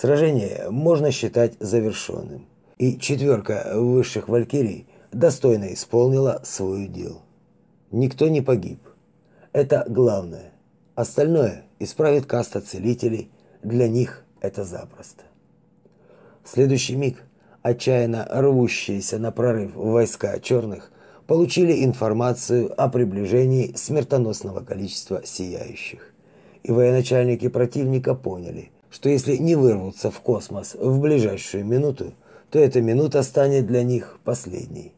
Сражение можно считать завершенным. И четверка высших валькирий достойно исполнила свое дело. Никто не погиб. Это главное. Остальное исправит каста целителей. Для них это запросто. В следующий миг отчаянно рвущиеся на прорыв войска черных получили информацию о приближении смертоносного количества сияющих. И военачальники противника поняли, что если не вырвутся в космос в ближайшую минуту, то эта минута станет для них последней.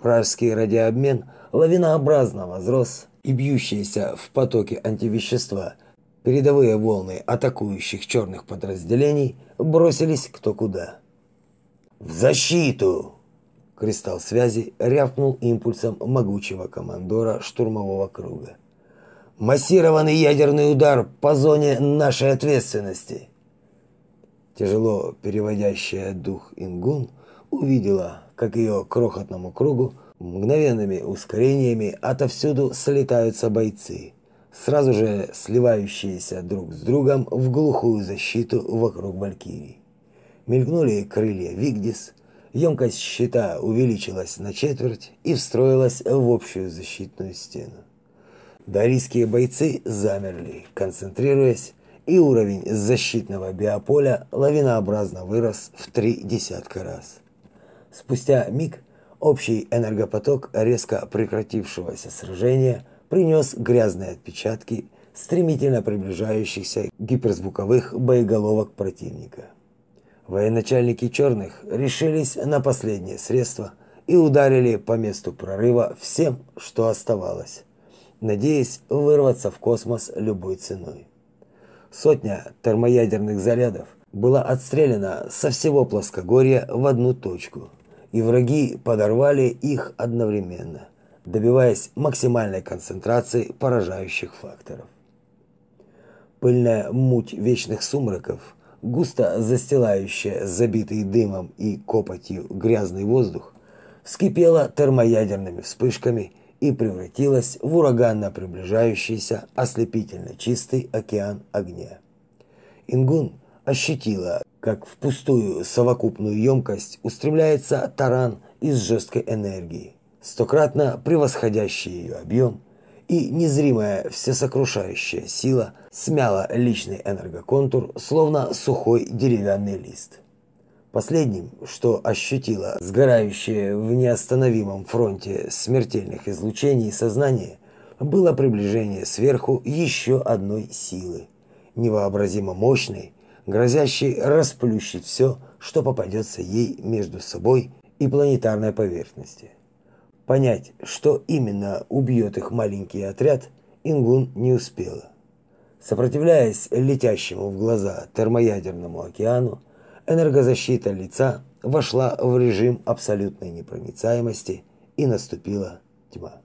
Вражеский радиообмен лавинообразно возрос, и бьющиеся в потоке антивещества передовые волны атакующих черных подразделений бросились кто куда. «В защиту!» Кристалл связи рявкнул импульсом могучего командора штурмового круга. «Массированный ядерный удар по зоне нашей ответственности!» Тяжело переводящая дух Ингун увидела, как ее крохотному кругу мгновенными ускорениями отовсюду слетаются бойцы, сразу же сливающиеся друг с другом в глухую защиту вокруг Валькирии. Мелькнули крылья Вигдис, емкость щита увеличилась на четверть и встроилась в общую защитную стену. Дарийские бойцы замерли, концентрируясь, и уровень защитного биополя лавинообразно вырос в три десятка раз. Спустя миг общий энергопоток резко прекратившегося сражения принес грязные отпечатки стремительно приближающихся гиперзвуковых боеголовок противника. Военачальники черных решились на последнее средство и ударили по месту прорыва всем, что оставалось, надеясь вырваться в космос любой ценой. Сотня термоядерных зарядов была отстреляна со всего плоскогорья в одну точку, и враги подорвали их одновременно, добиваясь максимальной концентрации поражающих факторов. Пыльная муть вечных сумраков – густо застилающая забитый дымом и копотью грязный воздух, вскипела термоядерными вспышками и превратилась в ураганно приближающийся ослепительно чистый океан огня. Ингун ощутила, как в пустую совокупную емкость устремляется таран из жесткой энергии, стократно превосходящий ее объем и незримая всесокрушающая сила смяла личный энергоконтур, словно сухой деревянный лист. Последним, что ощутила сгорающее в неостановимом фронте смертельных излучений сознание, было приближение сверху еще одной силы, невообразимо мощной, грозящей расплющить все, что попадется ей между собой и планетарной поверхностью. Понять, что именно убьет их маленький отряд, Ингун не успела. Сопротивляясь летящему в глаза термоядерному океану, энергозащита лица вошла в режим абсолютной непроницаемости и наступила тьма.